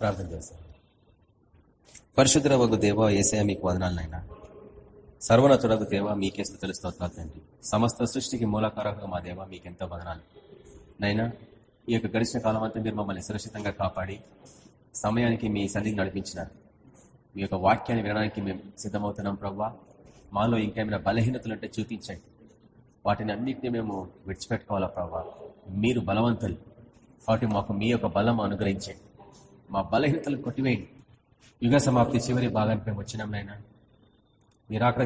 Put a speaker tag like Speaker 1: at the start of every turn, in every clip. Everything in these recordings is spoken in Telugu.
Speaker 1: ప్రార్థన చేస్తాం పరిశుద్ధ వగు దేవ ఏసయ మీకు వదనాలనైనా సర్వనతుడకు దేవ మీకే స్థుతులు స్తోత్రాలు తండ్రి. సమస్త సృష్టికి మూలకారకుడు మా దేవ మీకెంతో వదనాలు. నైనా ఈ యొక్క గడిచిన కాలం అంతా మీరు మమ్మల్ని సురక్షితంగా కాపాడి సమయానికి మీ సన్నిధి నడిపించినారు. మీ యొక్క వాక్యాన్ని వినడానికి మేము సిద్ధమవుతున్నాం ప్రవ్వా. మాలో ఇంకేమైనా బలహీనతలు అంటే చూపించండి. వాటిని అన్నింటినీ మేము విడిచిపెట్టుకోవాలా ప్రవ్వా. మీరు బలవంతులు. వాటి మాకు మీ యొక్క బలం అనుగ్రహించండి. మా బలహీనతలు కొట్టివేయండి. యుగ సమాప్తి చివరి భాగానికి మేము వచ్చినాం నైనా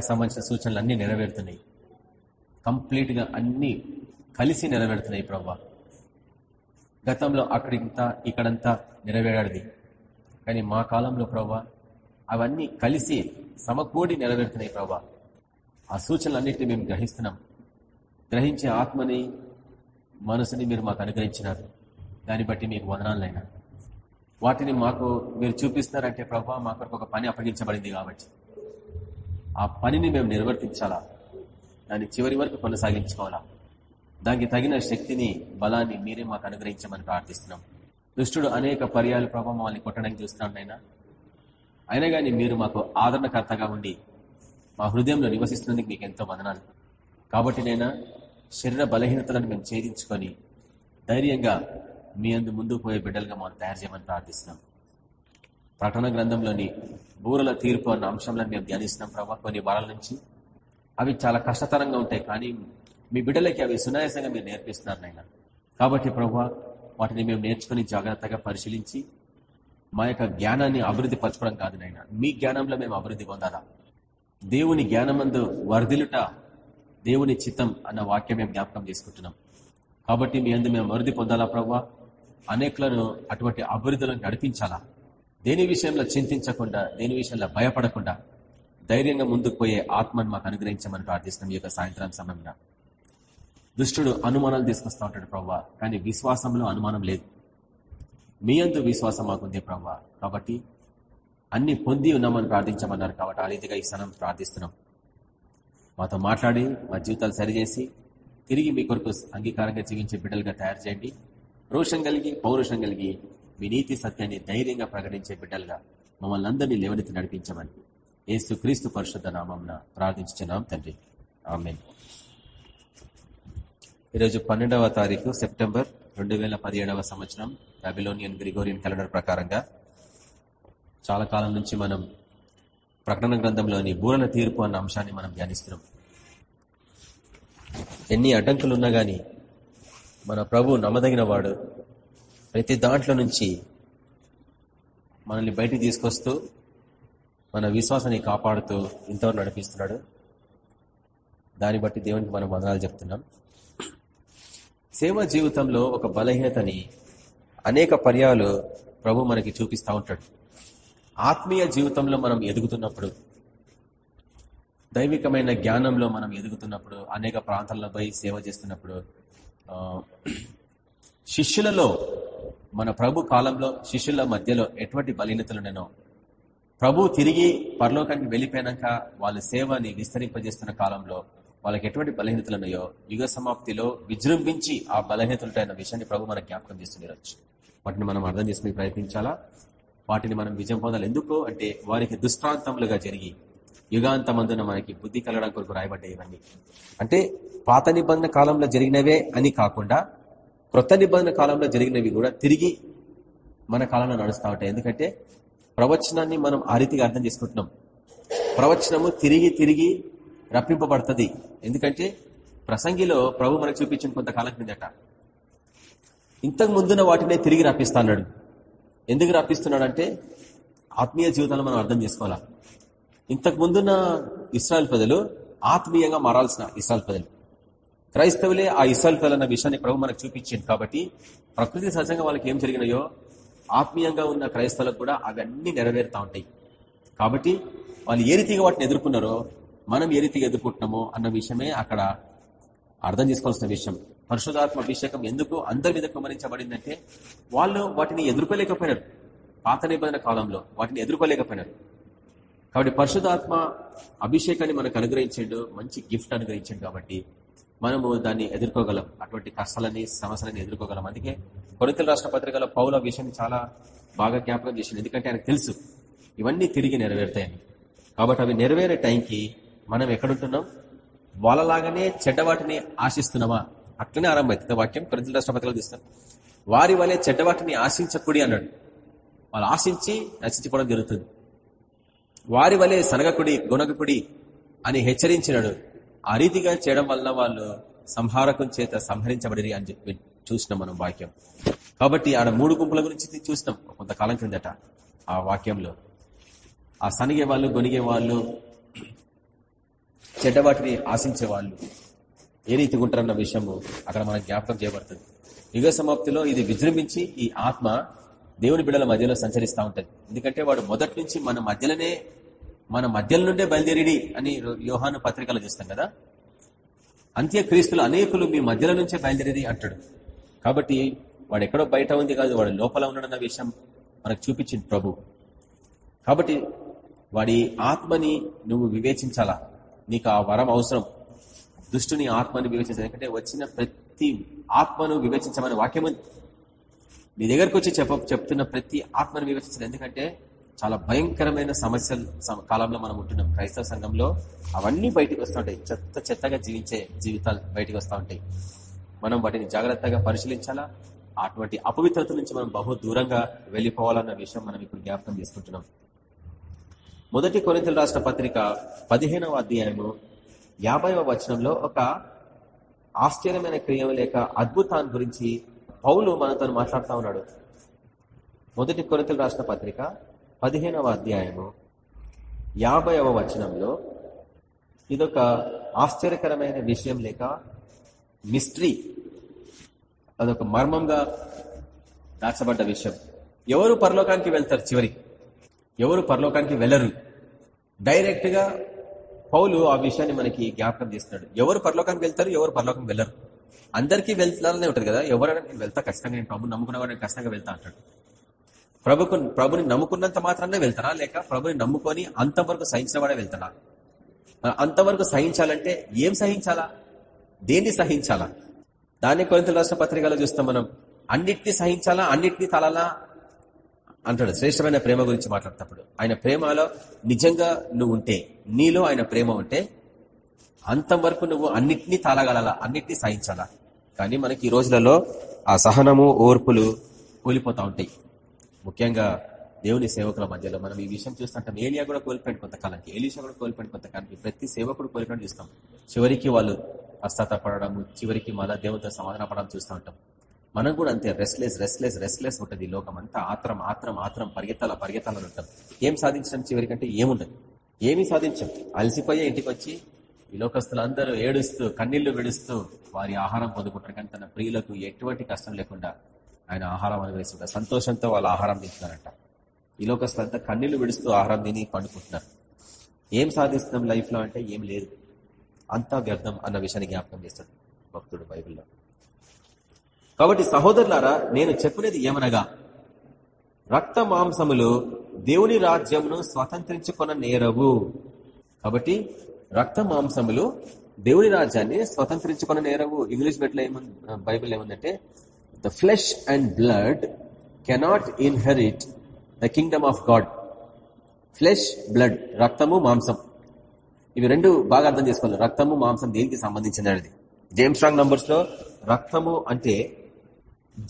Speaker 1: సంబంధించిన సూచనలు అన్నీ నెరవేరుతున్నాయి. కంప్లీట్గా అన్నీ కలిసి నెరవేరుతున్నాయి ప్రవ్వా గతంలో అక్కడింతా ఇక్కడంతా నెరవేరాడిది. కానీ మా కాలంలో ప్రవ్వా అవన్నీ కలిసి సమకూడి నెరవేరుతున్నాయి ప్రవ్వా ఆ సూచనలన్నింటినీ మేము గ్రహిస్తున్నాం. గ్రహించే ఆత్మని మనసుని మీరు మాకు అనుగ్రహించినారు. దాన్ని బట్టి మీకు వదనాలైనా వాటిని మాకు మీరు చూపిస్తున్నారంటే ప్రభావ మా కొరకు ఒక పని అప్పగించబడింది కాబట్టి. ఆ పనిని మేము నిర్వర్తించాలా? దాన్ని చివరి వరకు కొనసాగించుకోవాలా? దానికి తగిన శక్తిని బలాన్ని మీరే మాకు అనుగ్రహించమని ప్రార్థిస్తున్నాం. దుష్టుడు అనేక పర్యాలు ప్రభావం మమ్మల్ని కొట్టడానికి చూస్తున్నాడు అయినా అయినా కానీ మీరు మాకు ఆదరణకర్తగా ఉండి మా హృదయంలో నివసిస్తున్నందుకు మీకు ఎంతో వదనాలు. కాబట్టి నేను శరీర బలహీనతలను మేము ఛేదించుకొని ధైర్యంగా మీ అందు ముందుకు పోయే బిడ్డలుగా మనం తయారు చేయమని ప్రార్థిస్తున్నాం. ప్రకటన గ్రంథంలోని బూరల తీర్పు అన్న అంశంలను మేము ధ్యానిస్తున్నాం ప్రభావ కొన్ని వారాల నుంచి అవి చాలా కష్టతరంగా ఉంటాయి కానీ మీ బిడ్డలకి అవి సునాయాసంగా మీరు నేర్పిస్తున్నారు నాయన. కాబట్టి ప్రభావ వాటిని మేము నేర్చుకుని జాగ్రత్తగా పరిశీలించి మా యొక్క జ్ఞానాన్ని అభివృద్ధి పరచుకోవడం కాదు నాయన. మీ జ్ఞానంలో మేము అభివృద్ధి పొందాలా? దేవుని జ్ఞానమందు వర్ధిలుట దేవుని చిత్తం అన్న వాక్యం మేము జ్ఞాపకం చేసుకుంటున్నాం. కాబట్టి మీ అందు మేము అభివృద్ధి పొందాలా ప్రభావ అనేకులను అటువంటి అభివృద్ధిలో నడిపించాలా? దేని విషయంలో చింతించకుండా దేని విషయంలో భయపడకుండా ధైర్యంగా ముందుకు పోయే ఆత్మను మాకు అనుగ్రహించమని ప్రార్థిస్తున్నాం ఈ యొక్క సాయంత్రం సమయంలో. దుష్టుడు అనుమానాలు తీసుకొస్తా ఉంటాడు ప్రవ్వా కానీ విశ్వాసంలో అనుమానం లేదు. మీ అందు విశ్వాసం మాకుంది ప్రవ్వా కాబట్టి అన్ని పొంది ఉన్నామని ప్రార్థించమన్నారు కాబట్టి ఆ రీతిగా ఈ స్థలం ప్రార్థిస్తున్నాం. మాతో మాట్లాడి మా జీవితాలు సరిచేసి తిరిగి మీ కొరకు అంగీకారంగా జీవించే బిడ్డలుగా తయారు చేయండి. రోషం కలిగి పౌరుషం కలిగి మీ నీతి సత్యాన్ని ధైర్యంగా ప్రకటించే బిడ్డలుగా మమ్మల్ని అందరినీ లేవనెత్తి నడిపించమని ఏసు క్రీస్తు పరిశుద్ధ నామం ప్రార్థించున్నాం తండ్రి. ఆమె ఈరోజు పన్నెండవ తారీఖు సెప్టెంబర్ రెండు వేల పదిహేడవ సంవత్సరం బాబిలోనియన్ గ్రిగోరియన్ క్యాలెండర్ ప్రకారంగా చాలా కాలం నుంచి మనం ప్రకటన గ్రంథంలోని బూరల తీర్పు అన్న అంశాన్ని మనం ధ్యానిస్తున్నాం. ఎన్ని అడ్డంకులున్నా కానీ మన ప్రభు నమ్మదగిన వాడు ప్రతి దాంట్లో నుంచి మనల్ని బయటికి తీసుకొస్తూ మన విశ్వాసాన్ని కాపాడుతూ ఇంతవరకు నడిపిస్తున్నాడు. దాన్ని బట్టి దేవునికి మనం వదనాలు చెప్తున్నాం. సేవ జీవితంలో ఒక బలహీనతని అనేక పర్యాలు ప్రభు మనకి చూపిస్తూ ఉంటాడు. ఆత్మీయ జీవితంలో మనం ఎదుగుతున్నప్పుడు దైవికమైన జ్ఞానంలో మనం ఎదుగుతున్నప్పుడు అనేక ప్రాంతాల్లో పోయి సేవ చేస్తున్నప్పుడు శిష్యులలో మన ప్రభు కాలంలో శిష్యుల మధ్యలో ఎటువంటి బలీనతలుండెనో ప్రభు తిరిగి పరలోకానికి వెళ్ళిపోయాక వాళ్ళ సేవని విస్తరింపజేస్తున్న కాలంలో వాళ్ళకి ఎటువంటి బలహీనతలు ఉన్నాయో యుగ సమాప్తిలో విజృంభించి ఆ బలహీనతలుంటాయన్న విషయాన్ని ప్రభు మనకు జ్ఞాపకం చేస్తుండొచ్చు వాటిని మనం అర్థం చేసుకుని ప్రయత్నించాలా? వాటిని మనం విజయం పొందాలి. ఎందుకు? అంటే వారికి దుష్టాంతములుగా జరిగి యుగాంతమందున మనకి బుద్ధి కలగడం కొరకు రాయబడ్డాయి ఇవన్నీ అంటే పాత నిబంధన కాలంలో జరిగినవే అని కాకుండా క్రొత్త నిబంధన కాలంలో జరిగినవి కూడా తిరిగి మన కాలంలో నడుస్తూ ఉంటాయి. ఎందుకంటే ప్రవచనాన్ని మనం ఆ రీతిగా అర్థం చేసుకుంటున్నాం. ప్రవచనము తిరిగి తిరిగి రప్పింపబడుతుంది. ఎందుకంటే ప్రసంగిలో ప్రభు మనకు చూపించిన కొంతకాలం క్రిందట ఇంతకు ముందున వాటినే తిరిగి రప్పిస్తాడు ఎందుకు రప్పిస్తున్నాడంటే ఆత్మీయ జీవితాన్ని మనం అర్థం చేసుకోవాలా? ఇంతకు ముందున్న ఇస్రాయల్ ప్రజలు ఆత్మీయంగా మారాల్సిన ఇస్రాయల్ ప్రజలు. క్రైస్తవులే ఆ ఇస్రాయల్ ప్రజలు అన్న విషయాన్ని ప్రభు మనకు చూపించింది కాబట్టి ప్రకృతి సహజంగా వాళ్ళకి ఏం జరిగినాయో ఆత్మీయంగా ఉన్న క్రైస్తవులకు కూడా అవన్నీ నెరవేరుతూ ఉంటాయి. కాబట్టి వాళ్ళు ఏ రీతిగా వాటిని ఎదుర్కొన్నారో మనం ఏ రీతిగా ఎదుర్కొంటున్నామో అన్న విషయమే అక్కడ అర్థం చేసుకోవాల్సిన విషయం. పరిశుధాత్మ అభిషేకం ఎందుకు అందరి మీద గమనించబడిందంటే వాళ్ళు వాటిని ఎదుర్కోలేకపోయినారు. పాత నిబంధన కాలంలో వాటిని ఎదుర్కోలేకపోయినారు. కాబట్టి పరిశుధాత్మ అభిషేకాన్ని మనకు అనుగ్రహించాడు మంచి గిఫ్ట్ అనుగ్రహించాడు కాబట్టి మనము దాన్ని ఎదుర్కోగలం. అటువంటి కష్టాలని సమస్యలని ఎదుర్కోగలం. అందుకే కొరతల రాష్ట్ర పత్రికలో పౌల విషయాన్ని చాలా బాగా జ్ఞాపకం చేసిండు. ఎందుకంటే ఆయనకు తెలుసు ఇవన్నీ తిరిగి నెరవేరుతాయని. కాబట్టి అవి నెరవేరే టైంకి మనం ఎక్కడుంటున్నాం? వాళ్ళలాగానే చెడ్డవాటిని ఆశిస్తున్నామా? అట్లనే ఆరంభమవుతుంది వాక్యం కొరతల రాష్ట్ర పత్రికలు తీస్తాం వారి వలె చెడ్డవాటిని ఆశించకుడి అన్నాడు. వాళ్ళు ఆశించి నశించిపోవడం జరుగుతుంది. వారి వలె సనగకుడి గుణగకుడి అని హెచ్చరించినాడు. ఆ రీతిగా చేయడం వల్ల వాళ్ళు సంహారకం చేత సంహరించబడి అని చెప్పి చూసినాం మనం వాక్యం. కాబట్టి ఆడ మూడు గుంపుల గురించి చూసినాం కొంతకాలం క్రిందట ఆ వాక్యంలో. ఆ సనిగే వాళ్ళు గొనిగే వాళ్ళు చెడ్డవాటిని ఆశించే వాళ్ళు ఏ రీతిగా ఉంటారన్న విషయము అక్కడ మనకు జ్ఞాపకం చేయబడుతుంది. యుగ సమాప్తిలో ఇది విజృంభించి ఈ ఆత్మ దేవుని బిడల మధ్యలో సంచరిస్తూ ఉంటుంది. ఎందుకంటే వాడు మొదటి నుంచి మన మధ్యలోనే మన మధ్యలో నుండే బయలుదేరిడి అని యోహాను పత్రికలు చూస్తాం కదా? అంత్యక్రీస్తులు అనేకులు మీ మధ్యలో నుంచే బయలుదేరిది అంటాడు. కాబట్టి వాడు ఎక్కడో బయట ఉంది కాదు వాడు లోపల ఉన్నాడన్న విషయం మనకు చూపించింది ప్రభు. కాబట్టి వాడి ఆత్మని నువ్వు వివేచించాలా? నీకు ఆ వరం అవసరం. దుష్టుని ఆత్మని వివేచించాలి. ఎందుకంటే వచ్చిన ప్రతి ఆత్మను వివేచించమని వాక్యం మీ దగ్గరకు వచ్చి చెప్ప చెప్తున్న ప్రతి ఆత్మను వివేచించాలి ఎందుకంటే చాలా భయంకరమైన సమస్యల కాలంలో మనం ఉంటున్నాం. క్రైస్తవ సంఘంలో అవన్నీ బయటకు వస్తూ ఉంటాయి. చెత్త చెత్తగా జీవించే జీవితాలు బయటకు వస్తూ ఉంటాయి. మనం వాటిని జాగ్రత్తగా పరిశీలించాలా? అటువంటి అపవిత్రత నుంచి మనం బహు దూరంగా వెళ్ళిపోవాలన్న విషయం మనం ఇప్పుడు జ్ఞాపకం చేసుకుంటున్నాం. మొదటి కొరింతలు రాష్ట్ర పత్రిక పదిహేనవ అధ్యాయము యాభైవ వచనంలో ఒక ఆశ్చర్యమైన క్రియ లేక అద్భుతాన్ని గురించి పౌలు మనతో మాట్లాడుతూ ఉన్నాడు. మొదటి కొరతలు రాసిన పత్రిక పదిహేనవ అధ్యాయము యాభైవ వచనంలో ఇదొక ఆశ్చర్యకరమైన విషయం లేక మిస్ట్రీ అదొక మర్మంగా దాచబడ్డ విషయం. ఎవరు పరలోకానికి వెళ్తారు చివరి ఎవరు పరలోకానికి వెళ్ళరు? డైరెక్ట్గా పౌలు ఆ విషయాన్ని మనకి జ్ఞాపకం చేస్తున్నాడు. ఎవరు పరలోకానికి వెళ్తారు ఎవరు పరలోకం వెళ్ళరు. అందరికీ వెళ్తారనే ఉంటుంది కదా. ఎవరైనా నేను వెళ్తా ఖచ్చితంగా నేను ప్రభు నమ్ముకున్న నేను ఖచ్చితంగా వెళ్తా అంటాడు. ప్రభుకు ప్రభుని నమ్ముకున్నంత మాత్రమే వెళ్తారా? లేక ప్రభుని నమ్ముకొని అంతవరకు సహించిన వాడే వెళ్తారా అంతవరకు సహించాలంటే ఏం సహించాలా? దేన్ని సహించాలా? దాన్ని కొరింత రాష్ట్ర పత్రికలో చూస్తాం మనం. అన్నిటినీ సహించాలా? అన్నిటినీ తలాలా అంటాడు. శ్రేష్టమైన ప్రేమ గురించి మాట్లాడేటప్పుడు. ఆయన ప్రేమలో నిజంగా నువ్వు ఉంటే నీలో ఆయన ప్రేమ ఉంటే అంతవరకు నువ్వు అన్నిటినీ తాళగలలా? అన్నిటినీ సహించాలా? కానీ మనకి ఈ రోజులలో ఆ సహనము ఓర్పులు కూలిపోతూ ఉంటాయి. ముఖ్యంగా దేవుని సేవకుల మధ్యలో మనం ఈ విషయం చూస్తుంటాం. ఏలియా కూడా కోల్పోయింది కొంతకాలానికి. ఏలిషా కూడా కోల్పోయింది కొంతకాలానికి. ప్రతి సేవకుడు కోల్పోయిన చూస్తాం. చివరికి వాళ్ళు పశ్చాత్తపడడం చివరికి మళ్ళా దేవునితో సమాధాన పడడం చూస్తూ ఉంటాం. మనం కూడా అంతే రెస్ట్లెస్ రెస్ట్లెస్ రెస్ట్లెస్ ఉంటుంది. లోకం అంతా ఆత్రం ఆత్రం ఆత్రం పరిగెత్తాల పరిగెత్తాలని ఉంటాం. ఏం సాధించడం చివరికంటే ఏముండదు. ఏమీ సాధించం. అలసిపోయే ఇంటికి వచ్చి ఈ లోకస్తులు అందరూ ఏడుస్తూ కన్నీళ్ళు విడుస్తూ వారి ఆహారం పొందుకుంటారు. కానీ తన ప్రియులకు ఎటువంటి కష్టం లేకుండా ఆయన ఆహారం అనుగ్రహిస్తుంటారు సంతోషంతో వాళ్ళ ఆహారం తింటున్నారంట. ఈ లోకస్తులంతా కన్నీళ్ళు విడుస్తూ ఆహారం తిని పండుకుంటున్నారు. ఏం సాధిస్తున్నాం లైఫ్లో అంటే ఏం లేదు. అంతా వ్యర్థం అన్న విషయాన్ని జ్ఞాపకం చేస్తాడు భక్తుడు బైబిల్లో. కాబట్టి సహోదరులారా నేను చెప్పినది ఏమనగా రక్త మాంసములు దేవుని రాజ్యమును స్వతంత్రించుకున్న నేరవు కాబట్టి రక్త మాంసములు దేవుని రాజ్యాన్ని స్వతంత్రించుకున్న నేరవు. ఇంగ్లీష్ బెట్లో ఏముంది బైబిల్ ఏముందంటే the flesh and blood cannot inherit the kingdom of God flesh blood రక్తము మాంసం. ఇవి రెండు బాగా అర్థం చేసుకోవాలి. రక్తము మాంసం దేనికి సంబంధించినది? జేమ్స్ రాంగ్ నంబర్స్లో రక్తము అంటే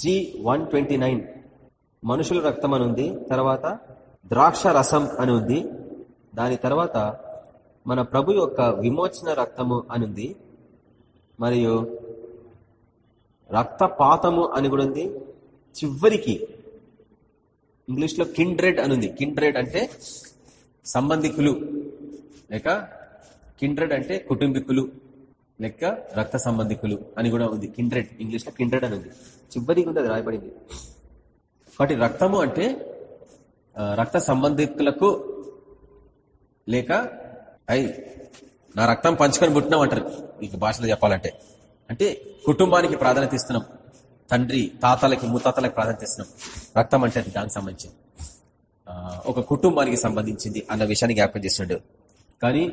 Speaker 1: జి వన్ ట్వంటీ నైన్ మనుషుల రక్తం అని ఉంది తర్వాత ద్రాక్ష రసం అని ఉంది దాని తర్వాత మన ప్రభు యొక్క విమోచన రక్తము అని ఉంది మరియు రక్తపాతము అని కూడా ఉంది. చివరికి ఇంగ్లీష్లో కిండ్రెడ్ అని ఉంది కిండ్రెడ్ అంటే సంబంధికులు లేక కిండ్రెడ్ అంటే కుటుంబీకులు లెక్క రక్త సంబంధికులు అని కూడా ఉంది. కిండ్రెడ్ ఇంగ్లీష్లో కిండ్రెడ్ అని ఉంది. చివరికి ఉంది అది రాయబడింది. కాబట్టి రక్తము అంటే రక్త సంబంధికులకు లేక అయి నా రక్తం పంచుకొని పుట్టినాం అంటారు మీకు భాషలో చెప్పాలంటే. అంటే కుటుంబానికి ప్రాధాన్యత ఇస్తున్నాం. తండ్రి తాతలకి ముత్తాతలకి ప్రాధాన్యత ఇస్తున్నాం. రక్తం అంటే అది దానికి సంబంధించింది. ఒక కుటుంబానికి సంబంధించింది అన్న విషయాన్ని జ్ఞాపకం చేస్తున్నాడు కానీ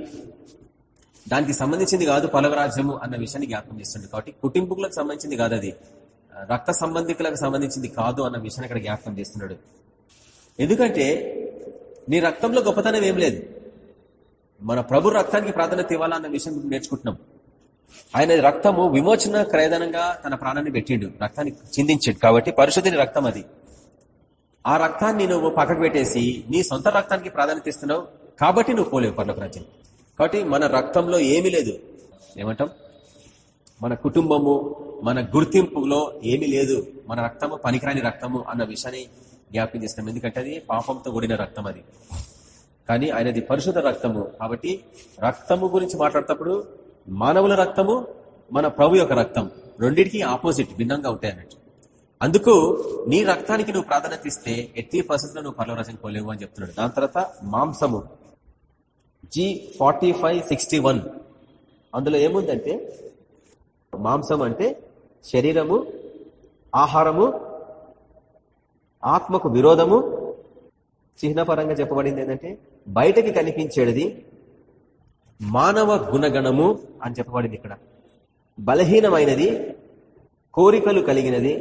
Speaker 1: దానికి సంబంధించింది కాదు పలవరాజ్యము అన్న విషయాన్ని జ్ఞాపకం చేస్తుండే. కాబట్టి కుటుంబకులకు సంబంధించింది కాదు అది. రక్త సంబంధికులకు సంబంధించింది కాదు అన్న విషయాన్ని అక్కడ జ్ఞాపకం చేస్తున్నాడు. ఎందుకంటే నీ రక్తంలో గొప్పతనం ఏం లేదు. మన ప్రభు రక్తానికి ప్రాధాన్యత ఇవ్వాలన్న విషయం నేర్చుకుంటున్నాం. ఆయన రక్తము విమోచన క్రయదనంగా తన ప్రాణాన్ని పెట్టిండు. రక్తాన్ని చిందించాడు కాబట్టి పరిశుద్ధిని రక్తం అది. ఆ రక్తాన్ని నువ్వు పక్కకు పెట్టేసి నీ సొంత రక్తానికి ప్రాధాన్యత ఇస్తున్నావు కాబట్టి నువ్వు పోలేవు పర్లోక రాజ్యం. కాబట్టి మన రక్తంలో ఏమీ లేదు. ఏమంటాం? మన కుటుంబము మన గుర్తింపులో ఏమీ లేదు. మన రక్తము పనికిరాని రక్తము అన్న విషయాన్ని జ్ఞాపకం చేస్తున్నాం. ఎందుకంటే అది పాపంతో కూడిన రక్తం అది. కానీ ఆయనది పరిశుద్ధ రక్తము. కాబట్టి రక్తము గురించి మాట్లాడేటప్పుడు మానవుల రక్తము మన ప్రభు యొక్క రక్తం రెండింటికి ఆపోజిట్ భిన్నంగా ఉంటాయి అన్నట్టు. అందుకు నీ రక్తానికి నువ్వు ప్రాధాన్యత ఇస్తే ఎట్టి పరిస్థితుల్లో నువ్వు పర్లవరాశం పోలేవు అని చెప్తున్నాడు. దాని తర్వాత మాంసము. G forty five sixty one. అందులో ఏముందంటే మాంసం అంటే శరీరము ఆహారము ఆత్మకు విరోధము చిహ్నపరంగా చెప్పబడింది ఏంటంటే బయటకి కనిపించేది మానవ గుణగణము అని చెప్పబడింది ఇక్కడ. బలహీనమైనది కోరికలు కలిగినది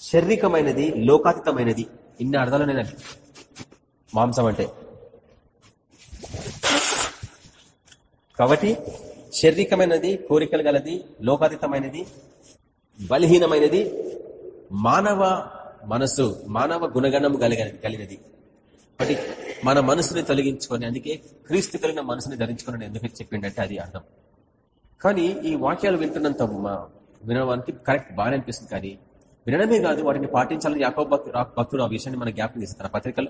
Speaker 1: శారీరకమైనది లోకాతీతమైనది. ఇన్ని అర్థాలు నేను మాంసం అంటే. కాబట్టి శారీరకమైనది కోరికలు గలది లోకాతీతమైనది బలహీనమైనది మానవ మనసు మానవ గుణగణం కలిగినది. కాబట్టి మన మనసుని తొలగించుకొని అందుకే క్రీస్తు కలిగిన మనసుని ధరించుకొని ఎందుకు చెప్పిండంటే అది అర్థం. కానీ ఈ వాక్యాలు వింటున్నంత వినడానికి కరెక్ట్ బాగానే అనిపిస్తుంది కానీ వినడమే కాదు వాటిని పాటించాలని యాకో భక్తుడు ఆ విషయాన్ని మనం జ్ఞాపకం చేస్తారు? పత్రికలు?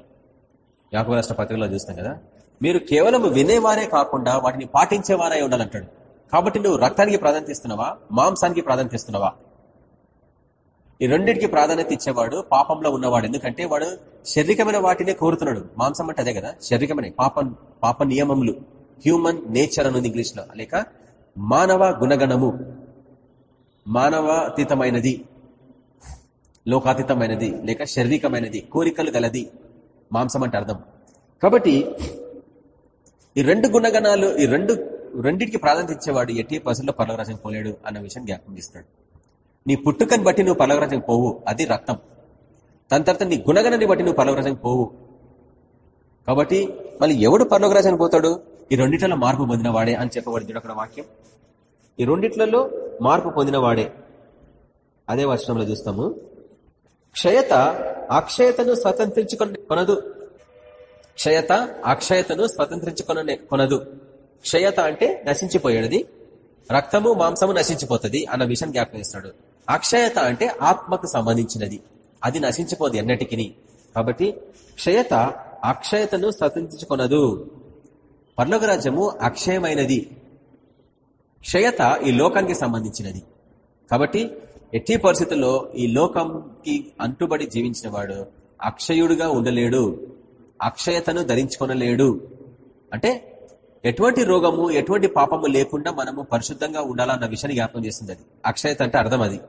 Speaker 1: యాకో రాష్ట్ర పత్రికలో చూస్తాం కదా. మీరు కేవలం వినేవారే కాకుండా వాటిని పాటించేవారే ఉండాలంటాడు. కాబట్టి నువ్వు రక్తానికి ప్రాధాన్యత ఇస్తున్నావా? మాంసానికి ప్రాధాన్యత ఇస్తున్నావా? ఈ రెండింటికి ప్రాధాన్యత ఇచ్చేవాడు పాపంలో ఉన్నవాడు. ఎందుకంటే వాడు శారీరకమైన వాటినే కోరుతున్నాడు. మాంసం అంటే అదే కదా. శారీరకమైన పాప పాప నియమములు. హ్యూమన్ నేచర్ అని ఇంగ్లీష్లో లేక మానవ గుణగణము. మానవాతీతమైనది. లోకాతీతమైనది. లేక శారీరకమైనది. కోరికలు గలది. మాంసం అంటే అర్థం. కాబట్టి ఈ రెండు గుణగణాలు ఈ రెండు రెండింటికి ప్రాధాన్యత ఇచ్చేవాడు ఎట్టి పరిస్థితుల్లో పర్లవరాజం పోలేడు అన్న విషయం జ్ఞాపకం ఇస్తాడు నీ పుట్టుకని బట్టి నువ్వు పర్లవరాజం పోవు. అది రక్తం. దాని తర్వాత నీ గుణగణాన్ని బట్టి నువ్వు పర్లవరాజం పోవు. కాబట్టి మళ్ళీ ఎవడు పర్లోకరాజానికి పోతాడు? ఈ రెండిట్లలో మార్పు పొందిన వాడే అని చెప్పబడింది అక్కడ వాక్యం. ఈ రెండిట్లలో మార్పు పొందిన వాడే అదే వచనంలో చూస్తాము. క్షయత అక్షయతను స్వతంత్రించుకొని కొనదు. క్షయత అక్షయతను స్వతంత్రించుకొని కొనదు. క్షయత అంటే నశించిపోయేది. రక్తము మాంసము నశించిపోతుంది అన్న విషయం జ్ఞాపకం ఇస్తాడు అక్షయత అంటే ఆత్మకు సంబంధించినది. అది నశించిపోదు ఎన్నటికి కాబట్టి క్షయత అక్షయతను స్వతంత్రించుకొనదు. పర్లోకరాజ్యము అక్షయమైనది. క్షయత ఈ లోకానికి సంబంధించినది. కాబట్టి ఎట్టి పరిస్థితుల్లో ఈ లోకంకి అంటుబడి జీవించిన వాడు అక్షయుడుగా ఉండలేడు. అక్షయతను ధరించుకొనలేడు. అంటే ఎటువంటి రోగము ఎటువంటి పాపము లేకుండా మనము పరిశుద్ధంగా ఉండాలన్న విషయాన్ని జ్ఞాపకం చేస్తుంది అది. అక్షయత అంటే అర్థం అది.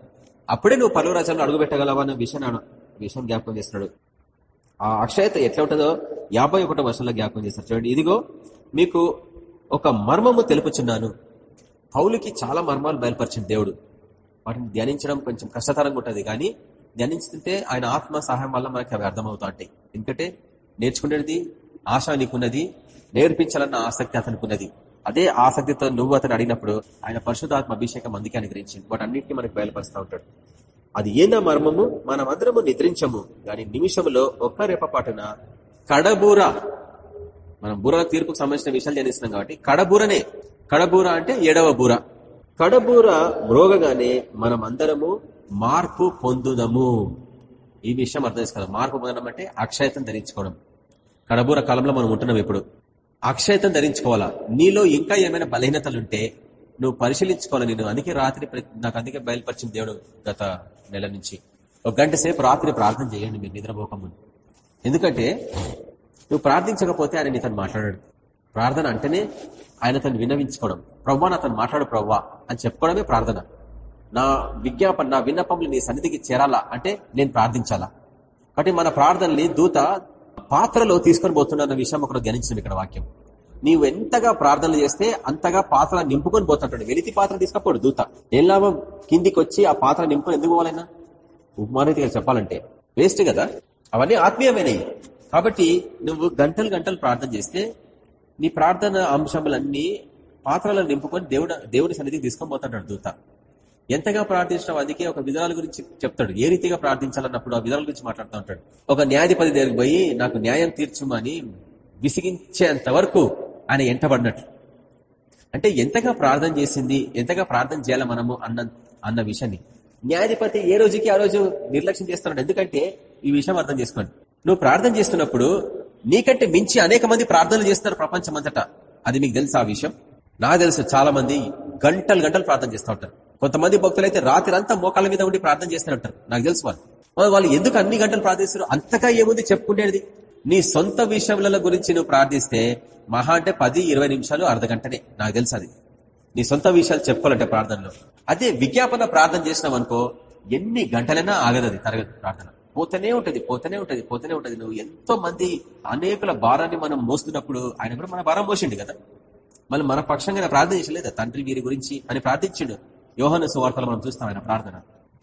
Speaker 1: అప్పుడే నువ్వు పలు రాజ్యంలో అడుగు పెట్టగలవన్న విషయం విషయం జ్ఞాపకం చేస్తున్నాడు. ఆ అక్షయత ఎట్లా ఉంటుందో యాభై ఒకటో వర్షంలో జ్ఞాపకం చేస్తారు చూడండి ఇదిగో మీకు ఒక మర్మము తెలుపుచున్నాను. పౌలుకి చాలా మర్మాలు బయలుపరిచిన దేవుడు. వాటిని ధ్యానించడం కొంచెం కష్టతరంగా ఉంటుంది కానీ ధ్యానించుతుంటే ఆయన ఆత్మ సహాయం వల్ల మనకి అవి అర్థమవుతా ఉంటాయి ఎందుకంటే నేర్చుకునేది ఆశ నీకున్నది నేర్పించాలన్న ఆసక్తి అతనికి ఉన్నది. అదే ఆసక్తితో నువ్వు అతను అడిగినప్పుడు ఆయన పరిశుధాత్మ అభిషేకం అందుకే అనుగ్రహించింది వాటి అన్నింటినీ మనకు బయలుపరుస్తూ ఉంటాడు. అది ఏనా మర్మము? మనమందరము నిద్రించము దాని నిమిషంలో ఒక్క రేపపాటున కడబూర. మనం బూర తీర్పుకు సంబంధించిన విషయాలు ధ్యానిస్తున్నాం కాబట్టి కడబూరనే. కడబూర అంటే ఏడవ బూర. కడబూర మ్రోగగానే మనం అందరము మార్పు పొందుదము. ఈ విషయం అర్థం చేసుకోవాలి. మార్పు పొందడం అంటే అక్షయతను ధరించుకోవడం. కడబూర కాలంలో మనం ఉంటున్నాం ఇప్పుడు అక్షయతం ధరించుకోవాలా? నీలో ఇంకా ఏమైనా బలహీనతలుంటే నువ్వు పరిశీలించుకోవాలి? నేను అందుకే రాత్రి నాకు అందుకే బయలుపరిచిన దేవుడు గత నెల నుంచి. ఒక గంట సేపు రాత్రి ప్రార్థన చేయండి మీరు నిద్రపోకముందు. ఎందుకంటే నువ్వు ప్రార్థించకపోతే ఆయన నీతను మాట్లాడాడు. ప్రార్థన అంటేనే ఆయన తను విన్నవించుకోవడం. ప్రవ్వా నా తను మాట్లాడు ప్రవ్వా అని చెప్పుకోవడమే ప్రార్థన. నా విజ్ఞాపన నా విన్నపములు నీ సన్నిధికి చేరాలా? అంటే నేను ప్రార్థించాలా? కాబట్టి మన ప్రార్థనని దూత పాత్రలో తీసుకొని పోతున్న విషయం ఒకటి గణించింది ఇక్కడ వాక్యం. నీవు ఎంతగా ప్రార్థనలు చేస్తే అంతగా పాత్ర నింపుకొని పోతుంటాడు. వెలితి పాత్ర తీసుకపోడు దూత. ఏం లాభం? కిందికి వచ్చి ఆ పాత్ర నింపుకొని ఎందుకు పోవాలైనా ఉపమానతిగా చెప్పాలంటే. వేస్ట్ కదా? అవన్నీ ఆత్మీయమైనవి కాబట్టి నువ్వు గంటలు గంటలు ప్రార్థన చేస్తే నీ ప్రార్థన అంశములన్నీ పాత్రలను నింపుకొని దేవుడు దేవుడి సన్నిధికి తీసుకొని పోతాడు దూత. ఎంతగా ప్రార్థించడం అందుకే ఒక విధాల గురించి చెప్తాడు. ఏ రీతిగా ప్రార్థించాలన్నప్పుడు ఆ విధాల గురించి మాట్లాడుతూ ఉంటాడు. ఒక న్యాయాధిపతి దగ్గరికి పోయి నాకు న్యాయం తీర్చుమని విసిగించేంత వరకు ఆయన ఎంటబడినట్లు. అంటే ఎంతగా ప్రార్థన చేసింది ఎంతగా ప్రార్థన చేయాలి మనము అన్న అన్న విషయాన్ని. న్యాయాధిపతి ఏ రోజుకి ఆ రోజు నిర్లక్ష్యం చేస్తున్నాడు ఎందుకంటే ఈ విషయం అర్థం చేసుకోండి. నువ్వు ప్రార్థన చేస్తున్నప్పుడు నీకంటే మించి అనేక మంది ప్రార్థనలు చేస్తున్నారు ప్రపంచం అంతటా అది మీకు తెలుసు ఆ విషయం. నాకు తెలుసు చాలా మంది గంటలు గంటలు ప్రార్థన చేస్తూ ఉంటారు. కొంతమంది భక్తులు అయితే రాత్రి అంతా మోకాళ్ళ మీద ఉండి ప్రార్థన చేస్తున్నట్టారు నాకు తెలుసు వాళ్ళు. వాళ్ళు ఎందుకు అన్ని గంటలు ప్రార్థిస్తారు అంతగా ఏముంది? చెప్పుకునేది నీ సొంత విషయముల గురించి నువ్వు ప్రార్థిస్తే మహా అంటే పది ఇరవై నిమిషాలు అర్ధ గంటనే. నాకు తెలుసు అది. నీ సొంత విషయాలు చెప్పుకోవాలంటే ప్రార్థనలో. అదే విజ్ఞాపన ప్రార్థన చేసినావు అనుకో ఎన్ని గంటలైనా ఆగదు తరగతి ప్రార్థన. పోతనే ఉంటది పోతనే ఉంటది పోతనే ఉంటది. నువ్వు ఎంతో మంది అనేకుల భారాన్ని మనం మోస్తున్నప్పుడు ఆయన కూడా మన భారం మోసిండు కదా. మళ్ళీ మన పక్షంగా ప్రార్థన చేసలేదా? తండ్రి వీరి గురించి అని ప్రార్థించిండు. యోహన సువార్తలు మనం చూస్తాం ఆయన ప్రార్థన.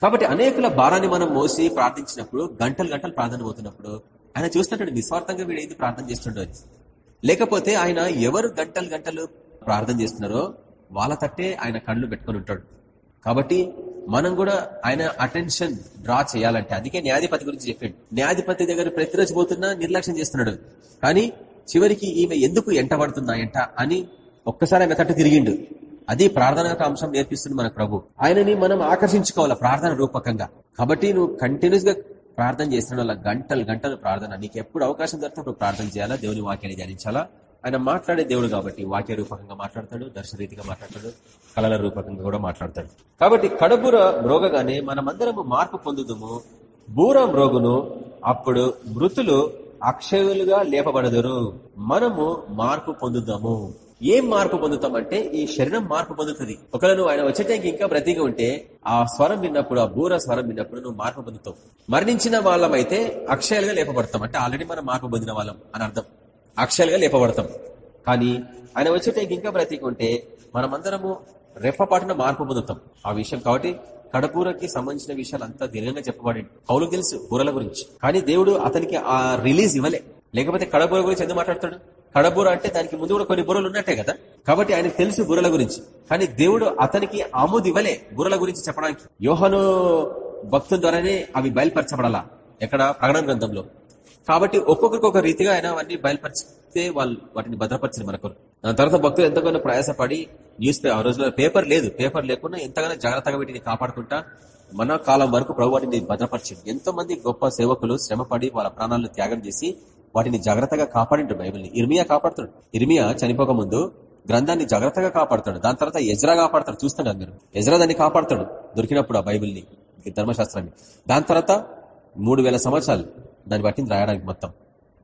Speaker 1: కాబట్టి అనేకుల భారాన్ని మనం మోసి ప్రార్థించినప్పుడు గంటలు గంటలు ప్రార్థన పోతున్నప్పుడు ఆయన చూస్తుంటాడు నిస్వార్థంగా వీడు ఏది ప్రార్థన చేస్తుండో లేకపోతే ఆయన ఎవరు గంటలు గంటలు ప్రార్థన చేస్తున్నారో వాళ్ళ తట్టే ఆయన కళ్ళు పెట్టుకుని ఉంటాడు. కాబట్టి మనం కూడా ఆయన అటెన్షన్ డ్రా చేయాలంటే అందుకే న్యాయాధిపతి గురించి చెప్పాడు. న్యాయాధిపతి దగ్గర ప్రతిరోజు పోతున్నా నిర్లక్ష్యం చేస్తున్నాడు. కానీ చివరికి ఈమె ఎందుకు ఎంటబడుతుందా ఎంట అని ఒక్కసారి ఆమె తట్టు తిరిగిండు. అది ప్రార్థన అంశం నేర్పిస్తుంది మన ప్రభు. ఆయనని మనం ఆకర్షించుకోవాలి ప్రార్థన రూపకంగా. కాబట్టి నువ్వు కంటిన్యూస్గా ప్రార్థన చేసిన వాళ్ళ గంటలు గంటలు ప్రార్థన. నీకు ఎప్పుడు అవకాశం దొరికినప్పుడు ప్రార్థన చేయాలా? దేవుని వాక్యాన్ని ధ్యానించాలా? ఆయన మాట్లాడే దేవుడు కాబట్టి వాక్య రూపకంగా మాట్లాడతాడు దర్శరీతిగా మాట్లాడతాడు కళల రూపకంగా కూడా మాట్లాడతాడు. కాబట్టి కడబుర మ్రోగగానే మనమందరము మార్పు పొందుదుము. బూర మ్రోగును అప్పుడు మృతులు అక్షయులుగా లేపబడదురు. మనము మార్పు పొందుదాము. ఏం మార్పు పొందుతామంటే ఈ శరీరం మార్పు పొందుతుంది. ఒకవేళ నువ్వు ఆయన వచ్చేటానికి ఇంకా బ్రతిగా ఉంటే ఆ స్వరం విన్నప్పుడు ఆ బూర స్వరం విన్నప్పుడు నువ్వు మార్పు పొందుతావు. మరణించిన వాళ్ళమైతే అక్షయాలుగా లేపబడతాం. అంటే ఆల్రెడీ మనం మార్పు పొందిన వాళ్ళం అని అర్థం. అక్షయాలుగా లేపబడతాం. కానీ ఆయన వచ్చేటానికి ఇంకా బ్రతికి ఉంటే మనమందరము రెప్పపాటున మార్పు పొందుతాం. ఆ విషయం కాబట్టి కడపూరకి సంబంధించిన విషయాలు అంతా దీర్ఘంగా చెప్పబడి కౌలు తెలుసు బూరల గురించి. కానీ దేవుడు అతనికి ఆ రిలీజ్ ఇవ్వలే. లేకపోతే కడబూర గురించి ఎందుకు మాట్లాడతాడు? కడబూర అంటే దానికి ముందు కూడా కొన్ని బుర్రలు ఉన్నట్టే కదా? కాబట్టి ఆయనకు తెలుసు బుర్రల గురించి. కానీ దేవుడు అతనికి ఆమోది ఇవ్వలే బుర్రల గురించి చెప్పడానికి. యోహను భక్తుల ద్వారానే అవి బయలుపరచబడాలా? ఎక్కడ? ప్రకటన గ్రంథంలో. కాబట్టి ఒక్కొక్కరికి ఒక రీతిగా ఆయన అవన్నీ బయలుపరిస్తే వాళ్ళు వాటిని భద్రపరిచింది మనకు దాని తర్వాత భక్తులు ఎంతగానో ప్రయాసపడి న్యూస్ ఆ రోజులో పేపర్ లేదు. పేపర్ లేకుండా ఎంతగానో జాగ్రత్తగా వీటిని కాపాడుకుంటా మన కాలం వరకు ప్రభు వాటిని భద్రపరిచింది. ఎంతో మంది గొప్ప సేవకులు శ్రమపడి వాళ్ళ ప్రాణాలను త్యాగం చేసి వాటిని జాగ్రత్తగా కాపాడిండు బైబిల్ని. ఇర్మియా కాపాడుతాడు ఇర్మియా చనిపోక ముందు గ్రంథాన్ని జాగ్రత్తగా కాపాడుతాడు దాని తర్వాత ఎజ్రా కాపాడతాడు. చూస్తాడు అందరు. ఎజ్రా దాన్ని కాపాడతాడు. దొరికినప్పుడు ఆ బైబిల్ని ధర్మశాస్త్రాన్ని. దాని తర్వాత మూడు సంవత్సరాలు దాన్ని పట్టింది రాయడానికి మొత్తం.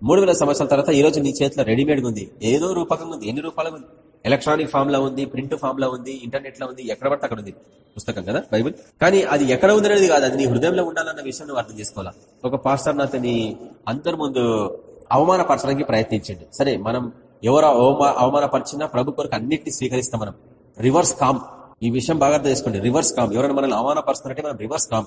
Speaker 1: మూడు వేల సంవత్సరాల తర్వాత ఈ రోజు నీ చేతిలో రెడీమేడ్ ఉంది. ఏదో రూపకంగా ఉంది. ఎన్ని రూపాయలు ఉంది? ఎలక్ట్రానిక్ ఫామ్లో ఉంది ప్రింట్ ఫామ్లో ఉంది ఇంటర్నెట్లో ఉంది ఎక్కడ పడితే అక్కడ ఉంది. పుస్తకం కదా బైబిల్? కానీ అది ఎక్కడ ఉంది అనేది కాదు. అది నీ హృదయంలో ఉండాలన్న విషయం నువ్వు అర్థం చేసుకోవాలా? ఒక పాస్టర్ అతని అందరి ముందు అవమానపరచడానికి ప్రయత్నించండి. సరే మనం ఎవరు అవమానపరిచినా ప్రభు కొరకు అన్నింటినీ స్వీకరిస్తాం మనం. రివర్స్ కామ్. ఈ విషయం బాగా అర్థం చేసుకోండి. రివర్స్ కామ్. ఎవరైనా మనల్ని అవమానపరుస్తున్నారంటే మనం రివర్స్ కామ్.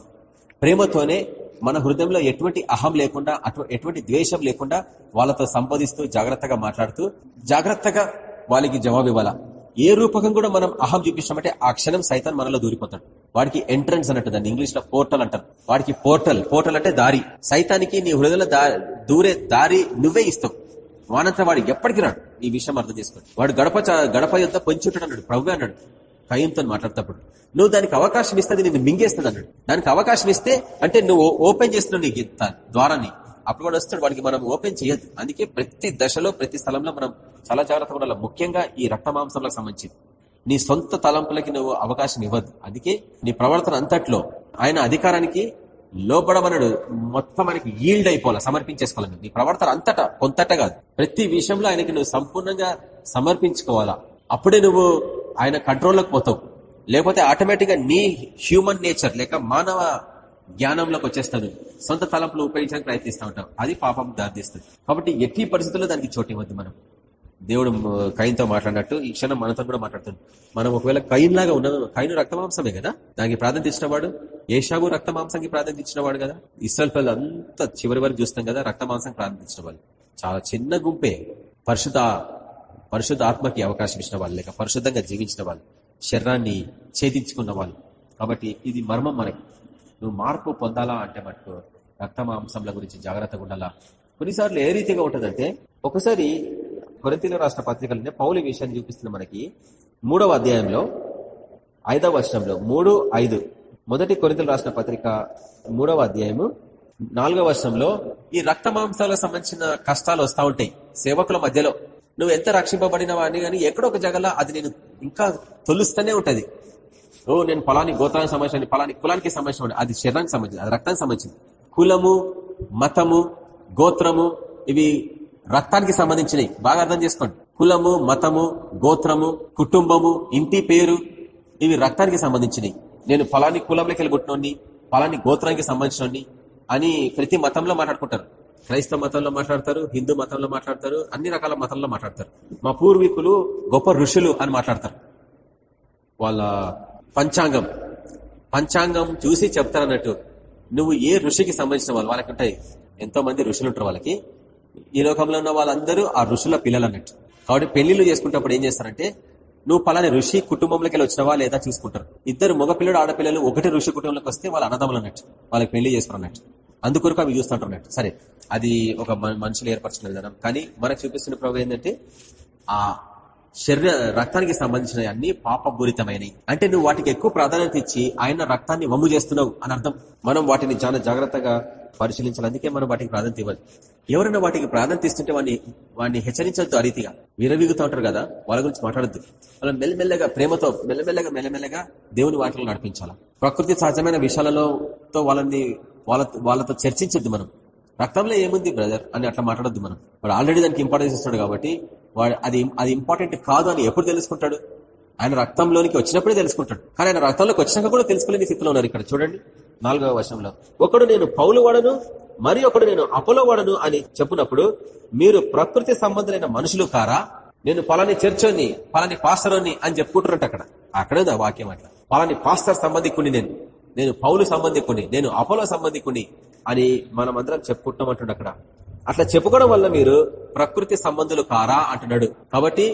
Speaker 1: ప్రేమతోనే మన హృదయంలో ఎటువంటి అహం లేకుండా ఎటువంటి ద్వేషం లేకుండా వాళ్ళతో సంబోధిస్తూ జాగ్రత్తగా మాట్లాడుతూ జాగ్రత్తగా వాళ్ళకి జవాబు ఇవ్వాలా ఏ రూపకం కూడా మనం అహం చూపించామంటే ఆ క్షణం సైతాన్ మనలో దూరిపోతాడు. వాడికి ఎంట్రన్స్ అన్నట్టు దాన్ని ఇంగ్లీష్లో పోర్టల్ అంటారు. వాడికి పోర్టల్ పోర్టల్ అంటే దారి. సైతానికి నీ హృదయంలో దూరే దారి నువ్వే ఇస్తావు. వానంతా వాడు ఎప్పటికి రాడు. ఈ విషయం అర్థం చేసుకోండి. వాడు గడప గడప యొక్క పొంచుంటాడు అన్నాడు ప్రభు అన్నాడు. కయంతో మాట్లాడేటప్పుడు నువ్వు దానికి అవకాశం ఇస్తే నిన్ను మింగేస్తుంది అన్నాడు. దానికి అవకాశం ఇస్తే అంటే నువ్వు ఓపెన్ చేస్తున్నావు నీ ద్వారాన్ని. అప్పుడు కూడా వస్తాడు వాడికి మనం ఓపెన్ చేయదు అందుకే ప్రతి దశలో ప్రతి స్థలంలో మనం చాలా జాగ్రత్తగా ఉండాలి. ముఖ్యంగా ఈ రక్త మాంసంలకు సంబంధించి నీ సొంత తలంపులకి నువ్వు అవకాశం ఇవ్వద్దు. అందుకే నీ ప్రవర్తన అంతట్లో ఆయన అధికారానికి లోపడమనడు మొత్తం మనకి ఈల్డ్ అయిపోవాలి సమర్పించేసుకోవాలి నీ ప్రవర్తన అంతటా కొంతట కాదు. ప్రతి విషయంలో ఆయనకి నువ్వు సంపూర్ణంగా సమర్పించుకోవాలా. అప్పుడే నువ్వు ఆయన కంట్రోల్లోకి పోతావు. లేకపోతే ఆటోమేటిక్గా నీ హ్యూమన్ నేచర్ లేక మానవ జ్ఞానంలోకి వచ్చేస్తాను సొంత తలంపులు ఉపయోగించడానికి ప్రయత్నిస్తూ ఉంటాం. అది పాపం దారితీస్తుంది. కాబట్టి ఎట్టి పరిస్థితుల్లో దానికి చోటు ఇవ్వద్దు మనం. దేవుడు కైన్తో మాట్లాడినట్టు ఈ క్షణం మనతో కూడా మాట్లాడుతుంది మనం ఒకవేళ కైన్ లాగా ఉన్నాం కైను రక్తమాంసమే కదా? దానికి ప్రాధాన్యత ఇచ్చినవాడు ఏషాగు రక్తమాంసానికి ప్రాధాన్యత ఇచ్చినవాడు కదా? ఇస్రాల్ పిల్లలు అంతా చివరి వరకు చూస్తాం కదా రక్తమాంసం ప్రాధాన్యత వాళ్ళు. చాలా చిన్న గుంపే పరిశుద్ధ పరిశుద్ధ ఆత్మకి అవకాశం ఇచ్చిన వాళ్ళు. లేక పరిశుద్ధంగా జీవించిన వాళ్ళు. శరీరాన్ని ఛేదించుకున్న వాళ్ళు. కాబట్టి ఇది మర్మం మనకి. నువ్వు మార్పు పొందాలా అంటే మటుకు రక్తమాంసంల గురించి జాగ్రత్తగా ఉండాలా? కొన్నిసార్లు ఏ రీతిగా ఉంటుందంటే ఒకసారి కొరింతలో రాష్ట్ర పత్రికలనే పౌలి విషయాన్ని చూపిస్తున్న మనకి. మూడవ అధ్యాయంలో ఐదవ వర్షంలో మూడు ఐదు. మొదటి కొరితలు రాసిన పత్రిక మూడవ అధ్యాయము నాలుగవ వర్షంలో ఈ రక్త మాంసాలకు సంబంధించిన కష్టాలు వస్తూ ఉంటాయి సేవకుల మధ్యలో. నువ్వు ఎంత రక్షింపబడినవా కానీ ఎక్కడో ఒక జగల అది నేను ఇంకా తొలుస్తూనే ఉంటది. ఓ నేను పొలానికి గోత్రానికి సంబంధించిన పొలానికి కులానికి సంబంధించిన అది శరీరానికి సంబంధించింది అది రక్తానికి సంబంధించింది కులము మతము గోత్రము ఇవి రక్తానికి సంబంధించినవి. బాగా అర్థం చేసుకోండి. కులము మతము గోత్రము కుటుంబము ఇంటి పేరు ఇవి రక్తానికి సంబంధించినవి. నేను ఫలాని కులంలోకి వెళ్ళి పొలాన్ని ఫలాని గోత్రానికి సంబంధించిన అని ప్రతి మతంలో మాట్లాడుకుంటారు. క్రైస్తవ మతంలో మాట్లాడతారు హిందూ మతంలో మాట్లాడతారు అన్ని రకాల మతంలో మాట్లాడతారు. మా పూర్వీకులు గొప్ప ఋషులు అని మాట్లాడతారు. వాళ్ళ పంచాంగం. పంచాంగం చూసి చెప్తారన్నట్టు. నువ్వు ఏ ఋషికి సంబంధించిన వాళ్ళు? వాళ్ళకి ఉంటాయి ఎంతో మంది ఋషులు ఉంటారు వాళ్ళకి. ఈ లోకంలో ఉన్న వాళ్ళందరూ ఆ ఋషుల పిల్లలు అన్నట్టు కాబట్టి పెళ్ళిళ్ళు చేసుకుంటప్పుడు ఏం చేస్తారంటే నువ్వు పలాని ఋషి కుటుంబంలోకి వెళ్ళి వచ్చినవా లేదా చూసుకుంటారు. ఇద్దరు మగపిల్లడు ఆడపిల్లలు ఒకటి ఋషి కుటుంబంలోకి వస్తే వాళ్ళ అన్నదమ్ములు అన్నట్టు వాళ్ళకి పెళ్ళి చేసుకున్నట్టు. అందుకొరకు అవి చూస్తుంటారు సరే అది ఒక మనుషులు ఏర్పరచిన విధానం. కానీ మనకు చూపిస్తున్న ప్రభు ఏంటంటే ఆ శరీర రక్తానికి సంబంధించిన అన్ని పాపపూరితమైనవి అంటే నువ్వు వాటికి ఎక్కువ ప్రాధాన్యత ఇచ్చి ఆయన రక్తాన్ని వమ్ము చేస్తున్నావు అని అర్థం. మనం వాటిని చాలా జాగ్రత్తగా పరిశీలించాలి. అందుకే మనం వాటికి ప్రాధాన్యత ఇవ్వాలి. ఎవరైనా వాటికి ప్రాధాన్యత ఇస్తుంటే వాడిని వాడిని హెచ్చరించద్దు ఆ రీతిగా. విరవీగుతూ ఉంటారు కదా వాళ్ళ గురించి మాట్లాడద్దు. వాళ్ళ మెల్లమెల్లగా ప్రేమతో మెల్లమెల్లగా మెల్లమెల్లగా దేవుని వాటిలో నడిపించాలా. ప్రకృతి సహజమైన విషయాలలో వాళ్ళని వాళ్ళ వాళ్ళతో చర్చించద్దు మనం. రక్తంలో ఏముంది బ్రదర్? అని అట్లా మాట్లాడద్దు మనం. వాడు ఆల్రెడీ దానికి ఇంపార్టెన్స్ ఇస్తాడు కాబట్టి వాడు అది అది ఇంపార్టెంట్ కాదు అని ఎప్పుడు తెలుసుకుంటాడు? ఆయన రక్తంలోనికి వచ్చినప్పుడే తెలుసుకుంటాడు. కానీ ఆయన రక్తంలోకి వచ్చినాక కూడా తెలుసుకోలేని స్థితిలో ఉన్నారు ఇక్కడ. చూడండి నాలుగవ వర్షంలో ఒకడు నేను పౌలు వాడను మరి ఒకడు నేను అపోలో వాడను అని చెప్పినప్పుడు మీరు ప్రకృతి సంబంధమైన మనుషులు కారా? నేను పలాని చర్చోని పలాని పాస్టర్ని అని చెప్పుకుంటున్నట్టు అక్కడ. అక్కడే ఆ వాక్యం అట్లా. పలాని పాస్టర్ సంబంధికుని నేను నేను పౌలు సంబంధికుని నేను అపోలో సంబంధికుని అని మనమందరం చెప్పుకుంటామంటుండ అక్కడ. అట్లా చెప్పుకోవడం వల్ల మీరు ప్రకృతి సంబంధులు కారా అంటున్నాడు. కాబట్టి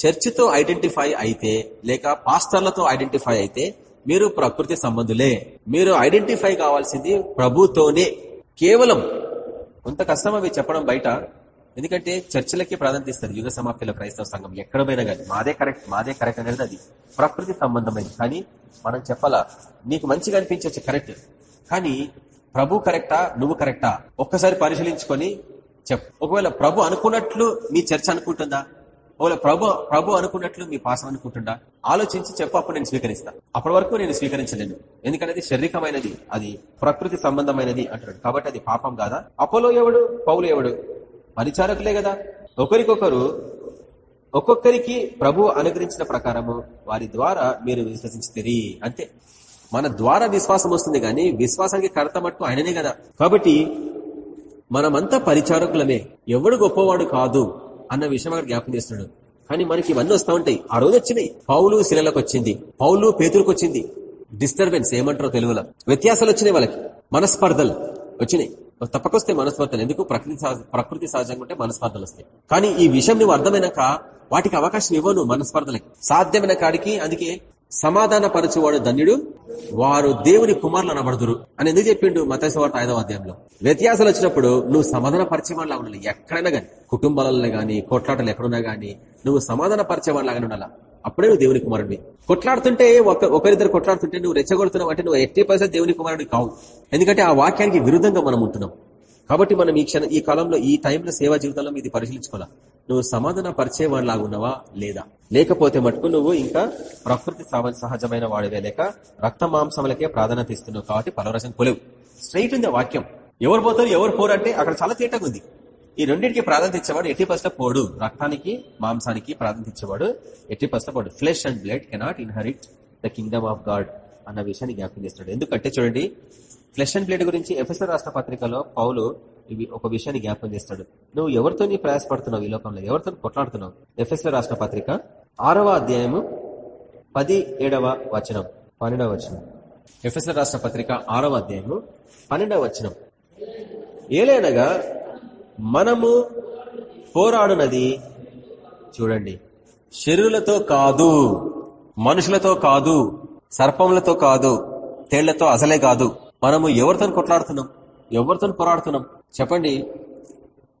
Speaker 1: చర్చితో ఐడెంటిఫై అయితే లేక పాస్టర్లతో ఐడెంటిఫై అయితే మీరు ప్రకృతి సంబంధులే. మీరు ఐడెంటిఫై కావాల్సింది ప్రభుతోనే. కేవలం కొంత కష్టం అవి చెప్పడం బయట. ఎందుకంటే చర్చలకి ప్రాధాన్యత ఇస్తారు యుగ సమాప్తిలో క్రైస్తవ సంఘం ఎక్కడ పోయినా కానీ. మాదే కరెక్ట్ మాదే కరెక్ట్ అనేది అది. ప్రకృతి సంబంధమైంది. కానీ మనం చెప్పాలా నీకు మంచిగా అనిపించవచ్చు కరెక్ట్. కానీ ప్రభు కరెక్టా నువ్వు కరెక్టా? ఒక్కసారి పరిశీలించుకొని చెప్ ఒకవేళ ప్రభు అనుకున్నట్లు మీ చర్చ అనుకుంటుందా? ఒకవేళ ప్రభు ప్రభు అనుకున్నట్లు మీ పాసం అనుకుంటుందా? ఆలోచించి చెప్పు అప్పుడు నేను స్వీకరిస్తా. అప్పటి వరకు నేను స్వీకరించలేను. ఎందుకంటే అది శారీరకమైనది. అది ప్రకృతి సంబంధమైనది అంటాడు కాబట్టి అది పాపం కాదా? అపోలో ఎవడు? పౌలు ఎవడు? పరిచారకులే కదా. ఒకరికొకరు ఒక్కొక్కరికి ప్రభు అనుగ్రహించిన ప్రకారము వారి ద్వారా మీరు విశ్వసించుతారు. అంతే. మన ద్వారా విశ్వాసం వస్తుంది కానీ విశ్వాసానికి కర్త మట్టు ఆయననే కదా. కాబట్టి మనమంతా పరిచారకులమే. ఎవడు గొప్పవాడు కాదు అన్న విషయం అక్కడ జ్ఞాపం చేస్తున్నాడు. కానీ మనకి ఇవన్నీ వస్తూ ఉంటాయి. ఆ రోజు వచ్చినాయి. పౌలు శిలలకు వచ్చింది. పౌలు పేతులకు వచ్చింది. డిస్టర్బెన్స్ ఏమంటారో తెలుగులో. వ్యత్యాసాలు వచ్చినాయి వాళ్ళకి. మనస్పర్ధలు వచ్చినాయి. తప్పకొస్తే మనస్పర్ధలు. ఎందుకు? ప్రకృతి ప్రకృతి సహజంగా ఉంటే మనస్పర్ధలు వస్తాయి. కానీ ఈ విషయం నువ్వు అర్థమైనాక వాటికి అవకాశం ఇవ్వను మనస్పర్ధలకి. సాధ్యమైన కాడికి అందుకే సమాధాన పరచువాడు ధన్యుడు వారు దేవుని కుమారులు అనబడుదురు అని ఎందుకు చెప్పిండు మతేశ్వార్త ఐదవ అధ్యాయంలో? వ్యత్యాసాలు వచ్చినప్పుడు నువ్వు సమాధాన పరిచయవాడిలా ఉండాలి. ఎక్కడైనా కానీ కుటుంబాలలో గాని కొట్లాటలు ఎక్కడున్నా గానీ నువ్వు సమాధాన పరిచయవాడిలాగా ఉండాలా? అప్పుడే నువ్వు దేవుని కుమారుడివి. కొట్లాడుతుంటే ఒక ఒకరిద్దరు కొట్లాడుతుంటే నువ్వు రెచ్చగొడుతున్నావు అంటే నువ్వు ఎట్టి పరిస్థితి దేవుని కుమారుడి కావు. ఎందుకంటే ఆ వాక్యానికి విరుద్ధంగా మనం ఉంటున్నాం. కాబట్టి మనం ఈ క్షణ ఈ కాలంలో ఈ టైంలో సేవా జీవితంలో ఇది పరిశీలించుకోవాలా? నువ్వు సమాధాన పరిచయం ఉన్నావా లేదా? లేకపోతే మటుకు నువ్వు ఇంకా ప్రకృతి సహజమైన వాడివే లేక రక్త మాంసములకే ప్రాధాన్యత ఇస్తున్నావు కాబట్టి పలవరసం కొలేవు. స్ట్రైట్ ఉంది వాక్యం. ఎవరు పోతారు ఎవరు పోరు అంటే అక్కడ చాలా తేటగా ఉంది. ఈ రెండింటికి ప్రాధాన్యత ఇచ్చేవాడు ఎట్టి పస్ట పోడు. రక్తానికి మాంసానికి ప్రాధాన్యత ఇచ్చేవాడు ఎట్టి పస్ట పోడు. Flesh and blood cannot inherit the kingdom of God అన్న విషయాన్ని జ్ఞాపకం చేస్తున్నాడు. ఎందుకంటే చూడండి ఫ్లెష్ అండ్ బ్లేడ్ గురించి ఎఫ్ఎస్ఆర్ రాష్ట్ర పత్రికలో పౌలు ఇవి ఒక విషయాన్ని జ్ఞాపకం చేస్తాడు. నువ్వు ఎవరితో నీ ప్రయాసపడుతున్నావు ఈ లోకంలో? ఎవరితో కొట్లాడుతున్నావు? ఎఫ్ఎస్ఆర్ రాష్ట్ర పత్రిక ఆరవ అధ్యాయము పది ఏడవ వచనం పన్నెండవ వచనం. ఎఫ్ఎస్ఆర్ రాష్ట్ర పత్రిక ఆరవ అధ్యాయము పన్నెండవ వచనం. ఏలైనగా మనము పోరాడునది చూడండి. శరీరులతో కాదు మనుషులతో కాదు సర్పములతో కాదు తేళ్ళతో అసలే కాదు. మనము ఎవరితో కొట్లాడుతున్నాం? ఎవరితో పోరాడుతున్నాం? చెప్పండి.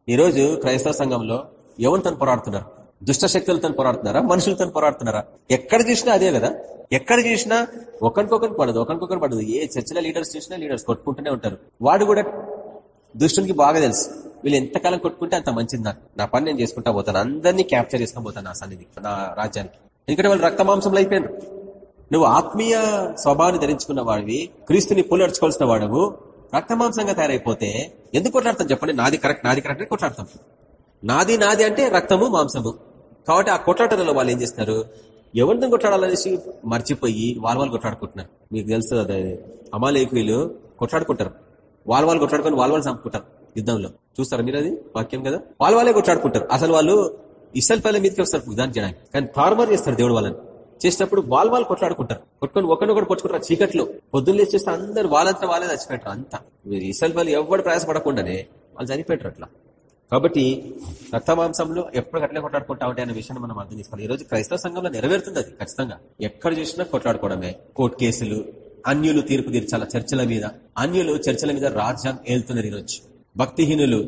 Speaker 1: ఈరోజు క్రైస్తవ సంఘంలో ఎవరితో పోరాడుతున్నారు? దుష్ట శక్తులతో పోరాడుతున్నారా? మనుషులతో పోరాడుతున్నారా? ఎక్కడ చూసినా అదే కదా? ఎక్కడ చూసినా ఒకరికొకరికి పడదు ఒకరికొకరు పడదు. ఏ చర్చల లీడర్స్ చూసినా లీడర్స్ కొట్టుకుంటూనే ఉంటారు. వాడు కూడా దుష్టునికి బాగా తెలుసు. వీళ్ళు ఎంతకాలం కొట్టుకుంటే అంత మంచిది నాకు. నా పని నేను చేసుకుంటా పోతాను. అందరినీ క్యాప్చర్ చేసుకుని పోతాను నా సన్నిధి నా రాజ్యానికి. ఎందుకంటే వాళ్ళు రక్త మాంసంలో అయిపోయినారు. నువ్వు ఆత్మీయ స్వభావాన్ని ధరించుకున్న వాడివి క్రీస్తుని పులర్చుకోవాల్సిన వాడవు రక్తమాంసంగా తయారైపోతే ఎందుకు కొట్లాడతాం చెప్పండి? నాది కరెక్ట్ నాది కరెక్ట్ అని కొట్లాడతాం. నాది నాది అంటే రక్తము మాంసము. కాబట్టి ఆ కొట్లాటలో వాళ్ళు ఏం చేస్తున్నారు? ఎవరిని కొట్లాడాలనేసి మర్చిపోయి వాళ్ళ వాళ్ళు కొట్లాడుకుంటున్నారు. మీకు తెలుసు అదే అమాలేకులు కొట్లాడుకుంటారు. వాళ్ళ వాళ్ళు కొట్లాడుకొని వాళ్ళ వాళ్ళు చంపుకుంటారు యుద్ధంలో. చూస్తారు మీరు అది? వాక్యం కదా? వాళ్ళ వాళ్ళే కొట్లాడుకుంటారు. అసలు వాళ్ళు ఇసల్ పల్లె మీదకి వస్తారు యుద్ధాన్ని చేయడానికి. కానీ తారుమారు చేస్తారు దేవుడు వాళ్ళని. చేసినప్పుడు వాళ్ళు వాళ్ళు కొట్లాడుకుంటారు. కొట్టుకొని ఒకరినొకరు కొట్టుకుంటారు చీకట్లో పొద్దున్న లేచి చేస్తే అందరు వాళ్ళంతా వాళ్ళే చచ్చిపెట్టారు అంతా. ఇసల్ వాళ్ళు ఎవరు ప్రయాసపడకుండానే వాళ్ళు చనిపెట్టారు అట్లా. కాబట్టి రక్తమాంసంలో ఎప్పుడు అట్లే కొట్లాడుకుంటా ఉంటాయి అనే విషయాన్ని మనం అర్థం చేసుకోవాలి. ఈ రోజు క్రైస్తవ సంఘంలో నెరవేరుతుంది అది ఖచ్చితంగా. ఎక్కడ చూసినా కొట్లాడుకోవడమే. కోర్టు కేసులు అన్యులు తీర్పు తీర్చాల చర్చల మీద. అన్యులు చర్చల మీద రాజ్యం ఏళ్తున్నారు ఈరోజు. భక్తిహీనులు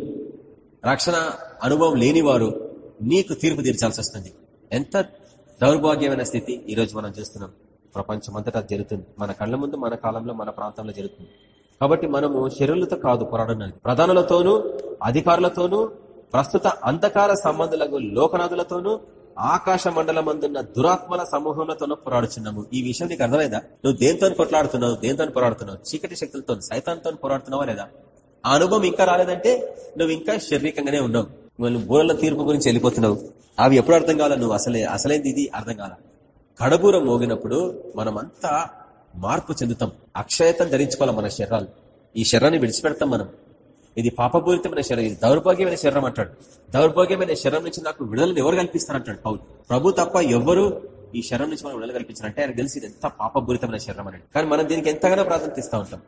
Speaker 1: రక్షణ అనుభవం లేనివారు నీకు తీర్పు తీర్చాల్సి వస్తుంది. ఎంత దౌర్భాగ్యమైన స్థితి ఈ రోజు మనం చూస్తున్నాం. ప్రపంచమంతటా జరుగుతుంది. మన కళ్ళ ముందు మన కాలంలో మన ప్రాంతంలో జరుగుతుంది. కాబట్టి మనము శరీరులతో కాదు పోరాడన్నది ప్రధానులతోనూ అధికారులతోనూ ప్రస్తుత అంధకార సంబంధులకు లోకనాథులతోనూ ఆకాశ మండలమందున్న దురాత్మల సమూహంలోనూ పోరాడుచున్నాము. ఈ విషయం నీకు అర్థమైందా? నువ్వు దేంతో కొట్లాడుతున్నావు? దేంతో పోరాడుతున్నావు? చీకటి శక్తులతో సైతాంతో పోరాడుతున్నావా లేదా? ఆ అనుభవం ఇంకా రాలేదంటే నువ్వు ఇంకా శారీరకంగానే ఉన్నావు. నువ్వు బూరల తీర్పు గురించి వెళ్ళిపోతున్నావు. అవి ఎప్పుడు అర్థం కావాలా? నువ్వు అసలే అసలేంది ఇది? అర్థం కాల? కడబూరం మోగినప్పుడు మనమంతా మార్పు చెందుతాం. అక్షయతం ధరించుకోవాలి మన శరీరాలు. ఈ శరీరాన్ని విడిచిపెడతాం మనం. ఇది పాపపూరితమైన శరీరం ఇది దౌర్భాగ్యమైన శరీరం అంటాడు. దౌర్భాగ్యమైన శరీరం నుంచి నాకు విడుదలను ఎవరు కల్పిస్తారంటాడు పౌలు. ప్రభు తప్ప ఎవరు ఈ శరీరం నుంచి మనం విడుదల కల్పించారంటే ఆయన తెలిసి ఇది ఎంత పాపపూరితమైన శరీరం అనేది. కానీ మనం దీనికి ఎంతగానో ప్రాధాన్యత ఇస్తూ ఉంటాం.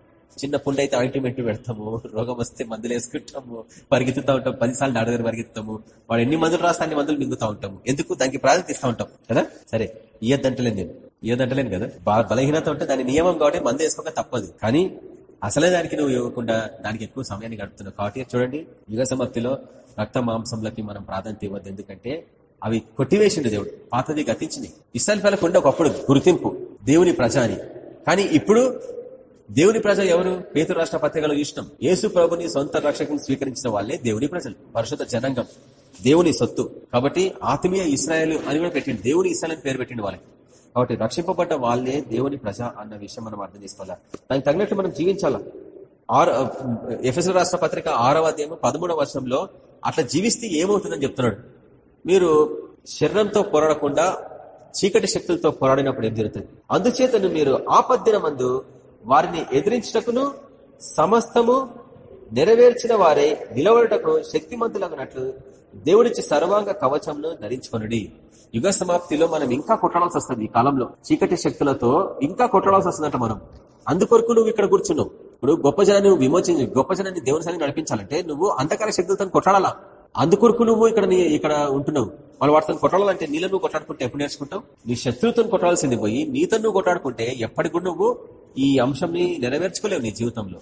Speaker 1: చిన్న పుండు అయితే ఆయింట్మెంట్ పెడతాము. రోగం వస్తే మందులు వేసుకుంటాము. పరిగెత్తుతూ ఉంటాం. పదిసార్లు డాక్టర్ దగ్గర పరిగెత్తాము వాడు ఎన్ని మందులు రాస్తే అన్ని మందులు మింగుతూ ఉంటాము. ఎందుకు? దానికి ప్రాధాన్యత ఇస్తూ ఉంటాం. కదా? సరే. ఇయ్యద్దంటలేను నేను. ఇయ్యదంటలేను కదా? బాగా బలహీనత ఉంటే దాని నియమం కాబట్టి మందు వేసుకోక తప్పదు. కానీ అసలే దానికి నువ్వు ఇవ్వకుండా దానికి ఎక్కువ సమయాన్ని గడుపుతున్నావు కాబట్టి చూడండి యుగ సమాప్తిలో రక్త మాంసంలకి మనం ప్రాధాన్యత ఇవ్వద్దు. ఎందుకంటే అవి కొట్టివేసిండు దేవుడు. పాతది గతించింది. ఇస్రాయల్ ఒకప్పుడు గుర్తింపు. దేవుని ప్రజ అని కానీ ఇప్పుడు దేవుని ప్రజ ఎవరు? పేతు రాష్ట్ర పత్రికలో చూసినాం యేసు ప్రభుని సొంత రక్షకుని స్వీకరించిన వాళ్ళే దేవుని ప్రజలు. పరిశుద్ధ జనాంగం. దేవుని సొత్తు. కాబట్టి ఆత్మీయ ఇస్రాయలు అని కూడా పెట్టింది దేవుని ఇస్రాయల్ అని పేరు పెట్టింది వాళ్ళకి. కాబట్టి రక్షింపబడ్డ వాళ్ళే దేవుని ప్రజ అన్న విషయం మనం అర్థం చేసుకోవాలా? దానికి తగినట్టు మనం జీవించాలా? ఆరు ఎఫ్ఎస్ఎల్ రాష్ట్ర పత్రిక ఆరవ అధ్యాయం పదమూడవ వర్షంలో అట్లా జీవిస్తే ఏమవుతుందని చెప్తున్నాడు. మీరు శరీరంతో పోరాడకుండా చీకటి శక్తులతో పోరాడినప్పుడు ఏం జరుగుతుంది? అందుచేతను మీరు ఆపద్దిన మందు వారిని ఎదిరించటకును సమస్తము నెరవేర్చిన వారే నిలబడటకు శక్తిమంతులగినట్లు దేవుడిచ్చి సర్వాంగ కవచంను ధరించుకొనుడి. యుగ సమాప్తిలో మనం ఇంకా కొట్టడాల్సి వస్తుంది ఈ కాలంలో. చీకటి శక్తులతో ఇంకా కొట్టడాల్సి వస్తుందంట మనం. అందుకొరకు నువ్వు ఇక్కడ కూర్చున్నావు ఇప్పుడు గొప్ప జనాన్ని నువ్వు విమోచించి. గొప్ప జనాన్ని దేవుని సన్ని నడిపించాలంటే నువ్వు అంధకార శక్తులతో కొట్టాడాలా అందుకొరకు నువ్వు ఇక్కడ ఇక్కడ ఉంటున్నావు. వాళ్ళు వాటితో కొట్టాలంటే నీళ్ళను కొట్టాడుకుంటే ఎప్పుడు నేర్చుకుంటావు? నీ శత్రువుతో కొట్టాల్సింది పోయి నీతో నువ్వు కొట్టాడుకుంటే ఎప్పటికి నువ్వు ఈ అంశంని నెరవేర్చుకోలేవు నీ జీవితంలో.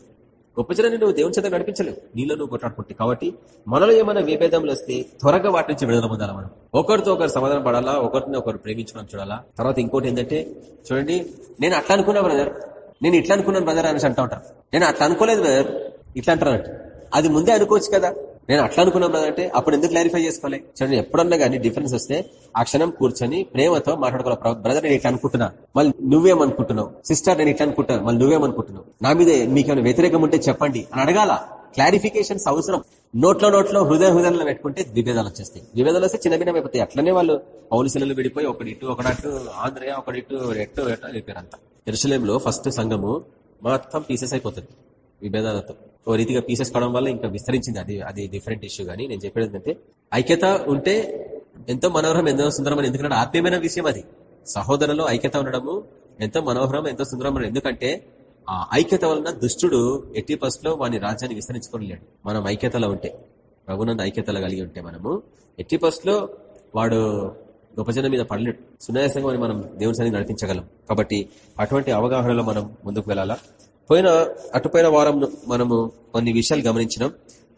Speaker 1: గొప్ప జనాన్ని నువ్వు దేవుని చేత నడిపించలేవు. నీలో నువ్వు కొట్లాడుకుంటే కాబట్టి మనలో ఏమైనా విభేదములు వస్తే త్వరగా వాటి నుంచి విడుదల పొందాలి మనం? ఒకరితో ఒకరు సమాధానం పడాలా? ఒకరిని ఒకరు ప్రేమించడం చూడాలా? తర్వాత ఇంకోటి ఏంటంటే చూడండి నేను అట్లా అనుకున్నా బ్రదర్ నేను ఇట్లా అనుకున్నాను బ్రదర్ అనేసి అంటా ఉంటాను నేను అట్లా అనుకోలేదు బ్రదర్ ఇట్లా అంటారు అది ముందే అనుకోవచ్చు కదా. నేను అట్లా అనుకున్నాం అంటే అప్పుడు ఎందుకు క్లారిఫై చేసుకోవాలి చూడండి ఎప్పుడన్నా కానీ డిఫరెన్స్ వస్తే ఆ క్షణం కూర్చొని ప్రేమతో మాట్లాడుకోవాలి? బ్రదర్ నేను ఇట్లా అనుకుంటున్నా. మళ్ళీ నువ్వేమనుకుంటున్నావు? సిస్టర్ నేను ఇట్లా అనుకుంటున్నా. మళ్ళీ నువ్వేమనుకుంటున్నావు? నా మీద మీకేమైనా వ్యతిరేకం ఉంటే చెప్పండి. అని అడగాల. క్లారిఫికేషన్స్ అవసరం. నోట్లో నోట్లో హృదయ హృదయంలో పెట్టుకుంటే విభేదాలు వచ్చేస్తాయి. విభేదాలు వస్తే చిన్న భిన్నం అయిపోతాయి. అట్లనే వాళ్ళు పౌలుశిలలు విడిపోయి ఒకటి ఇటు ఒకడట్టు ఆంధ్రయ ఒకటి ఇటు ఎట్టు ఎట్టు వెళ్ళిపోయారు అంతా ఎరుసలేంలో ఫస్ట్ సంఘము మొత్తం పీసెస్ అయిపోతుంది విభేదాలతో. ఓ రీతిగా పీసెస్ కావడం వల్ల ఇంకా విస్తరించింది. అది అది డిఫరెంట్ ఇష్యూ కానీ నేను చెప్పేది ఏంటంటే ఐక్యత ఉంటే ఎంతో మనోహరం ఎంతో సుందరం ఎందుకంటే ఆత్మీయమైన విషయం అది. సహోదరులో ఐక్యత ఉండడము ఎంతో మనోహరం ఎంతో సుందరం ఎందుకంటే ఆ ఐక్యత వలన దుష్టుడు ఎట్టి లో వాని రాజ్యాన్ని విస్తరించుకోలేడు. మనం ఐక్యతలో ఉంటే ప్రభునంద ఐక్యతలో కలిగి ఉంటే మనము ఎట్టి లో వాడు గొప్ప జనం మీద పడలేడు. సునాయాసంగా మనం దేవుని సన్ని నడిపించగలం. కాబట్టి అటువంటి అవగాహనలో మనం ముందుకు వెళ్ళాలా? పోయిన అటుపోయిన వారం మనము కొన్ని విషయాలు గమనించినాం.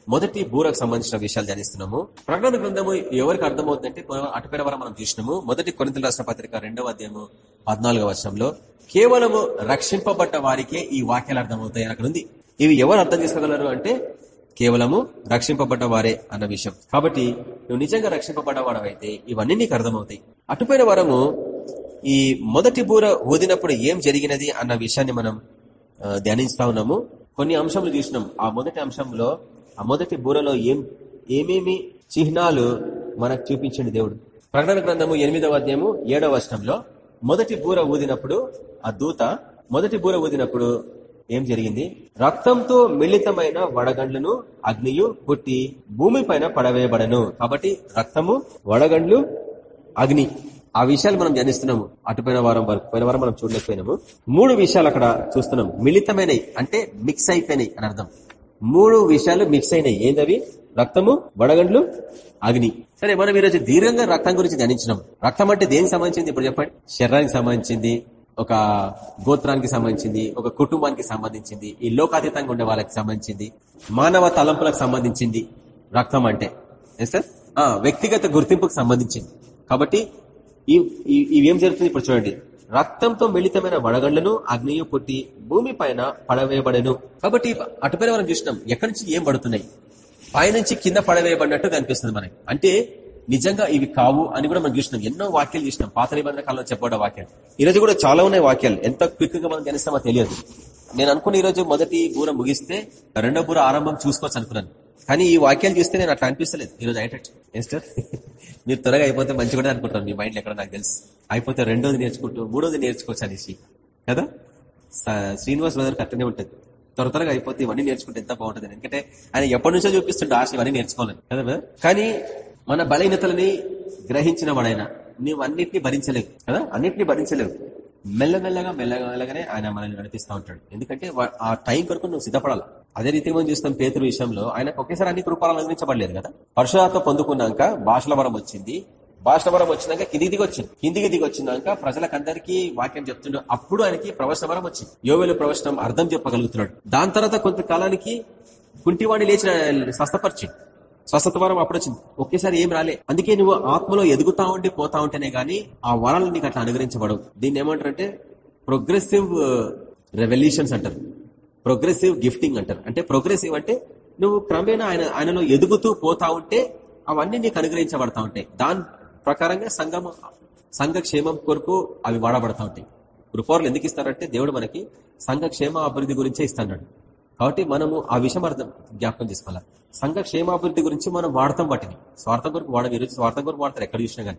Speaker 1: మొదటి బూరకు సంబంధించిన విషయాలు ధ్యానిస్తున్నాము. ప్రకటన గ్రంథము ఎవరికి అర్థమవుతుందంటే అటుపోయిన వారం మనం చూసినాము. మొదటి కొరింతల రాష్ట్ర పత్రిక రెండవ అధ్యాయము పద్నాలుగో వర్షంలో కేవలము రక్షింపబడ్డ వారికే ఈ వాక్యాలు అర్థమవుతాయి అక్కడ ఉంది. ఇవి ఎవరు అర్థం చేసుకోగలరు అంటే కేవలము రక్షింపబడ్డ వారే అన్న విషయం. కాబట్టి నువ్వు నిజంగా రక్షింపబడ్డవాడవైతే ఇవన్నీ నీకు అర్థమవుతాయి. అటుపోయిన వారము ఈ మొదటి బూర ఊదినప్పుడు ఏం జరిగినది అన్న విషయాన్ని మనం ధ్యానిస్తా ఉన్నాము. కొన్ని అంశములు చూసినాం. ఆ మొదటి అంశంలో ఆ మొదటి బూరలో ఏం ఏమేమి చిహ్నాలు మనకు చూపించండి దేవుడు. ప్రకటన గ్రంథము ఎనిమిదవ అధ్యాయము ఏడవ అష్టంలో మొదటి బూర ఊదినప్పుడు ఆ దూత మొదటి బూర ఊదినప్పుడు ఏం జరిగింది? రక్తంతో మిళితమైన వడగండ్లను అగ్నియు పుట్టి భూమి పైన పడవేయబడను. కాబట్టి రక్తము వడగండ్లు అగ్ని. ఆ విషయాలు మనం ధ్యానిస్తున్నాము. అటుపోయిన వారం వరకు పోయిన వారం మనం చూడలేకపోయినాము. మూడు విషయాలు అక్కడ చూస్తున్నాం. మిళితమైనవి అంటే మిక్స్ అయిపోయినాయి అని అర్థం. మూడు విషయాలు మిక్స్ అయినాయి. ఏందవి? రక్తము వడగండ్లు అగ్ని. సరే మనం ఈరోజు దీర్ఘంగా రక్తం గురించి ధ్యానించినాం. రక్తం అంటే దేనికి సంబంధించింది? ఇప్పుడు చెప్పండి. శరీరానికి సంబంధించింది ఒక గోత్రానికి సంబంధించింది ఒక కుటుంబానికి సంబంధించింది ఈ లోకాతీతంగా ఉండే వాళ్ళకి సంబంధించింది మానవ తలంపులకు సంబంధించింది రక్తం అంటే. సార్ వ్యక్తిగత గుర్తింపుకు సంబంధించింది. కాబట్టి ఇవేం జరుగుతుంది ఇప్పుడు చూడండి. రక్తంతో మిళితమైన వడగండ్లను అగ్నియు పుట్టి భూమి పైన పడవేయబడను. కాబట్టి అటుపైన మనం చూసినాం ఎక్కడి నుంచి ఏం పడుతున్నాయి? పైనుంచి కింద పడవేయబడినట్టు కనిపిస్తుంది మనకి. అంటే నిజంగా ఇవి కావు అని కూడా మనం చూసినాం. ఎన్నో వాక్యాలు చూసినాం. పాత నిబంధన కాలంలో చెప్పబడ్డ వాక్యాలు. ఈరోజు కూడా చాలా ఉన్నాయి వాక్యాలు. ఎంత క్విక్గా మనం గణిస్తామో తెలియదు. నేను అనుకున్న ఈ రోజు మొదటి బూర ముగిస్తే రెండో బూర ఆరంభం చూసుకోవచ్చు అనుకున్నాను. కానీ ఈ వాక్యాలు చూస్తే నేను అట్లా అనిపిస్తలేదు. ఈ రోజు అయ్యేటట్టు మిస్టర్ మీరు త్వరగా అయిపోతే మంచి కూడా అనుకుంటాను మీ మైండ్లో ఎక్కడ నాకు తెలుసు. అయిపోతే రెండోది నేర్చుకుంటూ మూడోది నేర్చుకోవచ్చు అనేసి. కదా? శ్రీనివాస్ బ్రదర్కి కరెక్ట్నే ఉంటుంది. త్వర త్వరగా అయిపోతే ఇవన్నీ నేర్చుకుంటే ఎంత బాగుంటుంది ఎందుకంటే ఆయన ఎప్పటి నుంచో చూపిస్తుండే ఆశ ఇవన్నీ నేర్చుకోవాలని. కదా కానీ మన బలహీనతలని గ్రహించిన వాడైనా నువ్వు అన్నింటినీ భరించలేవు. కదా? అన్నింటినీ భరించలేవు. మెల్లమెల్లగా మెల్లమెల్లగానే ఆయన మనల్ని నడిపిస్తూ ఉంటాడు. ఎందుకంటే ఆ టైం కొరకు నువ్వు సిద్ధపడాలి? అదే రీతి మనం చూస్తాం పేతురు విషయంలో ఆయనకు ఒకేసారి అన్ని కృపాలు అందించబడలేదు కదా? పరశురాత్మ పొందుకున్నాక భాషల వరం వచ్చింది. భాషల వరం వచ్చినాక కిందికి దిగి వచ్చింది కిందికి దిగి వచ్చినాక ప్రజలకందరికీ వాక్యం చెప్తుండే. అప్పుడు ఆయనకి ప్రవచన వరం వచ్చింది. యోవేలు ప్రవచనం అర్థం చెప్పగలుగుతున్నాడు. దాని తర్వాత కొంతకాలానికి కుంటివాణి లేచిన స్వస్థపరిచింది స్వస్థత వరం అప్పుడు వచ్చింది ఒకేసారి ఏం రాలే. అందుకే నువ్వు ఆత్మలో ఎదుగుతా ఉండి పోతా ఉంటేనే గానీ ఆ వరాలు నీకు అట్లా అనుగ్రహించబడవు. దీన్ని ఏమంటారంటే ప్రోగ్రెసివ్ రెవల్యూషన్స్ uh, అంటారు. ప్రోగ్రెసివ్ గిఫ్టింగ్ అంటారు. అంటే ప్రోగ్రెసివ్ అంటే నువ్వు క్రమేణా ఆయన ఆయనలో ఎదుగుతూ పోతా ఉంటే అవన్నీ నీకు అనుగ్రహించబడతా ఉంటాయి. దాని ప్రకారంగా సంఘం సంఘ క్షేమం కొరకు అవి వాడబడతా ఉంటాయి. కృపవర్లు ఎందుకు ఇస్తారంటే దేవుడు మనకి సంఘ క్షేమ అభివృద్ధి గురించే ఇస్తాడు కాబట్టి మనము ఆ విషయం అర్థం జ్ఞాపకం చేసుకోవాలి? సంఘ క్షేమాభివృద్ధి గురించి మనం వాడతాం వాటిని. స్వార్థం కొరకు వాడడం ఈరోజు స్వార్థం కొరకు వాడతారు ఎక్కడ చూసినా కానీ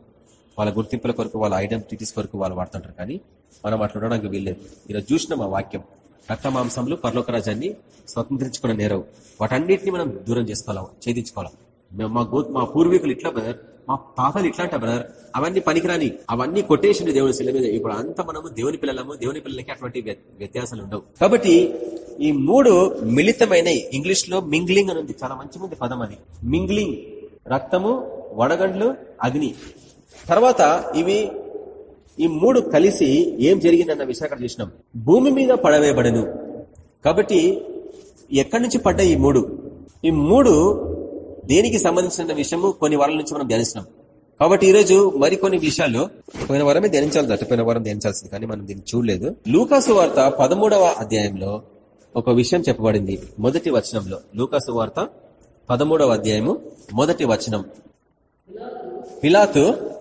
Speaker 1: వాళ్ళ గుర్తింపుల కొరకు వాళ్ళ ఐడెంటిటీస్ కొరకు వాళ్ళు వాడుతుంటారు. కానీ మనం అట్లా ఉండడానికి వీల్లేదు. ఈరోజు చూసినాం ఆ వాక్యం రక్త మాంసంలో పర్లోక రాజాన్ని స్వతంత్రించుకున్న నేరవు. వాటన్నిటిని మనం దూరం చేసుకోవాలి? ఛేదించుకోవాలి? మా గో మా పూర్వీకులు ఇట్లా బ్రదర్. మా పాపలు ఇట్లా అంట బ్రదర్. అవన్నీ పనికిరాని అవన్నీ కొట్టేసిండు దేవుని శిల మీద. ఇప్పుడు అంత మనము దేవుని పిల్లలము దేవుని పిల్లలకి అటువంటి వ్యత్యాసాలు ఉండవు. కాబట్టి ఈ మూడు మిళితమైనవి ఇంగ్లీష్లో మింగ్లింగ్ అని ఉంది. చాలా మంచి మంది పదం అది. మింగ్లింగ్ రక్తము వడగండ్లు అగ్ని. తర్వాత ఇవి ఈ మూడు కలిసి ఏం జరిగిందన్న విషయం అక్కడ చూసినాం. భూమి మీద పడవేయబడను. కాబట్టి ఎక్కడి నుంచి పడ్డాయి ఈ మూడు? ఈ మూడు దేనికి సంబంధించిన విషయము కొన్ని వారాల నుంచి మనం ధ్యానిస్తున్నాం. కాబట్టి ఈ రోజు మరికొన్ని విషయాలు పోయిన వారమే ధ్యానించాలి దట్టపోయిన వారం ధ్యానించాల్సింది. కానీ మనం దీన్ని చూడలేదు. లూకాసు వార్త పదమూడవ అధ్యాయంలో ఒక విషయం చెప్పబడింది. మొదటి వచనంలో లూకాసు వార్త పదమూడవ అధ్యాయము మొదటి వచనం. పిలాతు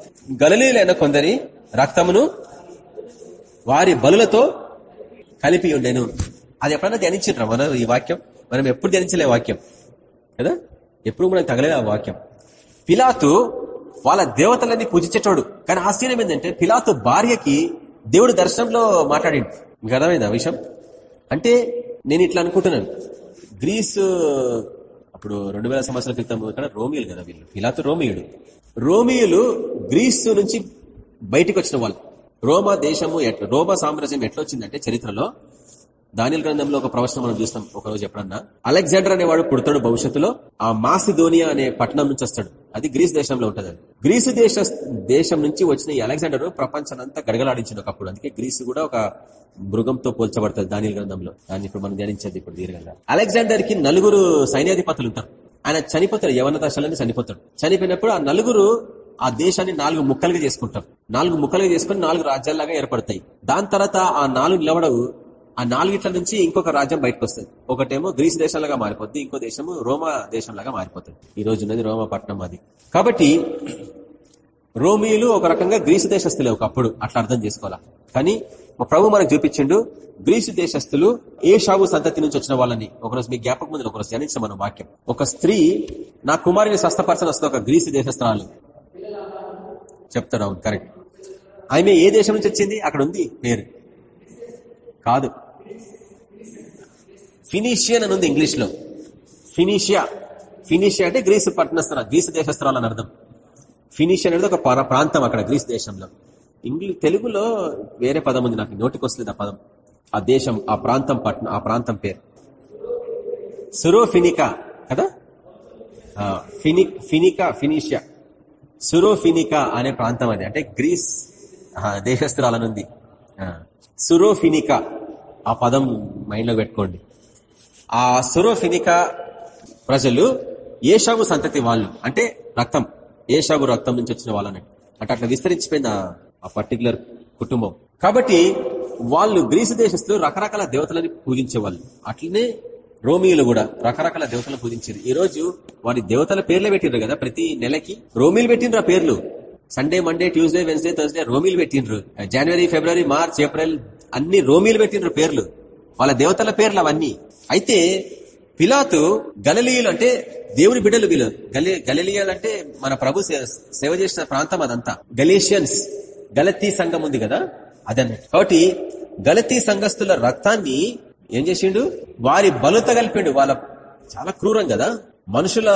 Speaker 1: గలలీలైన కొందరి రక్తమును వారి బలులతో కలిపి ఉండేను. అది ఎప్పుడైనా ధ్యానించారా మనం ఈ వాక్యం? మనం ఎప్పుడు ధ్యానించలే వాక్యం? కదా? ఎప్పుడు మనకు తగలేదు ఆ వాక్యం? పిలాతు వాళ్ళ దేవతలన్నీ పూజించేటోడు. కానీ ఆశ్చర్యం ఏంటంటే పిలాతు భార్యకి దేవుడు దర్శనంలో మాట్లాడిండు. మీకు అర్థమైంది ఆ విషయం? అంటే నేను ఇట్లా అనుకుంటున్నాను. గ్రీసు అప్పుడు రెండు వేల సంవత్సరాల క్రితం కదా రోమియోలు కదా వీళ్ళు. ఇలాతో రోమియుడు. రోమియులు గ్రీసు నుంచి బయటికి వచ్చిన వాళ్ళు. రోమా దేశము ఎట్లా రోమా సామ్రాజ్యం ఎట్లా వచ్చిందంటే చరిత్రలో దానిల గ్రంథంలో ఒక ప్రవచనం మనం చూస్తాం. ఒకరోజు ఎప్పుడన్నా అలెగ్జాండర్ అనేవాడు పుడతాడు భవిష్యత్తులో ఆ మాసిధోనియా అనే పట్టణం నుంచి వస్తాడు. అది గ్రీస్ దేశంలో ఉంటుంది గ్రీసు దేశ దేశం నుంచి వచ్చిన ఈ అలెగ్జాండర్ ప్రపంచానంతా గడగలాడించింది ఒకప్పుడు. అందుకే గ్రీసు కూడా ఒక మృగంతో పోల్చబడుతుంది దానిల గ్రంథంలో. దాన్ని ఇప్పుడు మనం ధ్యానించేది ఇప్పుడు దీర్ఘంగా. అలెగ్జాండర్కి నలుగురు సైన్యాధిపతులు ఉంటారు. ఆయన చనిపోతారు యవన దశలని చనిపోతాడు. చనిపోయినప్పుడు ఆ నలుగురు ఆ దేశాన్ని నాలుగు ముక్కలుగా చేసుకుంటారు. నాలుగు ముక్కలుగా చేసుకుని నాలుగు రాజ్యాల్లాగా ఏర్పడతాయి. దాని తర్వాత ఆ నాలుగు నిలవడవు ఆ నాలుగిట్ల నుంచి ఇంకొక రాజ్యం బయటకు వస్తుంది ఒకటేమో గ్రీస్ దేశంలాగా మారిపోద్ది ఇంకో దేశము రోమా దేశంలాగా మారిపోతుంది. ఈ రోజు ఉన్నది రోమా పట్టణం అది. కాబట్టి రోమియులు ఒక రకంగా గ్రీసు దేశస్తులే ఒకప్పుడు అట్లా అర్థం చేసుకోవాలా? కానీ మా ప్రభు మనకు చూపించిండు గ్రీసు దేశస్తులు ఏ షాబు సంతతి నుంచి వచ్చిన వాళ్ళని. ఒకరోజు మీ జ్ఞాపక ముందు ఒకరోజు ధ్యానించిన మన వాక్యం. ఒక స్త్రీ నా కుమారుని స్వస్థపరచని వస్తుంది ఒక గ్రీసు దేశస్థానాలు చెప్తాడు అవును కరెక్ట్. ఆమె ఏ దేశం నుంచి వచ్చింది? అక్కడ ఉంది పేరు. కాదు. ఫినీషియన్ అని ఉంది ఇంగ్లీష్లో ఫినీషియా. ఫినీషియా అంటే గ్రీసు పట్టణస్థల గ్రీసు దేశస్త్రాలు అని అర్థం. ఫినీషియా అనేది ఒక ప్రాంతం అక్కడ గ్రీస్ దేశంలో. ఇంగ్లీష్ తెలుగులో వేరే పదం ఉంది నాకు నోటికి వస్తుంది ఆ పదం. ఆ దేశం ఆ ప్రాంతం పట్టణ ఆ ప్రాంతం పేరు. సురోఫినికా కదా? ఫిని ఫినికా ఫినిషియా. సురోఫినికా అనే ప్రాంతం అది. అంటే గ్రీస్ దేశస్తురాలనుంది సురోఫినికా. ఆ పదం మైండ్లో పెట్టుకోండి. ఆ సురోఫినికా ప్రజలు ఏషాగు సంతతి వాళ్ళు. అంటే రక్తం. ఏషాగు రక్తం నుంచి వచ్చిన వాళ్ళని. అంటే అట్లా విస్తరించిపోయింది ఆ పర్టికులర్ కుటుంబం. కాబట్టి వాళ్ళు గ్రీసు దేశస్తులు రకరకాల దేవతలని పూజించేవాళ్ళు. అట్లనే రోమియులు కూడా రకరకాల దేవతలను పూజించారు. ఈ రోజు వారి దేవతల పేర్లే పెట్టిండ్రు కదా ప్రతి నెలకి. రోమిలు పెట్టిండ్రు ఆ పేర్లు. Sunday Monday Tuesday Wednesday Thursday రోమిలు పెట్టిండ్రు. జనవరి ఫిబ్రవరి మార్చ్ ఏప్రిల్ అన్ని రోమిలు పెట్టిండ్రు పేర్లు. వాళ్ళ దేవతల పేర్లు అవన్నీ. అయితే పిలాతు గలలీయులు అంటే దేవుని బిడ్డలు వీళ్ళు. గలి గలలీయాలు అంటే మన ప్రభు సేవ చేసిన ప్రాంతం అదంతా. గలేషియన్స్. గలతీ సంఘం ఉంది కదా? అదన్నట్టు కాబట్టి గలతీ సంఘస్థుల రక్తాన్ని ఏం చేసిండు? వారి బలుత కలిపిండు. వాళ్ళ చాలా క్రూరం కదా? మనుషుల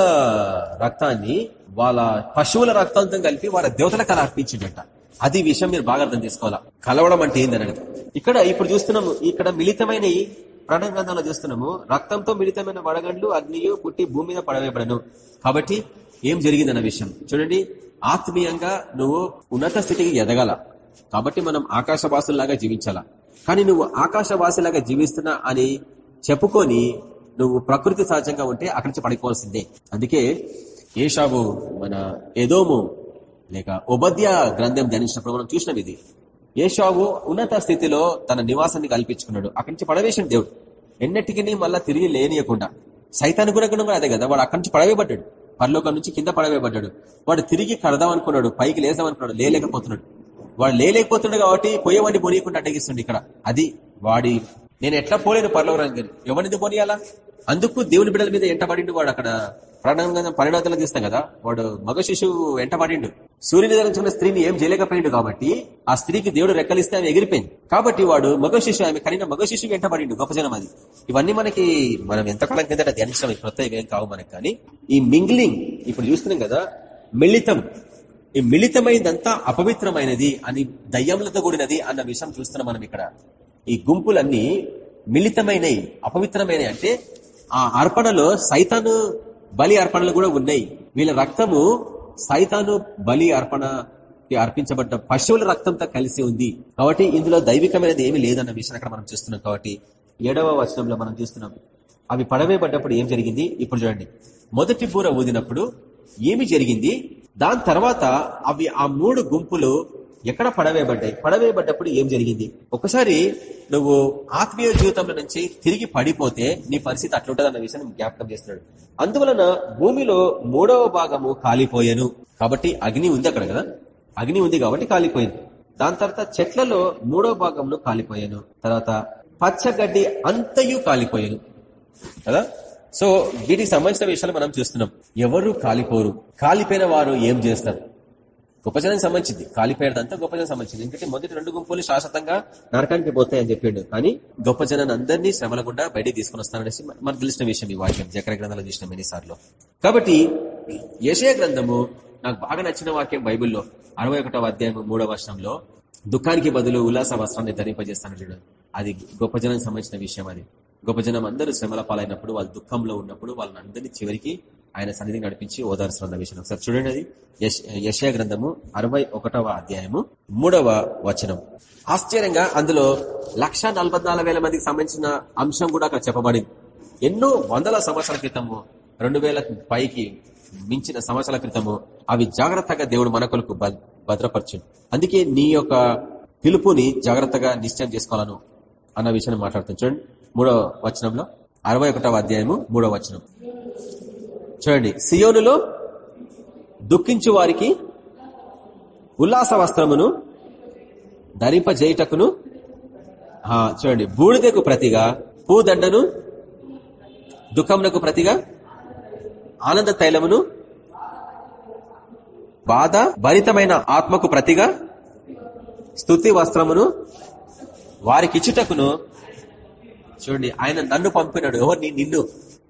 Speaker 1: రక్తాన్ని వాళ్ళ పశువుల రక్తంతో కలిపి వాళ్ళ దేవతలకు అలా అర్పించిండట. అది విషయం మీరు బాగా అర్థం చేసుకోవాలా? కలవడం అంటే ఏందని ఇక్కడ ఇప్పుడు చూస్తున్నాము ఇక్కడ మిళితమైన ప్రణం గ్రంథంలో చూస్తున్నాము రక్తంతో మిళితమైన వడగండ్లు అగ్నియు పుట్టి భూమి మీద పడవేయబడను. కాబట్టి ఏం జరిగిందన్న విషయం? చూడండి ఆత్మీయంగా నువ్వు ఉన్నత స్థితికి ఎదగాల. కాబట్టి మనం ఆకాశవాసులాగా జీవించాలా? కానీ నువ్వు ఆకాశవాసులాగా జీవిస్తున్నా అని చెప్పుకొని నువ్వు ప్రకృతి సహజంగా ఉంటే అక్కడి నుంచి పడిపోవాల్సిందే. అందుకే ఏషావు మన ఏదోము లేక ఉబద్య గ్రంథం ధ్యానించినప్పుడు మనం చూసినాం ఇది. ఏషావు ఉన్నత స్థితిలో తన నివాసాన్ని కల్పించుకున్నాడు. అక్కడి నుంచి పడవేసిన దేవుడు. ఎన్నటికీ మళ్ళా తిరిగి లేనియకుండా. సైతాన్ని కూడా కూడా అదే కదా వాడు అక్కడి నుంచి పడవేయబడ్డాడు. పరలోకం నుంచి కింద పడవేయబడ్డాడు. వాడు తిరిగి కడదాం అనుకున్నాడు పైకి లేదాం అనుకున్నాడు లేలేకపోతున్నాడు. వాడు లేలేకపోతున్నాడు కాబట్టి పోయేవాడిని పోనీయకుండా అడ్డగిస్తుండే ఇక్కడ. అది వాడి నేను ఎట్లా పోలేను పరలోకరానికి. ఎవరిని పోనీయాలా అందుకు దేవుని బిడ్డల మీద ఎంటబడిండు వాడు అక్కడ ప్రాణంగా పరిణామాలు తీస్తాం కదా. వాడు మగ శిశువు వెంటబడిండు సూర్యుని ధరించుకున్న స్త్రీని ఏం చేయలేకపోయిండు కాబట్టి ఆ స్త్రీకి దేవుడు రెక్కలిస్తే ఆమె ఎగిరిపోయింది. కాబట్టి వాడు మగ శిశువు ఆమె కనిన మగ శిశువు వెంటబడిండు గొప్ప జనం అది. ఇవన్నీ మనకి మనం ఎంతకాలం కిందట ధ్యానించడం కొత్త ఏం కావు మనకి కానీ. ఈ మింగ్లింగ్ ఇప్పుడు చూస్తున్నాం కదా మిళితం. ఈ మిళితమైందంతా అపవిత్రమైనది అని దయ్యములతో కూడినది అన్న విషయం చూస్తున్నాం మనం ఇక్కడ. ఈ గుంపులన్నీ మిళితమైనవి అపవిత్రమైనవి అంటే ఆ అర్పణలో సైతాను బలి అర్పణలు కూడా ఉన్నాయి. వీళ్ళ రక్తము సైతాను బలి అర్పణ అర్పించబడ్డ పశువుల రక్తంతో కలిసి ఉంది. కాబట్టి ఇందులో దైవికమైనది ఏమీ లేదన్న విషయం అక్కడ మనం చూస్తున్నాం కాబట్టి ఏడవ వచనంలో మనం చూస్తున్నాం. అవి పడవేయబడ్డప్పుడు ఏం జరిగింది? ఇప్పుడు చూడండి. మొదటి బూర ఊదినప్పుడు ఏమి జరిగింది? దాని తర్వాత అవి ఆ మూడు గుంపులు ఎక్కడ పడవేయబడ్డాయి పడవేయబడ్డప్పుడు ఏం జరిగింది? ఒకసారి నువ్వు ఆత్మీయ జీవితంలో నుంచి తిరిగి పడిపోతే నీ పరిస్థితి అట్లుంటది అన్న విషయాన్ని జ్ఞాపకం చేస్తున్నాడు. అందువలన భూమిలో మూడవ భాగము కాలిపోయాను. కాబట్టి అగ్ని ఉంది అక్కడ కదా? అగ్ని ఉంది కాబట్టి కాలిపోయింది. దాని తర్వాత చెట్లలో మూడవ భాగంలో కాలిపోయాను. తర్వాత పచ్చగడ్డి అంతయు కాలిపోయాను. కదా? సో వీటికి సంబంధించిన విషయాలు మనం చూస్తున్నాం. ఎవరు కాలిపోరు? కాలిపోయిన వారు ఏం చేస్తారు? గొప్పజనానికి సంబంధించింది. కాలిపోయేదంతా గొప్ప సంబంధించింది. ఎందుకంటే మొదటి రెండు గుంపులు శాశ్వతంగా నరకానికి పోతాయని చెప్పిండు. కానీ గొప్ప జనాన్ని అందరినీ శ్రమల గుండా బయటికి తీసుకుని వస్తాననేసి మనకు తెలిసిన విషయం ఈ వాక్యం. జకర గ్రంథాలు చూసిన ఎన్నిసార్లు. కాబట్టి యశయ గ్రంథము నాకు బాగా నచ్చిన వాక్యం బైబిల్లో అరవై ఒకటవ అధ్యాయం మూడవ వర్షంలో దుఃఖానికి బదులు ఉల్లాస వస్త్రాన్ని ధరింపజేస్తాను చూడండి అది గొప్ప జనానికి సంబంధించిన విషయం అది. గొప్ప జనం అందరూ శ్రమల పాలైనప్పుడు వాళ్ళు దుఃఖంలో ఉన్నప్పుడు వాళ్ళని అందరినీ చివరికి ఆయన సన్నిధిని నడిపించి ఓదార్స్తున్న విషయం ఒకసారి చూడండి అది. యశయ గ్రంథము అరవై అధ్యాయము మూడవ వచనం. ఆశ్చర్యంగా అందులో లక్ష మందికి సంబంధించిన అంశం కూడా అక్కడ చెప్పబడింది. ఎన్నో వందల సంవత్సరాల క్రితము రెండు వేల పైకి మించిన సంవత్సరాల క్రితము అవి జాగ్రత్తగా దేవుడు మనకులకు భద్రపరచు అందుకే నీ యొక్క పిలుపుని జాగ్రత్తగా నిశ్చయం చేసుకోవాలను అన్న విషయాన్ని మాట్లాడుతుంది చూడండి మూడవ వచనంలో అరవై అధ్యాయము మూడవ వచనం. చూడండి. సియోనులో దుఃఖించు వారికి ఉల్లాస వస్త్రమును ధరింపజేయుటకును చూడండి. బూడిదకు ప్రతిగా పూదండను దుఃఖమునకు ప్రతిగా ఆనంద తైలమును బాధ భరితమైన ఆత్మకు ప్రతిగా స్థుతి వస్త్రమును వారికిచ్చుటకును చూడండి. ఆయన నన్ను పంపినాడు. ఎవరిని నిన్ను?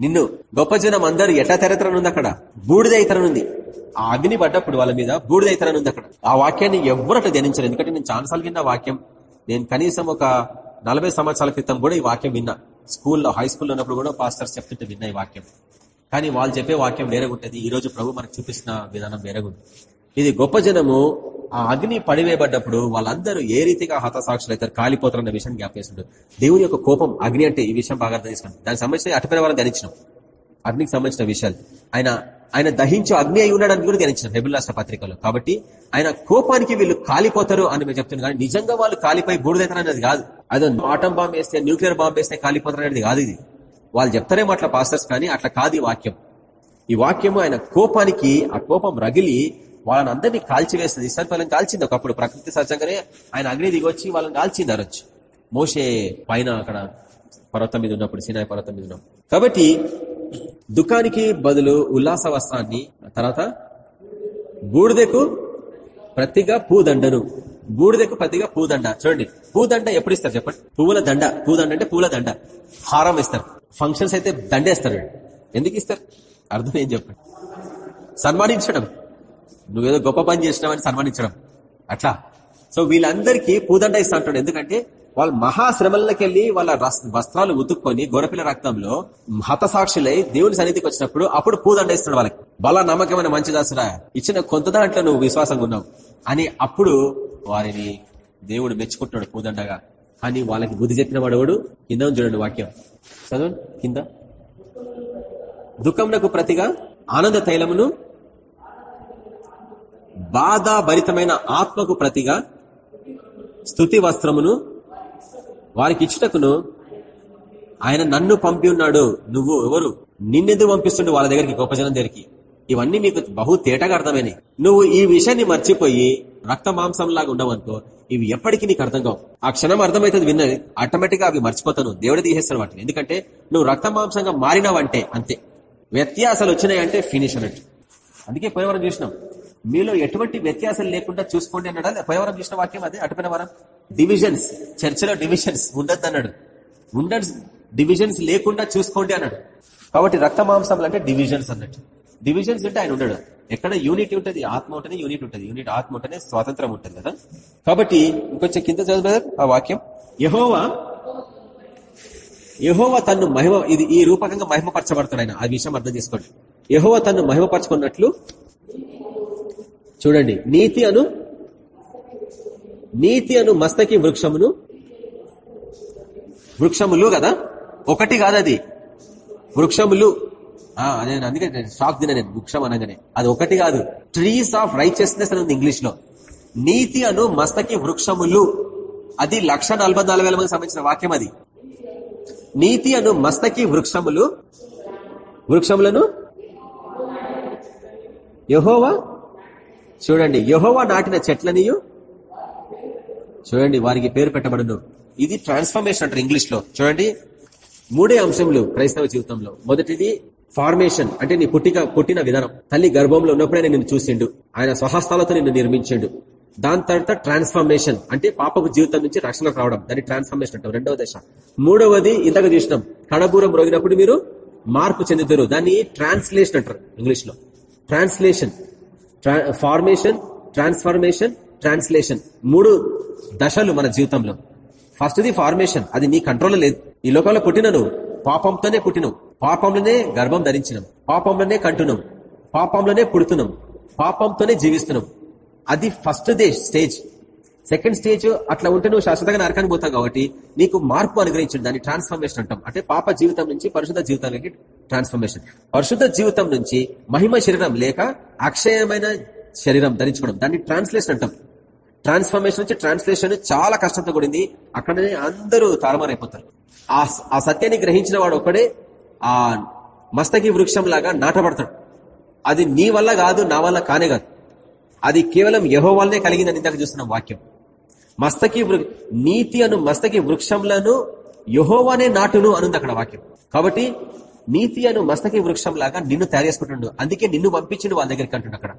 Speaker 1: నిన్ను గొప్ప జనం అందరు ఎట్లా తెరతరనుంది అక్కడ? బూడిదైతరనుంది. ఆ అగ్ని పడ్డప్పుడు వాళ్ళ మీద బూడిదైతరనుంది అక్కడ. ఆ వాక్యాన్ని ఎవరు అట్లా ధ్యానించారు ఎందుకంటే నేను చాలాసార్లు విన్న వాక్యం. నేను కనీసం ఒక నలభై సంవత్సరాల క్రితం కూడా ఈ వాక్యం విన్నా. స్కూల్లో హై స్కూల్లో ఉన్నప్పుడు కూడా పాస్టర్స్ చెప్తుంటే విన్నా ఈ వాక్యం. కానీ వాళ్ళు చెప్పే వాక్యం వేరేగుంటది. ఈ రోజు ప్రభు మనకు చూపిస్తున్న విధానం వేరేగుంది. ఇది గొప్ప జనము ఆ అగ్ని పడివేయబడ్డప్పుడు వాళ్ళందరూ ఏ రీతిగా హతసాక్షులు అవుతారు కాలిపోతారన్న విషయం జ్ఞాపేస్తుండ్రు దేవుని యొక్క కోపం అగ్ని అంటే ఈ విషయం బాగా అర్థం చేసుకోండి దానికి సంబంధించిన అటుపైన వాళ్ళని ధరించినాం అగ్నికి సంబంధించిన విషయాలు. ఆయన ఆయన దహించు అగ్ని అయి ఉన్నాడని కూడా ధ్యానించిన హెబుల్ రాష్ట్ర పత్రికలో. కాబట్టి ఆయన కోపానికి వీళ్ళు కాలిపోతారు అని మేము చెప్తున్నాం. కానీ నిజంగా వాళ్ళు కాలిపోయి బూడిదైతారు అనేది కాదు. అదే ఆటం బాంబ్ వేస్తే న్యూక్లియర్ బాంబ్ వేస్తే కాలిపోతారు అనేది కాదు ఇది. వాళ్ళు చెప్తారేమో అట్లా పాస్టర్స్ కానీ అట్లా కాదు ఈ వాక్యం. ఈ వాక్యము ఆయన కోపానికి ఆ కోపం రగిలి వాళ్ళని అందరినీ కాల్చివేస్తుంది ఇస్రాయల్ పిల్లలు కాల్చింది. ఒకప్పుడు ప్రకృతి సహజంగానే ఆయన అగ్ని దిగొచ్చి వాళ్ళని కాల్చింది అరొచ్చు మోసే పైన అక్కడ పర్వతం మీద ఉన్నప్పుడు సినాయి పర్వతం మీద ఉన్నప్పుడు. కాబట్టి దుఃఖానికి బదులు ఉల్లాస వస్త్రాన్ని తర్వాత బూడిదకు ప్రతిగా పూదండను. బూడిదకు ప్రతిగా పూదండ. చూడండి పూదండ ఎప్పుడు ఇస్తారు చెప్పండి? పువ్వుల దండ. పూదండ అంటే పూల దండ. హారం ఇస్తారు ఫంక్షన్స్ అయితే దండేస్తారు ఎందుకు ఇస్తారు? అర్థం ఏం చెప్పండి? సన్మానించడం. నువ్వేదో గొప్ప పని చేసినావని సన్మానించడం. అట్లా. సో వీళ్ళందరికీ పూదండ ఇస్తా అంటాడు. ఎందుకంటే వాళ్ళు మహాశ్రమలకెళ్ళి వాళ్ళ వస్త్రాలు ఉతుక్కొని గొరపిల రక్తంలో హతసాక్షులై దేవుని సన్నిధికి వచ్చినప్పుడు అప్పుడు పూదండ ఇస్తున్నాడు వాళ్ళకి. బల నమ్మకమైన మంచి దాసరా ఇచ్చిన కొంత దాంట్లో నువ్వు విశ్వాసంగా ఉన్నావు. అని అప్పుడు వారిని దేవుడు మెచ్చుకుంటున్నాడు పూదండగా. అని వాళ్ళకి బుద్ధి చెప్పిన వాడు కింద చూడండి వాక్యం. చదువు కింద. దుఃఖంనకు ప్రతిగా ఆనంద తైలమును బాధాభరితమైన ఆత్మకు ప్రతిగా స్థుతి వస్త్రమును వారికి ఇచ్చుటకును ఆయన నన్ను పంపి ఉన్నాడు. నువ్వు ఎవరు? నిన్నెందుకు పంపిస్తుండు వాళ్ళ దగ్గరికి గొప్ప జనం దగ్గరికి? ఇవన్నీ మీకు బహు తేటగా అర్థమైనాయి. నువ్వు ఈ విషయాన్ని మర్చిపోయి రక్త మాంసంలాగా ఉండవనుకో ఇవి ఎప్పటికీ నీకు అర్థం కావు. ఆ క్షణం అర్థమవుతుంది విన్నది. ఆటోమేటిక్గా అవి మర్చిపోతాను. దేవుడు తీసేస్తాడు వాటిని. ఎందుకంటే నువ్వు రక్త మాంసంగా మారినావంటే అంతే. వ్యత్యాసాలు వచ్చినాయంటే ఫినిష్ అన్నట్టు. అందుకే పోయేవారం చూసినాం. మీలో ఎటువంటి వ్యత్యాసం లేకుండా చూసుకోండి అన్నాడా? పోయవరం చూసిన వాక్యం అదే అటుపోయిన వరం. డివిజన్స్ చర్చలో డివిజన్స్ ఉండద్దు అన్నాడు. ఉండదు డివిజన్స్ లేకుండా చూసుకోండి అన్నాడు. కాబట్టి రక్త మాంసములు అంటే డివిజన్స్ అన్నట్టు. డివిజన్స్ అంటే ఆయన ఉండడు. ఎక్కడ యూనిట్ ఉంటుంది? ఆత్మ ఉంటేనే యూనిట్ ఉంటుంది. యూనిట్ ఆత్మ ఉంటేనే స్వాతంత్రం ఉంటుంది కదా. కాబట్టి ఇంకొంచెం కింద చదువు ఆ వాక్యం. యహోవా యహోవా తను మహిమ ఇది ఈ రూపకంగా మహిమపరచబడతాడు ఆయన. ఆ విషయం అర్థం చేసుకోండి. యహోవా తను మహిమపరచుకున్నట్లు చూడండి నీతి అను నీతి అను మస్తకి వృక్షమును వృక్షములు కదా? ఒకటి కాదు అది వృక్షములు అదే అందుకే షాక్ తిన నేను వృక్షం అనగానే. అది ఒకటి కాదు. ట్రీస్ ఆఫ్ రైచియస్నెస్ అని ఉంది ఇంగ్లీష్లో నీతి అను మస్తకి వృక్షములు. అది లక్ష మంది సంబంధించిన వాక్యం అది. నీతి అను మస్తకి వృక్షములు. వృక్షములను? యహోవా చూడండి యహోవా నాటిన చెట్లనియు? చూడండి వారికి పేరు పెట్టబడును. ఇది ట్రాన్స్ఫర్మేషన్ అంటారు ఇంగ్లీష్లో చూడండి మూడే అంశంలు క్రైస్తవ జీవితంలో. మొదటిది ఫార్మేషన్ అంటే నీ పుట్టిక పుట్టిన విధానం. తల్లి గర్భంలో ఉన్నప్పుడే నిన్ను చూసిండు. ఆయన స్వహస్తాలతో నిన్ను నిర్మించిండు. దాని తర్వాత ట్రాన్స్ఫర్మేషన్ అంటే పాపపు జీవితం నుంచి రక్షణకు రావడం. దాన్ని ట్రాన్స్ఫర్మేషన్ అంటాం రెండవ దశ. మూడవది ఇంతకు చూసినాం కడబూరం రోగినప్పుడు మీరు మార్పు చెందుతారు. దాన్ని ట్రాన్స్లేషన్ అంటారు ఇంగ్లీష్లో ట్రాన్స్లేషన్ ఫార్మేషన్ ట్రాన్స్ఫర్మేషన్ ట్రాన్స్లేషన్ మూడు దశలు మన జీవితంలో. ఫస్ట్ది ఫార్మేషన్ అది నీ కంట్రోల్లో లేదు. ఈ లోకంలో పుట్టిన నువ్వు. పాపంతోనే పుట్టినవు. పాపంలోనే గర్భం ధరించినాం పాపంలోనే కంటున్నాం పాపంలోనే పుడుతున్నాం పాపంతోనే జీవిస్తున్నాం అది first the stage. Second stage అట్లా ఉంటే నువ్వు శాశ్వతంగా నరకానికి పోతావు కాబట్టి నీకు మార్పు అనుగ్రహించండి. దాన్ని ట్రాన్స్ఫర్మేషన్ అంటాం. అంటే పాప జీవితం నుంచి పరిశుద్ధ జీవితానికి ట్రాన్స్ఫర్మేషన్ పరిశుద్ధ జీవితం నుంచి మహిమ శరీరం లేక అక్షయమైన శరీరం ధరించుకోవడం. దాన్ని ట్రాన్స్లేషన్ అంటాం. ట్రాన్స్ఫర్మేషన్ నుంచి ట్రాన్స్లేషన్ చాలా కష్టంతో కూడింది. అక్కడనే అందరూ తారుమారైపోతారు. ఆ సత్యాన్ని గ్రహించిన వాడు ఒకడే ఆ మస్తకి వృక్షం లాగా నాటబడతాడు. అది నీ వల్ల కాదు నా వల్ల కానే కాదు. అది కేవలం యహో వల్లనే కలిగిందని ఇందాక చూస్తున్నాం వాక్యం. మస్తకి నీతి అను మస్తకి వృక్షంలను యహోవానే నాటును అనుంది అక్కడ వాక్యం. కాబట్టి నీతి అను మస్తకి వృక్షం లాగా నిన్ను తయారు చేసుకుంటుండు. అందుకే నిన్ను పంపించిండు వాళ్ళ దగ్గరికి అంటుండు అక్కడ.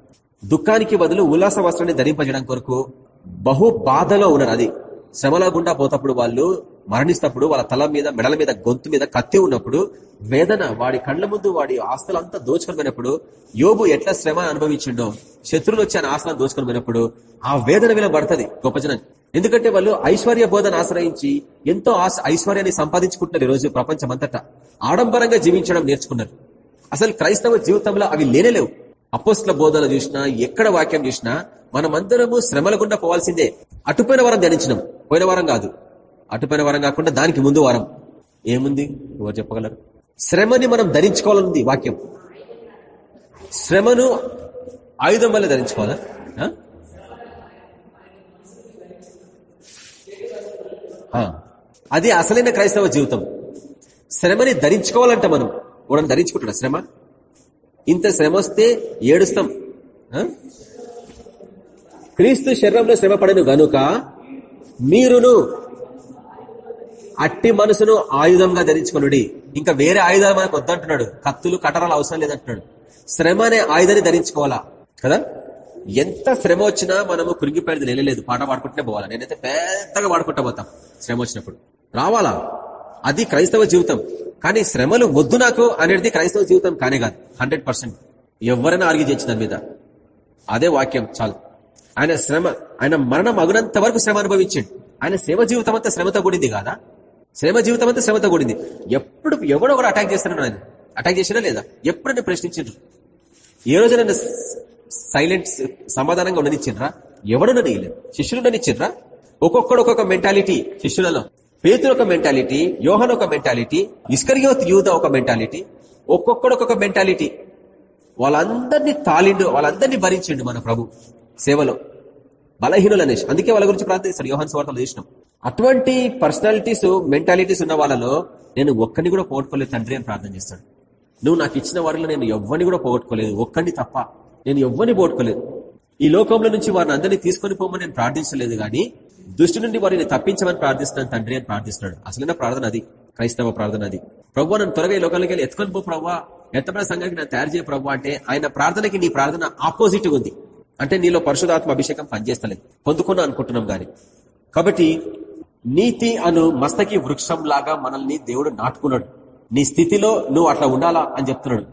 Speaker 1: దుఃఖానికి బదులు ఉల్లాస వస్త్రాన్ని ధరింపజేయడం కొరకు బహు బాధలో ఉన్నారు. అది శ్రమల గుండా పోతప్పుడు వాళ్ళు మరణిస్తప్పుడు వాళ్ళ తల మీద మెడల మీద గొంతు మీద కత్తి ఉన్నప్పుడు వేదన వాడి కళ్ళ ముందు వాడి ఆస్తులంతా దోచుకొని పోయినప్పుడు యోబు ఎట్లా శ్రమ అనుభవించిండో శత్రువులు వచ్చి ఆయన ఆస్తులను దోచుకొని పోయినప్పుడు ఆ వేదన విల పడుతుంది గొప్ప ఎందుకంటే వాళ్ళు ఐశ్వర్య బోధన ఆశ్రయించి ఎంతో ఐశ్వర్యాన్ని సంపాదించుకుంటున్నారు ఈ రోజు ప్రపంచమంతటా. ఆడంబరంగా జీవించడం నేర్చుకున్నారు. అసలు క్రైస్తవ జీవితంలో అవి లేనేలేవు. అపోస్ల బోధన చూసినా ఎక్కడ వాక్యం చూసినా మనమందరము శ్రమల గుండా పోవాల్సిందే. అటుపోయిన వారం ధ్యానించినాం. పోయిన వారం కాదు. అటుపైన వారం కాకుండా దానికి ముందు వారం. ఏముంది? ఎవరు చెప్పగలరు? శ్రమని మనం ధరించుకోవాలనుంది వాక్యం. శ్రమను ఆయుధం వల్ల ధరించుకోవాలా? అది అసలైన క్రైస్తవ జీవితం. శ్రమని ధరించుకోవాలంట మనం. కూడా ధరించుకుంటున్నా శ్రమ? ఇంత శ్రమ వస్తే ఏడుస్తాం. క్రీస్తు శరీరంలో శ్రమ పడను గనుక మీరును అట్టి మనసును ఆయుధంగా ధరించుకునుడి. ఇంకా వేరే ఆయుధాలు మనకు వద్దంటున్నాడు. కత్తులు కటరాలు అవసరం లేదంటున్నాడు. శ్రమ అనే ఆయుధాన్ని ధరించుకోవాలా? కదా? ఎంత శ్రమ వచ్చినా మనము కురిగిపోయేది నిలలేదు. పాట పాడుకుంటూనే పోవాలా? నేనైతే పెద్దగా పాడుకుంటా పోతాం శ్రమ వచ్చినప్పుడు. రావాలా? అది క్రైస్తవ జీవితం. కానీ శ్రమలు వద్దు నాకు అనేది క్రైస్తవ జీవితం కానే కాదు. Hundred percent. ఎవరైనా ఆర్గ్యూ దాని మీద. అదే వాక్యం. చాలు. ఆయన శ్రమ ఆయన మరణం అగునంత వరకు శ్రమ అనుభవించండి. ఆయన సేవ జీవితం అంతా శ్రమతో కూడింది కాదా? శ్రమ జీవితం అంతా శ్రమతో కూడింది. ఎప్పుడు ఎవడో కూడా అటాక్ చేస్తున్నాడు ఆయన అటాక్ చేసినా లేదా? ఎప్పుడైనా ప్రశ్నించారు ఏ రోజు నన్ను సైలెంట్ సమాధానంగా ఉండనిచ్చిండ్రా? ఎవడు నన్ను శిష్యులు నన్నిచ్చిండ్రా ఒక్కొక్కడు ఒక్కొక్క మెంటాలిటీ శిష్యులలో. పేతురు ఒక మెంటాలిటీ యోహన్ ఒక మెంటాలిటీ ఇస్కరియోత్ యూద ఒక మెంటాలిటీ ఒక్కొక్కడు ఒక్కొక్క మెంటాలిటీ వాళ్ళందరినీ తాలిండు వాళ్ళందరినీ భరించిండు మన ప్రభు సేవలో. బలహీనులు అనేసి అందుకే వాళ్ళ గురించి ప్రార్థిస్తాడు యోహన్ స్వార్థలు చేసినాం. అటువంటి పర్సనాలిటీస్ మెంటాలిటీస్ ఉన్న వాళ్ళలో నేను ఒక్కడిని కూడా పోగొట్టుకోలేదు తండ్రి అని ప్రార్థన చేస్తాడు. నువ్వు నాకు ఇచ్చిన వారిలో నేను ఎవ్వరిని కూడా పోగొట్టుకోలేదు ఒక్కడిని తప్ప. నేను ఎవ్వరిని పోగొట్టుకోలేదు. ఈ లోకంలో నుంచి వారిని అందరినీ తీసుకొని పోమని నేను ప్రార్థించలేదు కానీ దృష్టి నుండి వారిని తప్పించమని ప్రార్థిస్తున్నాను తండ్రి అని ప్రార్థిస్తున్నాడు. అసలైన ప్రార్థన అది. క్రైస్తవ ప్రార్థన అది. ప్రభు నన్ను త్వరగా ఈ లోకాలకి వెళ్ళి ఎత్తుకొని పో ప్రవ్వా. ఎత్తమైన సంఘానికి నేను తయారు చేయ ప్రభు అంటే ఆయన ప్రార్థనకి నీ ప్రార్థన ఆపోజిట్ ఉంది. అంటే నీలో పరశుదాత్మ అభిషేకం పనిచేస్తలేదు. పొందుకున్నా అనుకుంటున్నాం గాని. కాబట్టి నీతి అను మస్తకి వృక్షం లాగా మనల్ని దేవుడు నాటుకున్నాడు. నీ స్థితిలో నువ్వు అట్లా ఉండాలా అని చెప్తున్నాడు.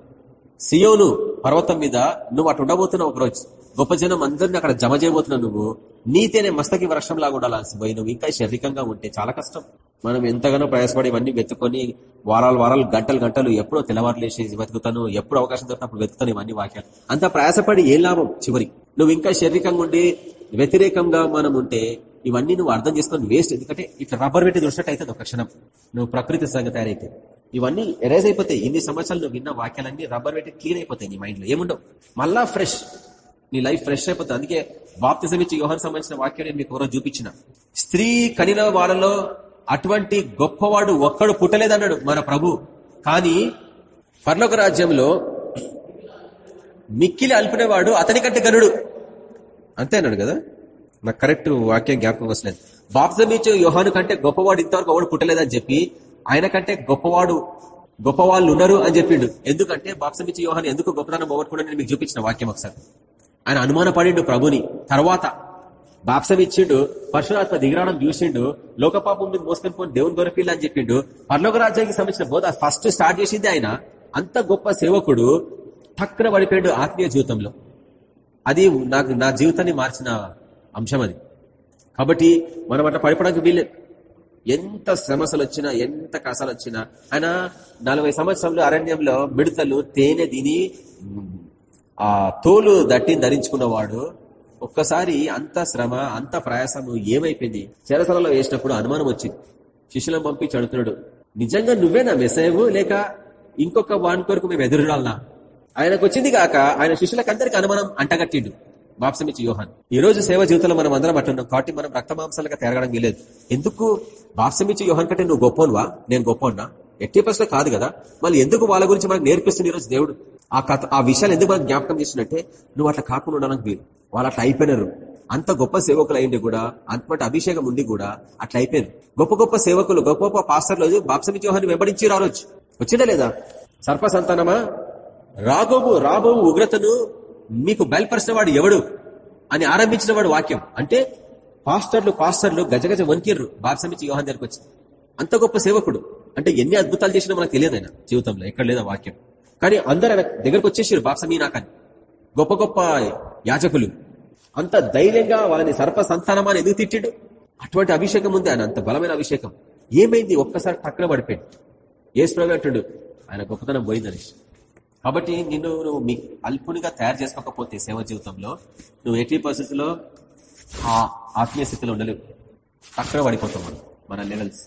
Speaker 1: సియోను పర్వతం మీద నువ్వు అటు ఉండబోతున్నావు ఒకరోజు. గొప్ప జనం అందరినీ అక్కడ జమ చేయబోతున్నావు నువ్వు. నీతి అనే మస్తకి వృక్షం లాగా ఉండాల్సి పోయి నువ్వు ఇంకా శారీరకంగా ఉంటే చాలా కష్టం. మనం ఎంతగానో ప్రయాసపడి ఇవన్నీ వెతుకొని వారాలు వారాలు గంటలు గంటలు ఎప్పుడో తెల్లవారులేసి వెతుకుతాను ఎప్పుడు అవకాశం దొరికినప్పుడు వెతుకుతాను ఇవన్నీ వాక్యాలు. అంత ప్రయాసపడి ఏ లాభం చివరి? నువ్వు ఇంకా శారీరకంగా ఉండి వ్యతిరేకంగా మనం ఉంటే ఇవన్నీ నువ్వు అర్థం చేసుకొని వేస్ట్ ఎందుకంటే ఇట్లా రబ్బర్ పెట్టి చూసినట్టు ఒక క్షణం. నువ్వు ప్రకృతి సంగతి తయారైతే. ఇవన్నీ ఎరేజ్ అయిపోతాయి. ఇన్ని సంవత్సరాలు నువ్వు విన్న వాక్యాలన్నీ రబ్బర్ పెట్టి క్లీన్ అయిపోతాయి నీ మైండ్లో. ఏముండవు? మళ్ళా ఫ్రెష్ నీ లైఫ్ ఫ్రెష్ అయిపోతుంది. అందుకే బాప్తిజం ఇచ్చి యోహన్ సంబంధించిన వాక్యాన్ని మీకు ఎవరో చూపించిన. స్త్రీ కనిన వాళ్ళలో అటువంటి గొప్పవాడు ఒక్కడు పుట్టలేదన్నాడు మన ప్రభు. కానీ పర్లోక రాజ్యంలో మిక్కిలి అల్పినవాడు అతని కంటే గనుడు అంతే అన్నాడు కదా? నాకు కరెక్ట్ వాక్యం జ్ఞాపకం వస్తలేదు. బాప్తిజం యోహాను కంటే గొప్పవాడు ఇంతవరకు ఎవడు పుట్టలేదని చెప్పి ఆయన కంటే గొప్పవాడు గొప్పవాళ్ళు ఉన్నారు అని చెప్పిండు. ఎందుకంటే బాప్సమిచ్చి యోహాన్ ఎందుకు గొప్పతనం పోగొట్టుకున్నా నేను మీకు చూపించిన వాక్యం ఒకసారి. ఆయన అనుమానపడిండు ప్రభుని. తర్వాత బాప్సం ఇచ్చిండు పరశురాత్మ దిగరాణం చూసిండు లోకపాపం మీద మోసుకొని పోయి దేవుని గొరపిల్ల అని చెప్పిండు. పర్లోక రాజ్యానికి సంబంధించిన బోధ ఫస్ట్ స్టార్ట్ చేసింది ఆయన. అంత గొప్ప సేవకుడు టక్కున పడిపోయాడు ఆత్మీయ జీవితంలో. అది నాకు నా జీవితాన్ని మార్చిన అంశం అది. కాబట్టి మనం అట్లా పడిపోవడానికి వీల్లేదు ఎంత శ్రమసలు వచ్చినా ఎంత కసాలు వచ్చినా ఆయన నలభై సంవత్సరంలో అరణ్యంలో మిడతలు తేనె తిని ఆ తోలు దట్టి ధరించుకున్నవాడు ఒక్కసారి అంత శ్రమ అంత ప్రయాసము ఏమైపోయింది? చెరసలలో వేసినప్పుడు అనుమానం వచ్చింది. శిష్యులను పంపించి అడుగుతున్నాడు నిజంగా నువ్వేనా మెసేవు లేక ఇంకొక వాని కొరకు మేము ఎదురురాలనా ఆయనకు వచ్చింది కాక ఆయన శిష్యులకు అందరికి అనుమానం అంటగట్టిండు. బాప్సమిచ్చి యోహాన్. ఈ రోజు సేవ జీవితంలో మనం అందరం అట్టున్నాం కాబట్టి మనం రక్త మాంసాలుగా తిరగడం వీలేదు ఎందుకు? బాప్సమిచ్చి యోహాన్ కంటే నువ్వు గొప్పవా నేను గొప్పవన్నా ఎట్టి ప్రశ్న కాదు కదా. మళ్ళీ ఎందుకు వాళ్ళ గురించి మనకు నేర్పిస్తుంది ఈరోజు దేవుడు? ఆ కథ ఆ విషయాలు ఎందుకు మనకు జ్ఞాపకం చేసినట్టే నువ్వు అట్లా కాకుండా ఉండడానికి వీలు. వాళ్ళు అట్లా అయిపోయినారు. అంత గొప్ప సేవకులు అయింది కూడా అంతమంటే అభిషేకం ఉండి కూడా అట్లా అయిపోయింది గొప్ప గొప్ప సేవకులు గొప్ప గొప్ప పాస్టర్లు బాప్సమి యోహాన్ని వెంబడించి రావచ్చు వచ్చిందా లేదా? సర్ప సంతానమా రాబోవు రాబోవు ఉగ్రతను మీకు బయలుపరిచిన వాడు ఎవడు అని ఆరంభించిన వాడు వాక్యం. అంటే పాస్టర్లు పాస్టర్లు గజగజ వణికిర్రు బాప్సమిచ్చి యోహన్ దగ్గరకు వచ్చి. అంత గొప్ప సేవకుడు. అంటే ఎన్ని అద్భుతాలు చేసినా మనకు తెలియదు ఆయన జీవితంలో. ఎక్కడ లేదా వాక్యం. కానీ అందరు ఆయన దగ్గరకు వచ్చేసారు బాప్సమీనాకని. గొప్ప గొప్ప యాజకులు. అంత ధైర్యంగా వాళ్ళని సర్ప అని ఎందుకు తిట్టిడు? అటువంటి అభిషేకం ఉంది ఆయన అంత బలమైన అభిషేకం. ఏమైంది? ఒక్కసారి పక్కన పడిపోయాడు ఏ అంటుడు ఆయన గొప్పతనం పోయిందని కాబట్టి నిన్ను నువ్వు మీ అల్పునిగా తయారు చేసుకోకపోతే సేవ జీవితంలో నువ్వు ఎట్టి పరిస్థితుల్లో ఆ ఆత్మీయ స్థితిలో ఉండలేవు. అక్కడ పడిపోతాం మనం మన లెవెల్స్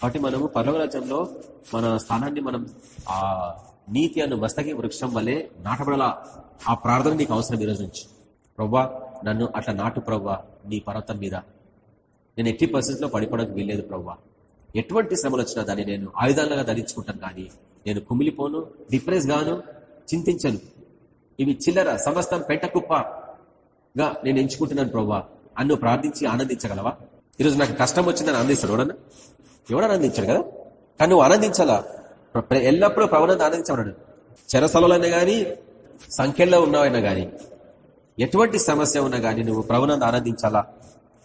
Speaker 1: కాబట్టి మనము పర్వరాజ్యంలో మన స్థానాన్ని మనం ఆ నీతి అను మస్తకి వృక్షం వల్లే నాటబడలా. ఆ ప్రార్థన నీకు అవసరం ఈ రోజు నుంచి. ప్రవ్వా నన్ను అట్లా నాటు ప్రవ్వా నీ పర్వతం మీద. నేను ఎట్టి పరిస్థితిలో పడిపోవడానికి వీల్లేదు ప్రవ్వా. ఎటువంటి శ్రమలు వచ్చినా దాన్ని నేను ఆయుధాలుగా ధరించుకుంటాను కానీ నేను కుమిలిపోను డిప్రెస్ గాను చింతించను. ఇవి చిల్లర సమస్తం పెంటకుప్పగా నేను ఎంచుకుంటున్నాను ప్రవ్వా. అన్ను ప్రార్థించి ఆనందించగలవా? ఈరోజు నాకు కష్టం వచ్చిందని ఆనందిస్తాను ఎవడన్నా? ఎవడు ఆనందించాడు కదా? కానీ నువ్వు ఆనందించాలా? ఎల్లప్పుడూ ప్రవణంగా ఆనందించబడ్డాడు చెరసలలోనే గాని సంఖ్యలో ఉన్నావైనా గాని ఎటువంటి సమస్య ఉన్నా గాని నువ్వు ప్రవణంగా ఆనందించాలా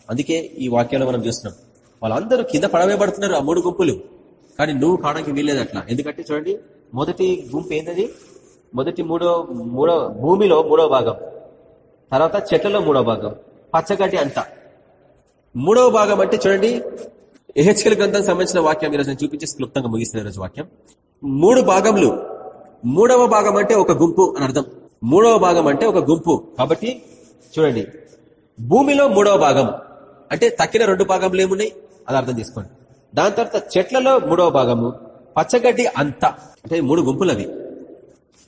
Speaker 1: అందుకే ఈ వాక్యంలో మనం చూస్తున్నాం. వాళ్ళందరూ కింద పడవేయబడుతున్నారు ఆ మూడు గుంపులు. కానీ నువ్వు కావడానికి వీల్లేదు అట్లా. ఎందుకంటే చూడండి మొదటి గుంపు ఏంటది? మొదటి మూడో మూడో భూమిలో మూడో భాగం. తర్వాత చెట్లలో మూడో భాగం. పచ్చగడ్డి అంతా. మూడవ భాగం అంటే చూడండి ఎహెచ్కల్ గ్రంథం సంబంధించిన వాక్యం ఈరోజు నేను చూపించి క్లుప్తంగా ముగిస్తున్న ఈరోజు వాక్యం. మూడు భాగంలు మూడవ భాగం అంటే ఒక గుంపు అని అర్థం. మూడవ భాగం అంటే ఒక గుంపు. కాబట్టి చూడండి. భూమిలో మూడవ భాగం. అంటే తక్కిన రెండు భాగంలు ఏమున్నాయి? అది అర్థం చేసుకోండి. దాని తర్వాత చెట్లలో మూడవ భాగము పచ్చగడ్డి అంత. అంటే మూడు గుంపులు అవి.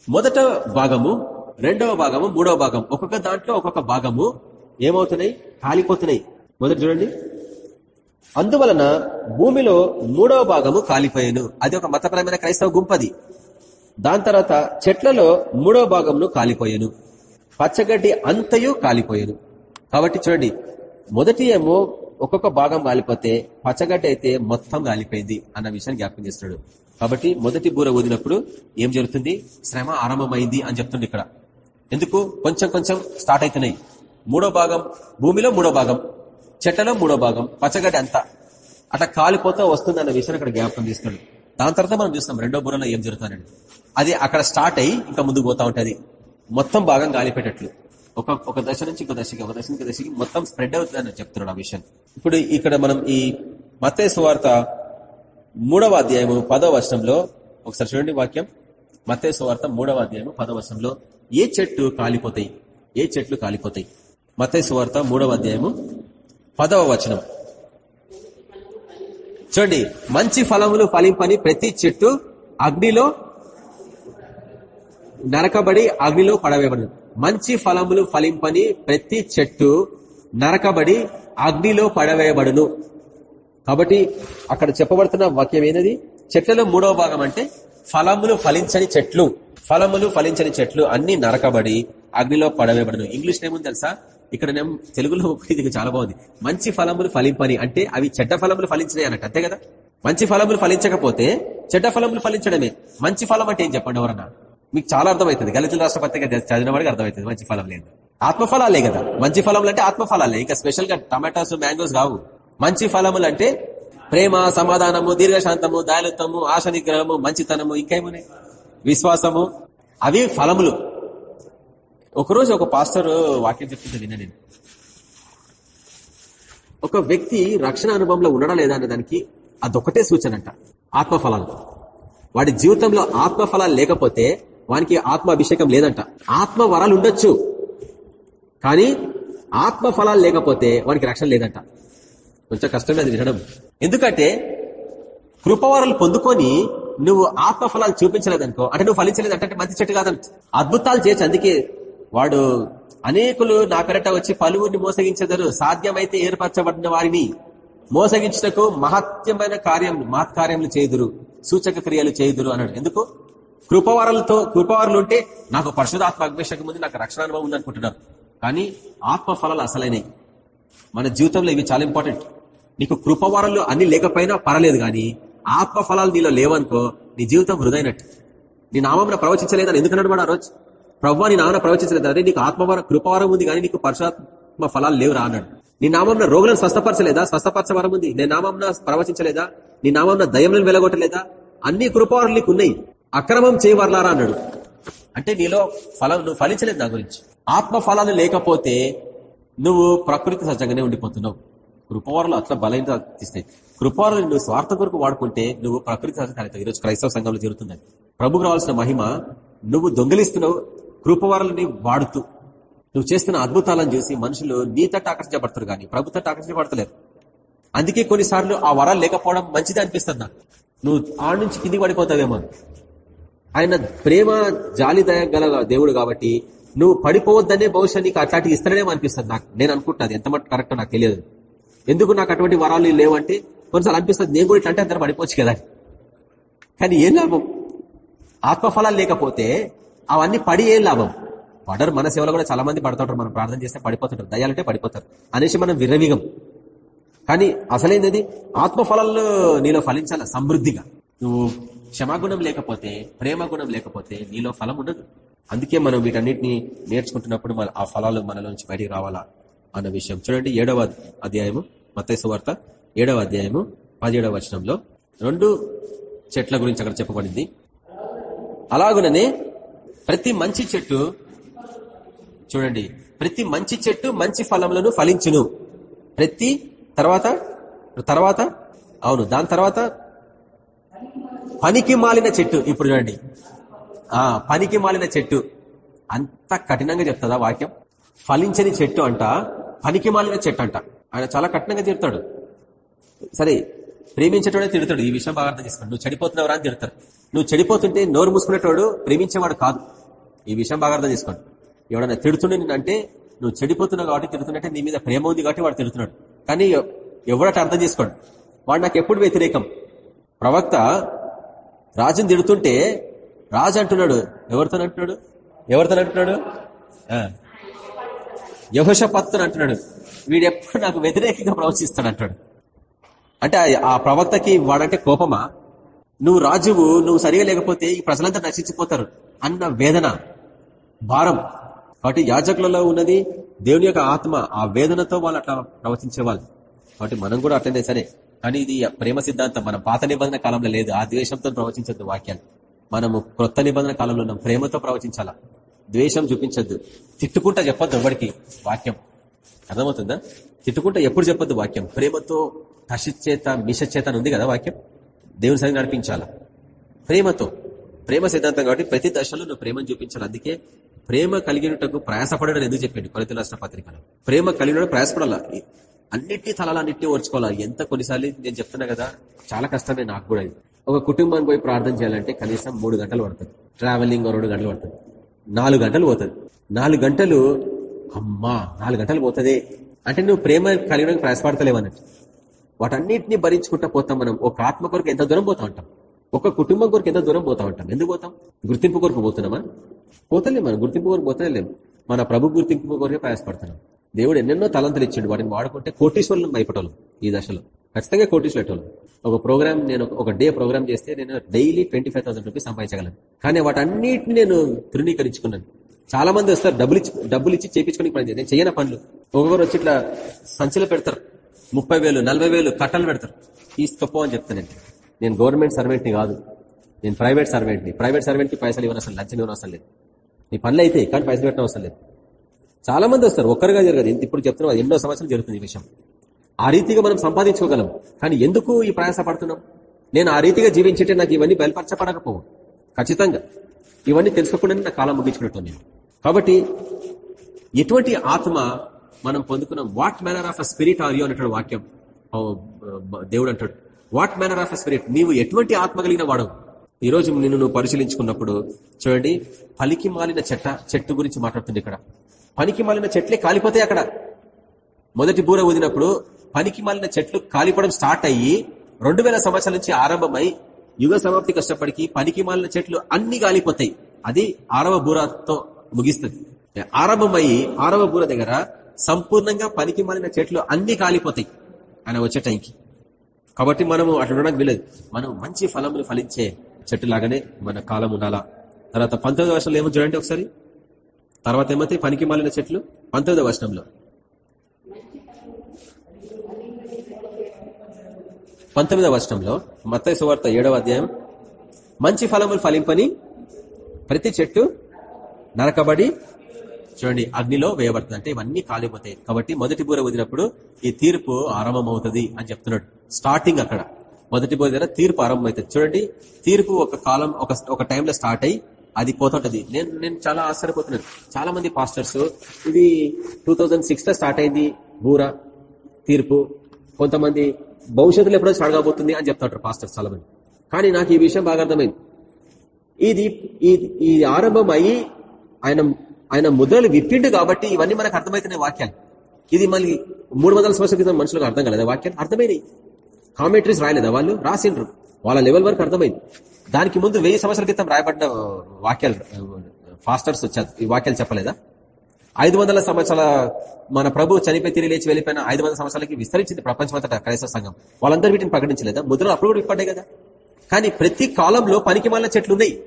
Speaker 1: మొదట భాగము రెండవ భాగము మూడవ భాగం. ఒక్కొక్క దాంట్లో ఒక్కొక్క భాగము ఏమవుతున్నాయి? కాలిపోతున్నాయి. మొదటి చూడండి. అందువలన భూమిలో మూడవ భాగము కాలిపోయాను. అది ఒక మతపరమైన క్రైస్తవ గుంపది. దాని తర్వాత చెట్లలో మూడవ భాగంను కాలిపోయాను. పచ్చగడ్డి అంతయు కాలిపోయాను. కాబట్టి చూడండి మొదటి ఏమో ఒక్కొక్క భాగం కాలిపోతే పచ్చగడ్డి అయితే మొత్తం కాలిపోయింది అన్న విషయాన్ని జ్ఞాపకం చేస్తున్నాడు. కాబట్టి మొదటి బూర ఊదినప్పుడు ఏం జరుగుతుంది? శ్రమ ఆరంభమైంది అని చెప్తుంది ఇక్కడ. ఎందుకు? కొంచెం కొంచెం స్టార్ట్ అవుతున్నాయి. మూడో భాగం భూమిలో మూడో భాగం. చెట్టలో మూడో భాగం పచ్చగడ్డ అంతా అట్లా కాలిపోతా వస్తుంది అన్న విషయాన్ని అక్కడ జ్ఞాపకం చేస్తున్నాడు దాని తర్వాత మనం చూస్తాం రెండో బుర్రలో ఏం జరుగుతానండి అది అక్కడ స్టార్ట్ అయ్యి ఇంకా ముందుకు పోతా ఉంటుంది. మొత్తం భాగం గాలిపెట్టట్లు ఒక ఒక దశ నుంచి ఇంకో దశకి ఒక దశ నుంచి దశకి మొత్తం స్ప్రెడ్ అవుతుందని చెప్తున్నాడు ఆ విషయం. ఇప్పుడు ఇక్కడ మనం ఈ మతే సువార్త మూడవ అధ్యాయము పదవ వర్షంలో ఒకసారి చూడండి వాక్యం. మతే సువార్త మూడవ అధ్యాయము పదవ వర్షంలో ఏ చెట్టు కాలిపోతాయి? ఏ చెట్లు కాలిపోతాయి? మతే సువార్త మూడవ అధ్యాయము పదవ వచనం. చూడండి మంచి ఫలములు ఫలింపని ప్రతి చెట్టు అగ్నిలో నరకబడి అగ్నిలో పడవేయబడు మంచి ఫలములు ఫలింపని ప్రతి చెట్టు నరకబడి అగ్నిలో పడవేయబడును. కాబట్టి అక్కడ చెప్పబడుతున్న వాక్యం ఏంటది చెట్లలో మూడవ భాగం అంటే ఫలములు ఫలించని చెట్లు. ఫలములు ఫలించని చెట్లు అన్ని నరకబడి అగ్నిలో పడవేయబడును. ఇంగ్లీష్ ఏముంది తెలుసా? ఇక్కడ తెలుగులో ఇది చాలా బాగుంది. మంచి ఫలములు ఫలింపని అంటే అవి చెడ్డ ఫలములు ఫలించినాయి అన్నట్టు అంతే కదా? మంచి ఫలములు ఫలించకపోతే చెడ్డ ఫలములు ఫలించడమే. మంచి ఫలం అంటే ఏం చెప్పండి ఎవరన్నా? మీకు చాలా అర్థమవుతుంది. గలితుల రాష్ట్రపతిగా చదివిన వాడికి అర్థమవుతుంది మంచి ఫలం లేదు. ఆత్మఫలాలే కదా? మంచి ఫలములు అంటే ఆత్మఫలాలే. ఇంకా స్పెషల్గా టమాటాస్ మ్యాంగోస్ కావు. మంచి ఫలములు అంటే ప్రేమ సమాధానము దీర్ఘశాంతము దయాలుత్వము ఆశ నిగ్రహము మంచితనము ఇంకేమున్నాయి? విశ్వాసము. అవి ఫలములు. ఒకరోజు ఒక పాస్టర్ వాక్యం చెప్తుంటే విన్న నేను. ఒక వ్యక్తి రక్షణ అనుభవంలో ఉండడా లేదా అనే దానికి అదొకటే సూచన అంట ఆత్మఫలాలు. వాడి జీవితంలో ఆత్మఫలాలు లేకపోతే వానికి ఆత్మ అభిషేకం లేదంట. ఆత్మ వరాలు ఉండొచ్చు. కానీ ఆత్మ ఫలాలు లేకపోతే వానికి రక్షణ లేదంట. కొంచెం కష్టమే అది వినడం. ఎందుకంటే కృపవరాలు పొందుకొని నువ్వు ఆత్మ ఫలాలు చూపించలేదనుకో అంటే నువ్వు ఫలించలేదు అంటే మంచి చెట్టు కాదంట అద్భుతాలు చేసి అందుకే వాడు అనేకులు నా పెరట వచ్చి పలువురిని మోసగించెదరు. సాధ్యమైతే ఏర్పరచబడిన వారిని మోసగించటకు మహత్యమైన కార్యం మహత్కార్యములు చేదురు సూచక క్రియలు చేదురు అన్నాడు. ఎందుకు? కృపవరలతో కృపవరలు ఉంటే నాకు పరిశుధాత్మ అభిషేకం ముందు నాకు రక్షణ అనుభవం ఉంది అనుకుంటున్నాను. కానీ ఆత్మ ఫలాలు అసలైనవి మన జీవితంలో ఇవి చాలా ఇంపార్టెంట్. నీకు కృపవరలు అన్ని లేకపోయినా పర్లేదు కానీ ఆత్మ ఫలాలు నీలో లేవనుకో నీ జీవితం వృధైనట్టు. నీ నామం ప్రవచించలేదని ఎందుకన్నాడు వాడు ఆ రోజు? ప్రభు నీ నామన ప్రవచించలేదు అదే నీకు ఆత్మవరం కృపవరం ఉంది కానీ నీకు పరుషాత్మ ఫలాలు లేవు రా అన్నాడు. నీ నామం రోగులను స్వస్థపరచలేదా? స్వస్థపరచవరం ఉంది. నీ నామం ప్రవచించలేదా? నీ నామం దయములను వెలగొట్టలేదా? అన్ని కృపవరం నీకు ఉన్నాయి. అక్రమం చేయవర్లారా అన్నాడు. అంటే నీలో ఫలం నువ్వు ఫలించలేదు నా గురించి. ఆత్మ ఫలాలు లేకపోతే నువ్వు ప్రకృతి సజ్జంగానే ఉండిపోతున్నావు. కృపవారులు అట్లా బలైన తీస్తాయి. కృపవారులు నువ్వు స్వార్థ కొరకు వాడుకుంటే నువ్వు ప్రకృతి సజ్జంగా ఈరోజు క్రైస్తవ సంఘంలో జరుగుతుంది ప్రభుకు రావాల్సిన మహిమ నువ్వు దొంగిలిస్తున్నావు కృపవారులని వాడుతూ నువ్వు చేస్తున్న అద్భుతాలను చూసి మనుషులు నీతట ఆకర్షించబడతారు కానీ ప్రభు ఆకర్షించబడతలేరు. అందుకే కొన్నిసార్లు ఆ వరాలు లేకపోవడం మంచిది అనిపిస్తుంది నాకు. నువ్వు ఆడ నుంచి కిందికి పడిపోతావేమో ఆయన ప్రేమ జాలిదయ గల దేవుడు కాబట్టి నువ్వు పడిపోవద్దనే బహుశా నీకు అట్లాంటి ఇస్తాడేమో అనిపిస్తుంది నాకు. నేను అనుకుంటాను ఎంత మటు కరెక్ట్ నాకు తెలియదు. ఎందుకు నాకు అటువంటి వరాలు లేవంటే కొన్నిసార్లు అనిపిస్తుంది నేను కూడా ఇట్లా అంటే అందరూ పడిపోవచ్చు కదా కానీ ఏం లాభం? ఆత్మఫలాలు లేకపోతే అవన్నీ పడి ఏం లాభం? పడరు. మన సేవలో కూడా చాలా మంది పడుతుంటారు. మనం ప్రార్థన చేస్తే పడిపోతుంటారు. దయాలంటే పడిపోతారు. అనేసి మనం విరవిగం కానీ అసలేంది ఆత్మఫలాలు నీలో ఫలించాల సమృద్ధిగా. నువ్వు క్షమాగుణం లేకపోతే ప్రేమ గుణం లేకపోతే నీలో ఫలం ఉండదు. అందుకే మనం వీటన్నిటిని నేర్చుకుంటున్నప్పుడు మన ఆ ఫలాలు మనలోంచి బయటికి రావాలా అన్న విషయం. చూడండి ఏడవ అధ్యాయము మతైసు వార్త ఏడవ అధ్యాయము పదిహేడవ వచనంలో రెండు చెట్ల గురించి అక్కడ చెప్పబడింది. అలాగుననే ప్రతి మంచి చెట్టు చూడండి ప్రతి మంచి చెట్టు మంచి ఫలములను ఫలించును. ప్రతి తర్వాత తర్వాత అవును దాని తర్వాత పనికి మాలిన చెట్టు ఇప్పుడు చూడండి. ఆ పనికి మాలిన చెట్టు. అంత కఠినంగా చెప్తుందా వాక్యం? ఫలించని చెట్టు అంట పనికి మాలిన చెట్టు అంట. ఆయన చాలా కఠినంగా తిడతాడు. సరే ప్రేమించేటోడే తిడతాడు ఈ విషయం బాగా అర్థం చేసుకోండి. నువ్వు చెడిపోతున్నావు అని తిడతారు. నువ్వు చెడిపోతుంటే నోరు మూసుకునేటోడు ప్రేమించేవాడు కాదు. ఈ విషయం బాగా అర్థం చేసుకోండి. ఎవడన్నా తిడుతుండే అంటే నువ్వు చెడిపోతున్నావు కాబట్టి తిడుతున్నట్టే నీ మీద ప్రేమ ఉంది కాబట్టి వాడు తిడుతున్నాడు. కానీ ఎవడట అర్థం చేసుకోండి. వాడు నాకు ఎప్పుడు వ్యతిరేకం? ప్రవక్త రాజుని తిడుతుంటే రాజు అంటున్నాడు. ఎవరితో అంటున్నాడు? ఎవరితో అంటున్నాడు? యహోషపత్తుని అంటున్నాడు. వీడెప్పుడు నాకు వ్యతిరేకంగా ప్రవచిస్తాడు అంటాడు అంటే ఆ ప్రవక్తకి వాడంటే కోపమా? నువ్వు రాజువు నువ్వు సరిగా లేకపోతే ఈ ప్రజలంతా నశించిపోతారు అన్న వేదన. భారం. కాబట్టి యాజకులలో ఉన్నది దేవుని యొక్క ఆత్మ ఆ వేదనతో వాళ్ళు అట్లా ప్రవచించేవాళ్ళు కాబట్టి మనం కూడా అట్లనే సరే. కానీ ఇది ప్రేమ సిద్ధాంతం. మన పాత నిబంధన కాలంలో లేదు. ఆ ద్వేషంతో ప్రవచించద్దు వాక్యాలు. మనము కొత్త నిబంధన కాలంలో ఉన్నాం. ప్రేమతో ప్రవచించాలా ద్వేషం చూపించద్దు. తిట్టుకుంటా చెప్పొద్దు ఎవరికి? వాక్యం. అర్థమవుతుందా? తిట్టుకుంటా ఎప్పుడు చెప్పొద్దు వాక్యం. ప్రేమతో హర్షిచేత మిషచేత ఉంది కదా వాక్యం? దేవుని సంగతి నడిపించాలా? ప్రేమతో. ప్రేమ సిద్ధాంతం కాబట్టి ప్రతి దశలో నువ్వు ప్రేమను చూపించాలి. అందుకే ప్రేమ కలిగినటకు ప్రయాసపడడం ఎందుకు చెప్పండి? కొలత రాష్ట్ర పత్రికలో. ప్రేమ కలిగిన ప్రయాసపడాలా? అన్నిటి తలలన్నింటినీ ఓర్చుకోవాలి? ఎంత కొన్నిసార్లు నేను చెప్తున్నా కదా చాలా కష్టమే నాకు కూడా ఒక కుటుంబానికి పోయి ప్రార్థన చేయాలంటే కనీసం మూడు గంటలు పడుతుంది. ట్రావెలింగ్ రెండు గంటలు పడుతుంది. నాలుగు గంటలు పోతుంది. నాలుగు గంటలు అమ్మా నాలుగు గంటలు పోతుంది. అంటే నువ్వు ప్రేమ కలిగడానికి ప్రయాసపడతలేవన్నట్టు వాటన్నిటిని భరించుకుంటా పోతాం మనం. ఒక ఆత్మ కొరకు ఎంత దూరం పోతా ఉంటాం? ఒక కుటుంబం కొరకు ఎంత దూరం పోతా ఉంటాం? ఎందుకు పోతాం? గుర్తింపు కొరకు పోతున్నామా? పోతలేం మనం గుర్తింపు కొరకు పోతలేం మన ప్రభు గుర్తింపు కొరకే ప్రయాసపడుతున్నాం. దేవుడు ఎన్నెన్నో తలంతలు ఇచ్చాడు వాటిని వాడుకుంటే కోటీశ్వరులు భయపడాలి ఈ దశలో. ఖచ్చితంగా కోటీశ్వరం ఒక ప్రోగ్రామ్ నేను ఒక డే ప్రోగ్రామ్ చేస్తే నేను daily twenty five thousand rupees సంపాదించగలను. కానీ వాటన్నిటిని నేను తృణీకరించుకున్నాను. చాలా మంది వస్తారు డబ్బులు ఇచ్చి డబ్బులు ఇచ్చి చేపించుకుని పని నేను చేయని పనులు. ఒక్కొక్కరు వచ్చి ఇట్లా సంచులు పెడతారు. ముప్పై వేలు నలభై వేలు కట్టలు పెడతారు. తీసుకోపో అని చెప్తాను నేను గవర్నమెంట్ సర్వెంట్ని కాదు. నేను ప్రైవేట్ సర్వెంట్ని. ప్రైవేట్ సర్వెంట్కి పైసలు ఇవ్వనవసరం అసలు లంచం ఇవ్వనవసరం లేదు. నీ పనులు అయితే కానీ పైసలు పెట్టడం అవసరం లేదు. చాలా మంది వస్తారు ఒక్కరుగా జరగదు. ఇప్పుడు చెప్తున్నా ఎన్నో సంవత్సరాలు జరుగుతుంది ఈ విషయం. ఆ రీతిగా మనం సంపాదించుకోగలం. కానీ ఎందుకు ఈ ప్రయాస పడుతున్నాం? నేను ఆ రీతిగా జీవించేటే నాకు ఇవన్నీ బయలుపరచబడకపోవు. ఖచ్చితంగా. ఇవన్నీ తెలుసుకోకుండానే నా కాలం ముగించుకున్నట్టు నేను కాబట్టి ఎటువంటి ఆత్మ మనం పొందుకున్నాం? What manner of a spirit are you అనేటువంటి వాక్యం దేవుడు అంటాడు. What manner of spirit? నీవు ఎటువంటి ఆత్మ కలిగిన వాడు ఈ రోజు నిన్ను నువ్వు పరిశీలించుకున్నప్పుడు చూడండి పలికి మాలిన చెట్ట చెట్టు గురించి మాట్లాడుతుంది ఇక్కడ. పనికి మాలిన చెట్లే కాలిపోతాయి అక్కడ. మొదటి బూర ఊదినప్పుడు పనికి మాలిన చెట్లు కాలిపోవడం స్టార్ట్ అయ్యి రెండు వేల సంవత్సరాల నుంచి ఆరంభమై యుగ సమాప్తి కష్టపడికి పనికి మాలిన చెట్లు అన్ని కాలిపోతాయి. అది ఆరవ బూరతో ముగిస్తుంది. ఆరంభమయ్యి ఆరవ బూర దగ్గర సంపూర్ణంగా పనికి మాలిన చెట్లు అన్ని కాలిపోతాయి. ఆయన వచ్చే టైంకి. కాబట్టి మనము అట్లా ఉండడానికి వీలేదు. మనం మంచి ఫలములు ఫలించే చెట్టు లాగానే మన కాలం ఉండాలా? తర్వాత పంతొమ్మిది వర్షంలో ఏమో చూడండి ఒకసారి. తర్వాత ఏమైతే పనికి మాలిన చెట్లు. పంతొమ్మిదవ వర్షంలో. పంతొమ్మిదవ వర్షంలో మత్తయ్య సువార్త ఏడవ అధ్యాయం. మంచి ఫలములు ఫలింపని ప్రతి చెట్టు నరకబడి చూడండి అగ్నిలో వేయబడుతుంది. అంటే ఇవన్నీ కాలిపోతాయి. కాబట్టి మొదటి బూర వదిలినప్పుడు ఈ తీర్పు ఆరంభమవుతుంది అని చెప్తున్నాడు. స్టార్టింగ్ అక్కడ. మొదటి బూర దగ్గర తీర్పు ఆరంభమవుతుంది. చూడండి తీర్పు ఒక కాలం ఒక ఒక టైంలో స్టార్ట్ అయ్యి అది పోతుంటది. నేను నేను చాలా ఆశ్చర్యపోతున్నాను. చాలా మంది పాస్టర్స్ ఇది టూ థౌజండ్ సిక్స్లో స్టార్ట్ అయింది బూర తీర్పు. కొంతమంది భవిష్యత్తులో ఎప్పుడో స్టార్ట్ కాబోతుంది అని చెప్తాడు పాస్టర్స్ చాలా మంది. కానీ నాకు ఈ విషయం బాగా అర్థమైంది. ఇది ఈ ఆరంభం అయ్యి ఆయన ఆయన ముద్రలు విప్పిండు కాబట్టి ఇవన్నీ మనకు అర్థమవుతున్నాయి వాక్యాలు. ఇది మళ్ళీ మూడు వందల సంవత్సరాల క్రితం మనుషులకు అర్థం కాలేదా వాక్యాలు? అర్థమైనాయి. కామెంటరీస్ రాయలేదా వాళ్ళు? రాసిండ్రు. వాళ్ళ లెవెల్ వరకు అర్థమైంది. దానికి ముందు వెయ్యి సంవత్సరాల క్రితం రాయబడిన వాక్యాలు ఫాస్టర్స్ ఈ వాక్యాలు చెప్పలేదా? ఐదు వందల సంవత్సరాల మన ప్రభు చనిపోయి తిరిగి లేచి వెళ్ళిపోయిన ఐదు వందల సంవత్సరాలకి విస్తరించింది ప్రపంచమంతటా క్రైస్తవ సంఘం. వాళ్ళందరూ వీటిని ప్రకటించలేదా? ముద్రలు అప్పుడు కూడా కదా. కానీ ప్రతి కాలంలో పనికి చెట్లు ఉన్నాయి.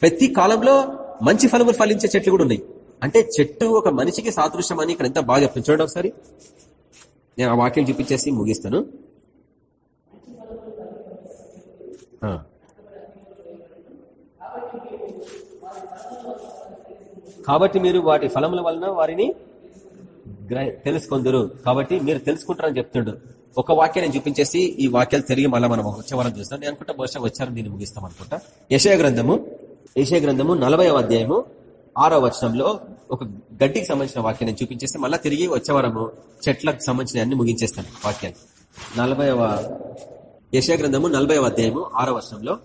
Speaker 1: ప్రతి కాలంలో మంచి ఫలములు ఫలించే చెట్లు కూడా ఉన్నాయి. అంటే చెట్టు ఒక మనిషికి సాదృశ్యం అని ఇక్కడ ఎంత బాగా చెప్తుంది చూడండి ఒకసారి. నేను ఆ వాక్యం చూపించేసి ముగిస్తాను. కాబట్టి మీరు వాటి ఫలముల వలన వారిని తెలుసుకుందరు. కాబట్టి మీరు తెలుసుకుంటారని చెప్తుండు. ఒక వాక్యం నేను చూపించేసి ఈ వాక్యాలు తిరిగి మళ్ళీ మనం వచ్చే వారం చూస్తాం. నేను అనుకుంటా బహుశా వచ్చారు దీన్ని ముగిస్తాం అనుకుంటా. యశయ గ్రంథము ఏషియా గ్రంథము నలభై అధ్యాయము ఆరో వచనంలో ఒక గడ్డికి సంబంధించిన వాక్యాన్ని చూపించేస్తే మళ్ళీ తిరిగి వచ్చేవరము చెట్లకు సంబంధించిన అన్ని ముగించేస్తాను వాక్యాన్ని. నలభైవ యశా గ్రంథము నలభై అధ్యాయము ఆరో వర్షంలో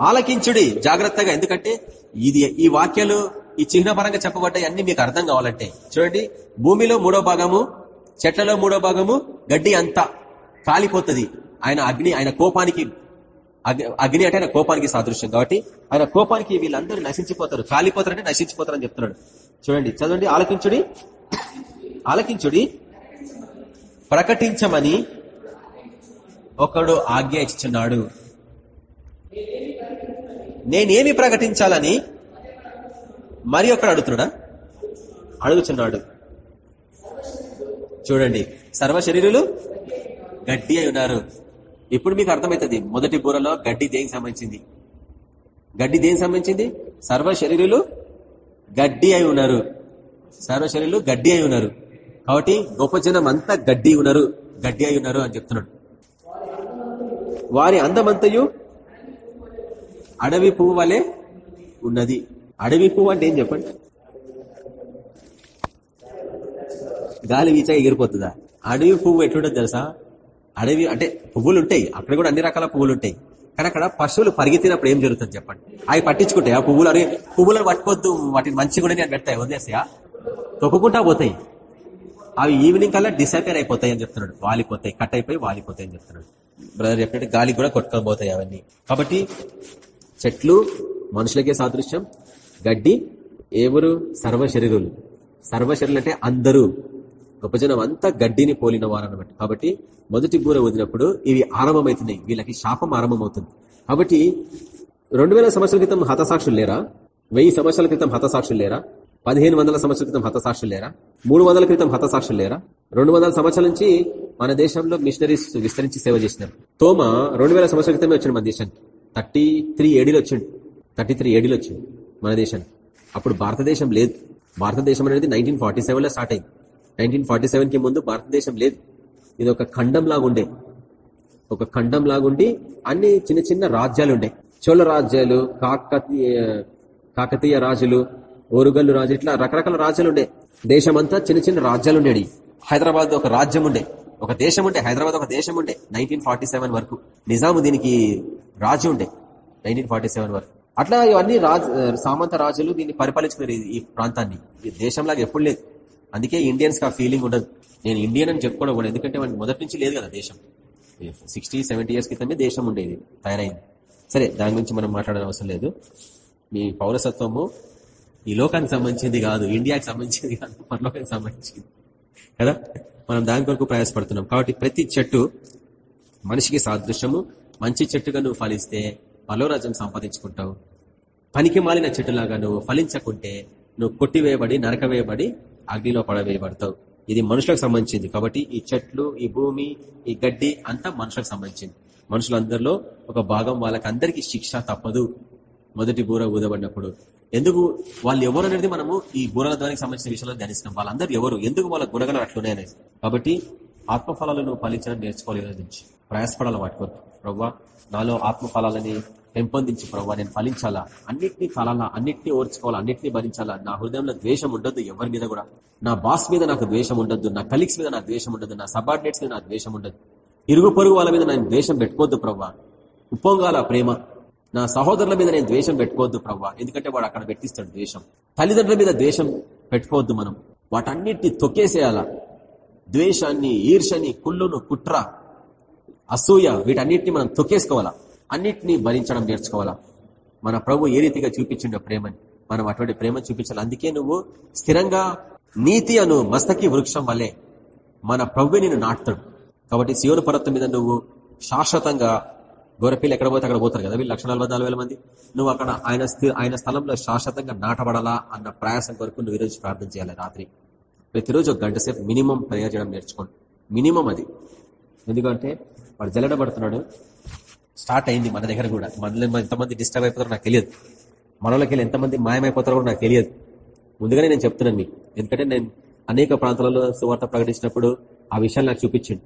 Speaker 1: ఆలకించుడి జాగ్రత్తగా ఎందుకంటే ఇది ఈ వాక్యాలు ఈ చిహ్న పరంగా చెప్పబడ్డాయి అన్ని మీకు అర్థం కావాలంటే. చూడండి భూమిలో మూడో భాగము చెట్లలో మూడో భాగము గడ్డి అంతా కాలిపోతుంది. ఆయన అగ్ని ఆయన కోపానికి అగ్ని అంటే ఆయన కోపానికి సాదృశ్యం. కాబట్టి ఆయన కోపానికి వీళ్ళందరూ నశించిపోతారు. కాలిపోతారంటే నశించిపోతారు అని చెప్తున్నాడు. చూడండి చదవండి. ఆలకించుడి. ఆలకించుడి. ప్రకటించమని ఒకడు ఆజ్ఞ ఇచ్చున్నాడు నేనేమి ప్రకటించాలని మరి ఒకడు అడుగుతున్నాడా? అడుగుచున్నాడు. చూడండి సర్వ శరీరులు గడ్డి అయి ఉన్నారు. ఇప్పుడు మీకు అర్థమవుతుంది మొదటి బూరలో గడ్డి దేనికి సంబంధించింది? గడ్డి దేనికి సంబంధించింది? సర్వ శరీరులు గడ్డి అయి ఉన్నారు. సర్వ శరీరులు గడ్డి అయి ఉన్నారు. కాబట్టి గొప్ప జనం అంతా గడ్డి ఉన్నారు గడ్డి అయి ఉన్నారు అని చెప్తున్నాడు. వారి అందమంతయు అడవి పువ్వు వలె ఉన్నది. అడవి పువ్వు అంటే ఏం చెప్పండి? గాలి వీచా ఎగిరిపోతుందా? అడవి పువ్వు ఎట్లుంటుంది తెలుసా? అడవి అంటే పువ్వులు ఉంటాయి అక్కడ కూడా అన్ని రకాల పువ్వులు ఉంటాయి కానీ అక్కడ పశువులు పరిగెత్తినప్పుడు ఏం జరుగుతుంది చెప్పండి? అవి పట్టించుకుంటాయి. ఆ పువ్వులు అవి పువ్వులను పట్టుకోవద్దు వాటిని మంచి కూడా నేను పెడతాయి. వదిలేసాయా తొక్కుకుంటా పోతాయి. అవి ఈవినింగ్ కల్లా డిసపేర్ అయిపోతాయి అని చెప్తున్నాడు. వాలిపోతాయి కట్ అయిపోయి వాలిపోతాయి అని చెప్తున్నాడు. బ్రదర్ చెప్పినట్టు గాలికి కూడా కొట్టుకొని పోతాయి అవన్నీ. కాబట్టి చెట్లు మనుషులకే సాదృశ్యం. గడ్డి ఎవరు సర్వ సర్వశరీరులు సర్వ అంటే అందరూ. గొప్ప జనం అంతా గడ్డిని పోలిన వారనమాట కాబట్టి మొదటి బూర వదినప్పుడు ఇవి ఆరంభమవుతున్నాయి వీళ్ళకి శాపం ఆరంభమవుతుంది. కాబట్టి రెండు వేల సంవత్సరాల క్రితం హతసాక్షులు లేరా? వెయ్యి సంవత్సరాల క్రితం హతసాక్షులు లేరా? పదిహేను వందల సంవత్సరాల క్రితం హతసాక్షులు లేరా? మూడు వందల క్రితం హతసాక్షులు లేరా? రెండు వందల సంవత్సరాల నుంచి మన దేశంలో మిషనరీస్ విస్తరించి సేవ చేసినారు. తోమ రెండు వేల సంవత్సరాల క్రితమే వచ్చాడు మన దేశానికి. థర్టీ త్రీ ఏడీలు వచ్చిండు. థర్టీ త్రీ ఏడీలు వచ్చిండు మన దేశానికి. అప్పుడు భారతదేశం లేదు. భారతదేశం అనేది నైన్టీన్ ఫార్టీ సెవెన్లో స్టార్ట్ అయింది. నైన్టీన్ ఫార్టీ సెవెన్కి ముందు భారతదేశం లేదు. ఇది ఒక ఖండం లాగుండే ఒక ఖండం లాగుండి అన్ని చిన్న చిన్న రాజ్యాలు ఉండే చోళ రాజ్యాలు కాకతీయ కాకతీయ రాజులు ఓరుగల్లు రాజు ఇట్లా రకరకాల రాజ్యాలు ఉండే దేశమంతా చిన్న చిన్న రాజ్యాలు ఉండేవి హైదరాబాద్ ఒక రాజ్యం ఉండే ఒక దేశం ఉండే హైదరాబాద్ ఒక దేశం ఉండే నైన్టీన్ వరకు. నిజాము దీనికి రాజు ఉండే నైన్టీన్ వరకు. అట్లా ఇవన్నీ రాజు సామంత రాజులు దీన్ని పరిపాలించుకున్నారు ఈ ప్రాంతాన్ని. ఈ దేశంలాగా ఎప్పుడు లేదు. అందుకే ఇండియన్స్కి ఆ ఫీలింగ్ ఉండదు. నేను ఇండియన్ అని చెప్పుకోవడం కూడా ఎందుకంటే మొదటి నుంచి లేదు కదా దేశం. సిక్స్టీ సెవెంటీ ఇయర్స్ క్రితమే దేశం ఉండేది తయారైంది. సరే దాని గురించి మనం మాట్లాడడం అవసరం లేదు. మీ పౌరసత్వము ఈ లోకానికి సంబంధించింది కాదు ఇండియాకి సంబంధించింది కాదు పరలోకానికి సంబంధించింది. కదా? మనం దాని కొరకు ప్రయాసపడుతున్నాం. కాబట్టి ప్రతి చెట్టు మనిషికి సాదృశ్యము. మంచి చెట్టుగా నువ్వు ఫలిస్తే పలోరాజ్యం సంపాదించుకుంటావు. పనికి మాలిన చెట్టులాగా నువ్వు ఫలించకుంటే నువ్వు కొట్టివేయబడి నరకవేయబడి అగ్నిలో పడవేయబడతావు. ఇది మనుషులకు సంబంధించింది. కాబట్టి ఈ చెట్లు ఈ భూమి ఈ గడ్డి అంతా మనుషులకు సంబంధించింది. మనుషులందరిలో ఒక భాగం వాళ్ళకందరికీ శిక్ష తప్పదు. మొదటి బూర ఊదబడినప్పుడు ఎందుకు వాళ్ళు ఎవరు అనేది మనము ఈ బూరల ద్వారానికి సంబంధించిన విషయంలో ధ్యానిస్తున్నాం. వాళ్ళందరూ ఎవరు? ఎందుకు వాళ్ళ గుణగలు అట్లున్నాయి అనేది? కాబట్టి ఆత్మఫలాలను నువ్వు ఫలించడం నేర్చుకోవాలి నుంచి. ప్రయాసపడాలి వాటి కొరకు. ప్రవ్వా నాలో ఆత్మఫలాలని పెంపొందించి ప్రభావ నేను ఫలించాలా? అన్నింటినీ ఫలాలా అన్నింటినీ ఓర్చుకోవాలా అన్నింటినీ భరించాలా? నా హృదయంలో ద్వేషం ఉండద్దు ఎవరి మీద కూడా. నా బాస్ మీద నాకు ద్వేషం ఉండద్దు నా కలీగ్స్ మీద నా ద్వేషం ఉండదు నా సబార్డినేట్స్ మీద నా ద్వేషం ఉండదు ఇరుగు పొరుగు వాళ్ళ మీద నేను ద్వేషం పెట్టుకోవద్దు ప్రవ్వా ఉప్పొంగాల ప్రేమ. నా సహోదరుల మీద నేను ద్వేషం పెట్టుకోవద్దు ప్రవ్వా ఎందుకంటే వాడు అక్కడ పెట్టిస్తాడు ద్వేషం. తల్లిదండ్రుల మీద ద్వేషం పెట్టుకోవద్దు మనం. వాటన్నిటిని తొక్కేసేయాలా? ద్వేషాన్ని ఈర్షని కుళ్ళును కుట్ర అసూయ వీటన్నిటిని మనం తొక్కేసుకోవాలా? అన్నిటినీ భరించడం నేర్చుకోవాలా? మన ప్రభు ఏ రీతిగా చూపించిండో ప్రేమని? మనం అటువంటి ప్రేమ చూపించాలి. అందుకే నువ్వు స్థిరంగా నీతి అను మస్తకి వృక్షం వలె మన ప్రభు నేను నాటుతాడు. కాబట్టి శివుని పర్వతం మీద నువ్వు శాశ్వతంగా గొరపిల్లు ఎక్కడ పోతే అక్కడ పోతారు కదా? వీళ్ళు లక్ష మంది. నువ్వు అక్కడ ఆయన ఆయన స్థలంలో శాశ్వతంగా నాటబడాలా అన్న ప్రయాసం కొరకు నువ్వు ఈరోజు ప్రార్థన చేయాలి రాత్రి. ప్రతిరోజు ఒక గంట సేపు మినిమం ప్రేయర్ చేయడం నేర్చుకోండి. మినిమం అది. ఎందుకంటే వాడు జల్లడబడుతున్నాడు. స్టార్ట్ అయింది మన దగ్గర కూడా. మనలో ఎంతమంది డిస్టర్బ్ అయిపోతారో నాకు తెలియదు. మనలోకి వెళ్ళి ఎంతమంది మాయమైపోతారో కూడా నాకు తెలియదు. ముందుగానే నేను చెప్తున్నాను మీకు. ఎందుకంటే నేను అనేక ప్రాంతాలలో సువార్త ప్రకటించినప్పుడు ఆ విషయాలు నాకు చూపించింది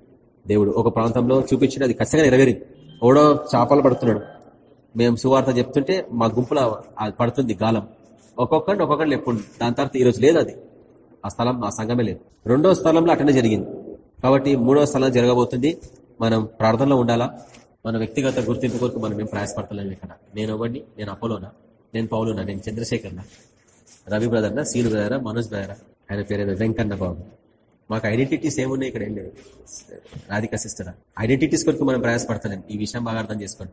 Speaker 1: దేవుడు ఒక ప్రాంతంలో చూపించింది అది ఖచ్చితంగా నెరవేరింది. ఓడో చేపలు పడుతున్నాడు. మేము సువార్త చెప్తుంటే మా గుంపులో పడుతుంది గాలం. ఒక్కొక్కటి ఒక్కొక్కరిని లేకుండా దాని తర్వాత ఈరోజు లేదు అది. ఆ స్థలం ఆ సంఘమే లేదు. రెండో స్థలంలో అటనే జరిగింది. కాబట్టి మూడో స్థలం జరగబోతుంది. మనం ప్రార్థనలో ఉండాలా? మన వ్యక్తిగత గుర్తింపు కొరకు మనం ఏం ప్రయాసపడతలేము ఇక్కడ. నేను ఇవ్వండి నేను అపోలోనా? నేను పౌలునా? నేను చంద్రశేఖర్నా? రవి బ్రదర్నా? సీను బ్రదరా? మనోజ్ బ్రదరా? ఆయన పేరు వెంకన్న బాబు. మాకు ఐడెంటిటీస్ ఏమున్నాయి ఇక్కడ ఏం లేదు రాధిక సిస్టర్. ఐడెంటిటీస్ కొరకు మనం ప్రయాసపడతలేం. ఈ విషయం బాగా అర్థం చేసుకోండి.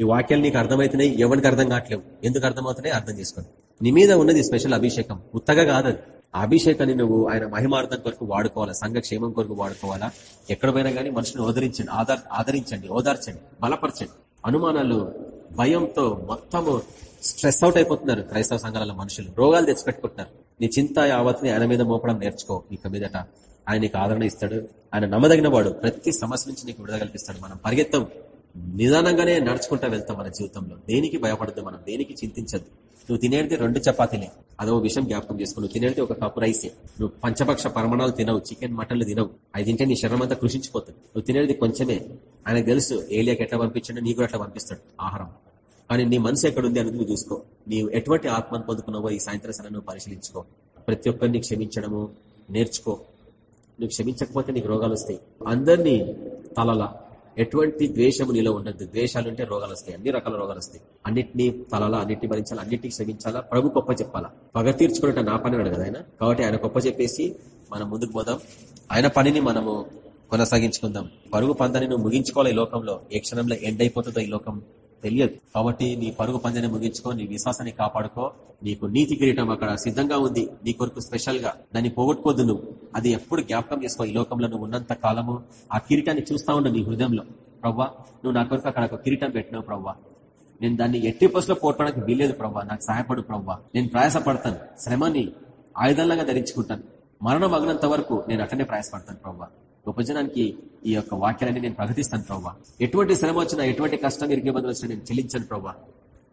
Speaker 1: ఈ వాక్యాలు నీకు అర్థమవుతున్నాయి ఎవరికి అర్థం కావట్లేవు. ఎందుకు అర్థమవుతున్నాయి? అర్థం చేసుకోండి. నీ మీద ఉన్నది స్పెషల్ అభిషేకం. ఉత్తగా కాదు అభిషేకాన్ని నువ్వు ఆయన మహిమార్థం కొరకు వాడుకోవాలా? సంఘ క్షేమం కొరకు వాడుకోవాలా? ఎక్కడ పోయినా కానీ మనుషుని ఓదరించండి ఆదరించండి ఓదార్చండి బలపరచండి. అనుమానాలు భయంతో మొత్తము స్ట్రెస్ అవుట్ అయిపోతున్నారు క్రైస్తవ సంఘాల మనుషులు. రోగాలు తెచ్చిపెట్టుకుంటున్నారు. నీ చింత యావత్ని ఆయన మీద మోపడం నేర్చుకో. ఇక మీదట ఆయన నీకు ఆదరణ ఇస్తాడు. ఆయన నమ్మదగిన వాడు. ప్రతి సమస్య నుంచి నీకు విడుదల కల్పిస్తాడు. మనం పరిగెత్తం. నిదానంగానే నడుచుకుంటా వెళ్తాం మన జీవితంలో. దేనికి భయపడద్దు మనం? దేనికి చింతించద్దు? నువ్వు తినేది రెండు చపాతీలే. అదో విషయం జ్ఞాపకం చేసుకో. నువ్వు తినేది ఒక కప్పు రైసే. నువ్వు పంచపక్ష పరమాణాలు తినవు చికెన్ మటన్లు తినవు. అది తింటే నీ శరీరం అంతా కృషించిపోతుంది. నువ్వు తినేది కొంచెమే. ఆయనకు తెలుసు ఏలియాకి ఎట్లా పంపించండి నీకు అట్లా పంపిస్తాడు. ఆహారం. కానీ నీ మనసు ఎక్కడుంది అనేది నువ్వు చూసుకో. నీవు ఎటువంటి ఆత్మను పొందుకున్నావో ఈ సాయంత్రం నువ్వు పరిశీలించుకో. ప్రతి ఒక్కరిని క్షమించడము నేర్చుకో. నువ్వు క్షమించకపోతే నీకు రోగాలు వస్తాయి. అందరినీ తలలా ఎటువంటి ద్వేషము నీలో ఉండద్దు ద్వేషాలు ఉంటే రోగాలు వస్తాయి అన్ని రకాల రోగాలు వస్తాయి అన్నింటినీ తలలా అన్నింటినీ భరించాలా అన్నింటికి శ్రమించాలా ప్రభు గొప్ప చెప్పాలా? పగ తీర్చుకున్నట్టు నా పని కదా ఆయన? కాబట్టి ఆయన గొప్ప చెప్పేసి మనం ముందుకు పోదాం. ఆయన పనిని మనము కొనసాగించుకుందాం. పరుగు పందాన్ని నువ్వు ముగించుకోవాలి ఈ లోకంలో. ఏ క్షణంలో ఎండ్ అయిపోతుందో ఈ లోకం తెలియదు. కాబట్టి నీ పరుగు పందెని ముగించుకో నీ విశ్వాసాన్ని కాపాడుకో. నీకు నీతి కిరీటం అక్కడ సిద్ధంగా ఉంది. నీ కొరకు స్పెషల్గా దాన్ని పోగొట్టుకోద్దు నువ్వు. అది ఎప్పుడు జ్ఞాపకం చేసుకో. ఈ లోకంలో నువ్వు ఉన్నంత కాలము ఆ కిరీటాన్ని చూస్తా ఉండు నీ హృదయంలో. ప్రవ్వా నువ్వు నా కొరకు అక్కడ ఒక కిరీటం పెట్టినావు ప్రవ్వా. నేను దాన్ని ఎట్టి పసులో పోవడానికి వీల్లేదు ప్రవ్వా. నాకు సహాయపడు ప్రవ్వా. నేను ప్రయాసపడతాను. శ్రమని ఆయుధంలాగా ధరించుకుంటాను. మరణం అగినంత వరకు నేను అట్టనే ప్రయాసపడతాను ప్రవ్వా. గొప్ప జనానికి ఈ యొక్క వాక్యాలన్నీ నేను ప్రకటిస్తాను ప్రవ్వా. ఎటువంటి శ్రమ వచ్చినా ఎటువంటి కష్టం ఇరిగే వచ్చినా నేను చెల్లించాను ప్రవ్వా.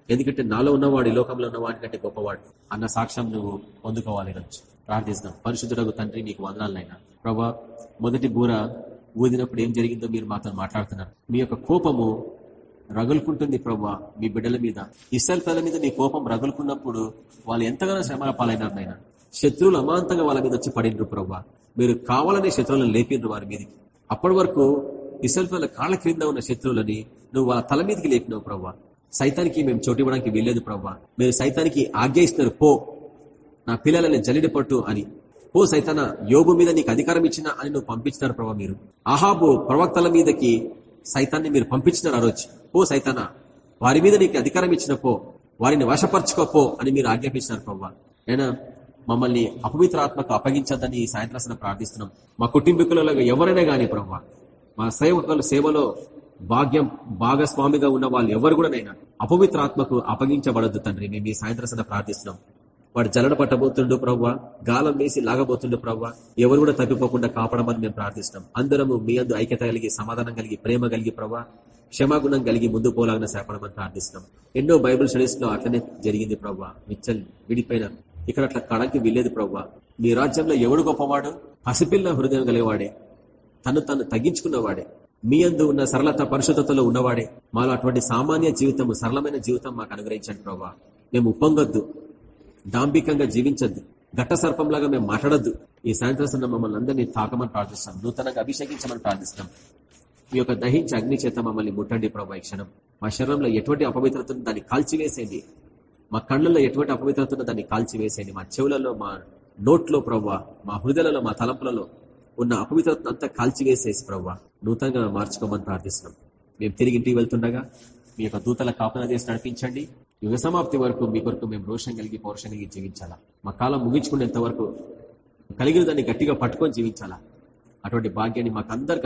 Speaker 1: ఎందుకంటే నాలో ఉన్నవాడు ఈ లోకంలో ఉన్నవాడి కంటే గొప్పవాడు. అన్న సాక్ష్యం నువ్వు పొందుకోవాలి ఈరోజు. ప్రార్థిస్తాం పరిశుద్ధులకు తండ్రి నీకు వందనాలనైనా ప్రభా మొదటి బూర ఊదినప్పుడు ఏం జరిగిందో మీరు మాతో మాట్లాడుతున్నారు. మీ యొక్క కోపము రగులుకుంటుంది ప్రవ్వా మీ బిడ్డల మీద. ఇసల్ పిల్లల మీద మీ కోపం రగులుకున్నప్పుడు వాళ్ళు ఎంతగానో శ్రమల పాలైనారు నాయన. శత్రువులు అమాంతంగా వాళ్ళ మీద వచ్చి పడిండ్రు ప్రవ్వా. మీరు కావాలనే శత్రువులను లేపిండ్రు వారి మీదకి. అప్పటి వరకు ఇసల్ఫల కాళ్ళ క్రింద ఉన్న శత్రువులని నువ్వు వాళ్ళ తల మీదకి లేపినావు ప్రవ్వా. సైతానికి మేము చోటు ఇవ్వడానికి వీల్లేదు ప్రవ్వా. మీరు సైతానికి ఆజ్ఞ ఇస్తున్నారు పో నా పిల్లలని జల్లిడి పట్టు అని. ఓ సైతన యోగు మీద నీకు అధికారం ఇచ్చిన అని నువ్వు పంపించినారు ప్రభా మీరు. అహాబు ప్రవక్తల మీదకి సైతాన్ని మీరు పంపించినారు ఆ రోజు. ఓ సైతన వారి మీద నీకు అధికారం ఇచ్చిన పో వారిని వశపరచుకోపో అని మీరు ఆజ్ఞాపించినారు ప్రభా నేను మమ్మల్ని అపవిత్ర ఆత్మకు అప్పగించద్దని ఈ సాయంత్రం ప్రార్థిస్తున్నాం. మా కుటుంబీకులలో ఎవరైనా గానీ ప్రభావ మా సేవకుల సేవలో భాగ్యం భాగస్వామిగా ఉన్న వాళ్ళు ఎవరు కూడా నైనా అపవిత్ర ఆత్మకు అప్పగించబడద్దు తండ్రి మేము ఈ సాయంత్రం ప్రార్థిస్తున్నాం. వాడు జలడ పట్టబోతుండు ప్రవ్వ గాలం వేసి లాగబోతుండు ప్రవ్వ ఎవరు కూడా తప్పిపోకుండా కాపాడమని మేము ప్రార్థిస్తున్నాం. అందరము మీ అందు ఐక్యత కలిగి సమాధానం కలిగి ప్రేమ కలిగి ప్రవ్వ క్షమాగుణం కలిగి ముందు పోలాగిన సేపడమని ప్రార్థిస్తున్నాం. ఎన్నో బైబుల్ స్టడీస్లో అట్లనే జరిగింది ప్రవ్వ మిచ్చల్ విడిపోయిన ఇక్కడ అట్లా కడకి వెళ్ళేది ప్రవ్వా. మీ రాజ్యంలో ఎవడు గొప్పవాడు? పసిపిల్ల హృదయం కలిగేవాడే తను తను తగ్గించుకున్నవాడే. మీ అందు ఉన్న సరళత పరిశుద్ధతలో ఉన్నవాడే. మాలో అటువంటి సామాన్య జీవితం సరళమైన జీవితం మాకు అనుగ్రహించండి ప్రభావ మేము ఉప్పొంగొద్దు. దాంభికంగా జీవించద్దు. ఘట్ట సర్పంలాగా మేము మాట్లాడద్దు. ఈ సాయంత్రం మమ్మల్ని అందరినీ తాకమని ప్రార్థిస్తాం. నూతనంగా అభిషేకించమని ప్రార్థిస్తాం. మీ యొక్క దహించి అగ్ని చేత మమ్మల్ని ముట్టండి ప్రభా ఈ క్షణం. మా శరీరంలో ఎటువంటి అపవిత్రతను దాన్ని కాల్చివేసేయండి. మా కళ్ళల్లో ఎటువంటి అపవిత్రతను దాన్ని కాల్చివేసేయండి మా చెవులలో మా నోట్లో ప్రవ్వా మా హృదయలలో మా తలంపులలో ఉన్న అపవిత్రత అంతా కాల్చివేసేసి ప్రవ్వా నూతనంగా మార్చుకోమని ప్రార్థిస్తున్నాం. మేము తిరిగి ఇంటికి వెళ్తుండగా మీ యొక్క దూతల కాపన చేసి నడిపించండి. యుగ సమాప్తి వరకు మీ కొరకు మేము రోషం కలిగి పౌరుషం కలిగి జీవించాలా? మా కాలం ముగించుకునేంత వరకు కలిగిన దాన్ని గట్టిగా పట్టుకొని జీవించాలా? అటువంటి భాగ్యాన్ని మాకు అందరికీ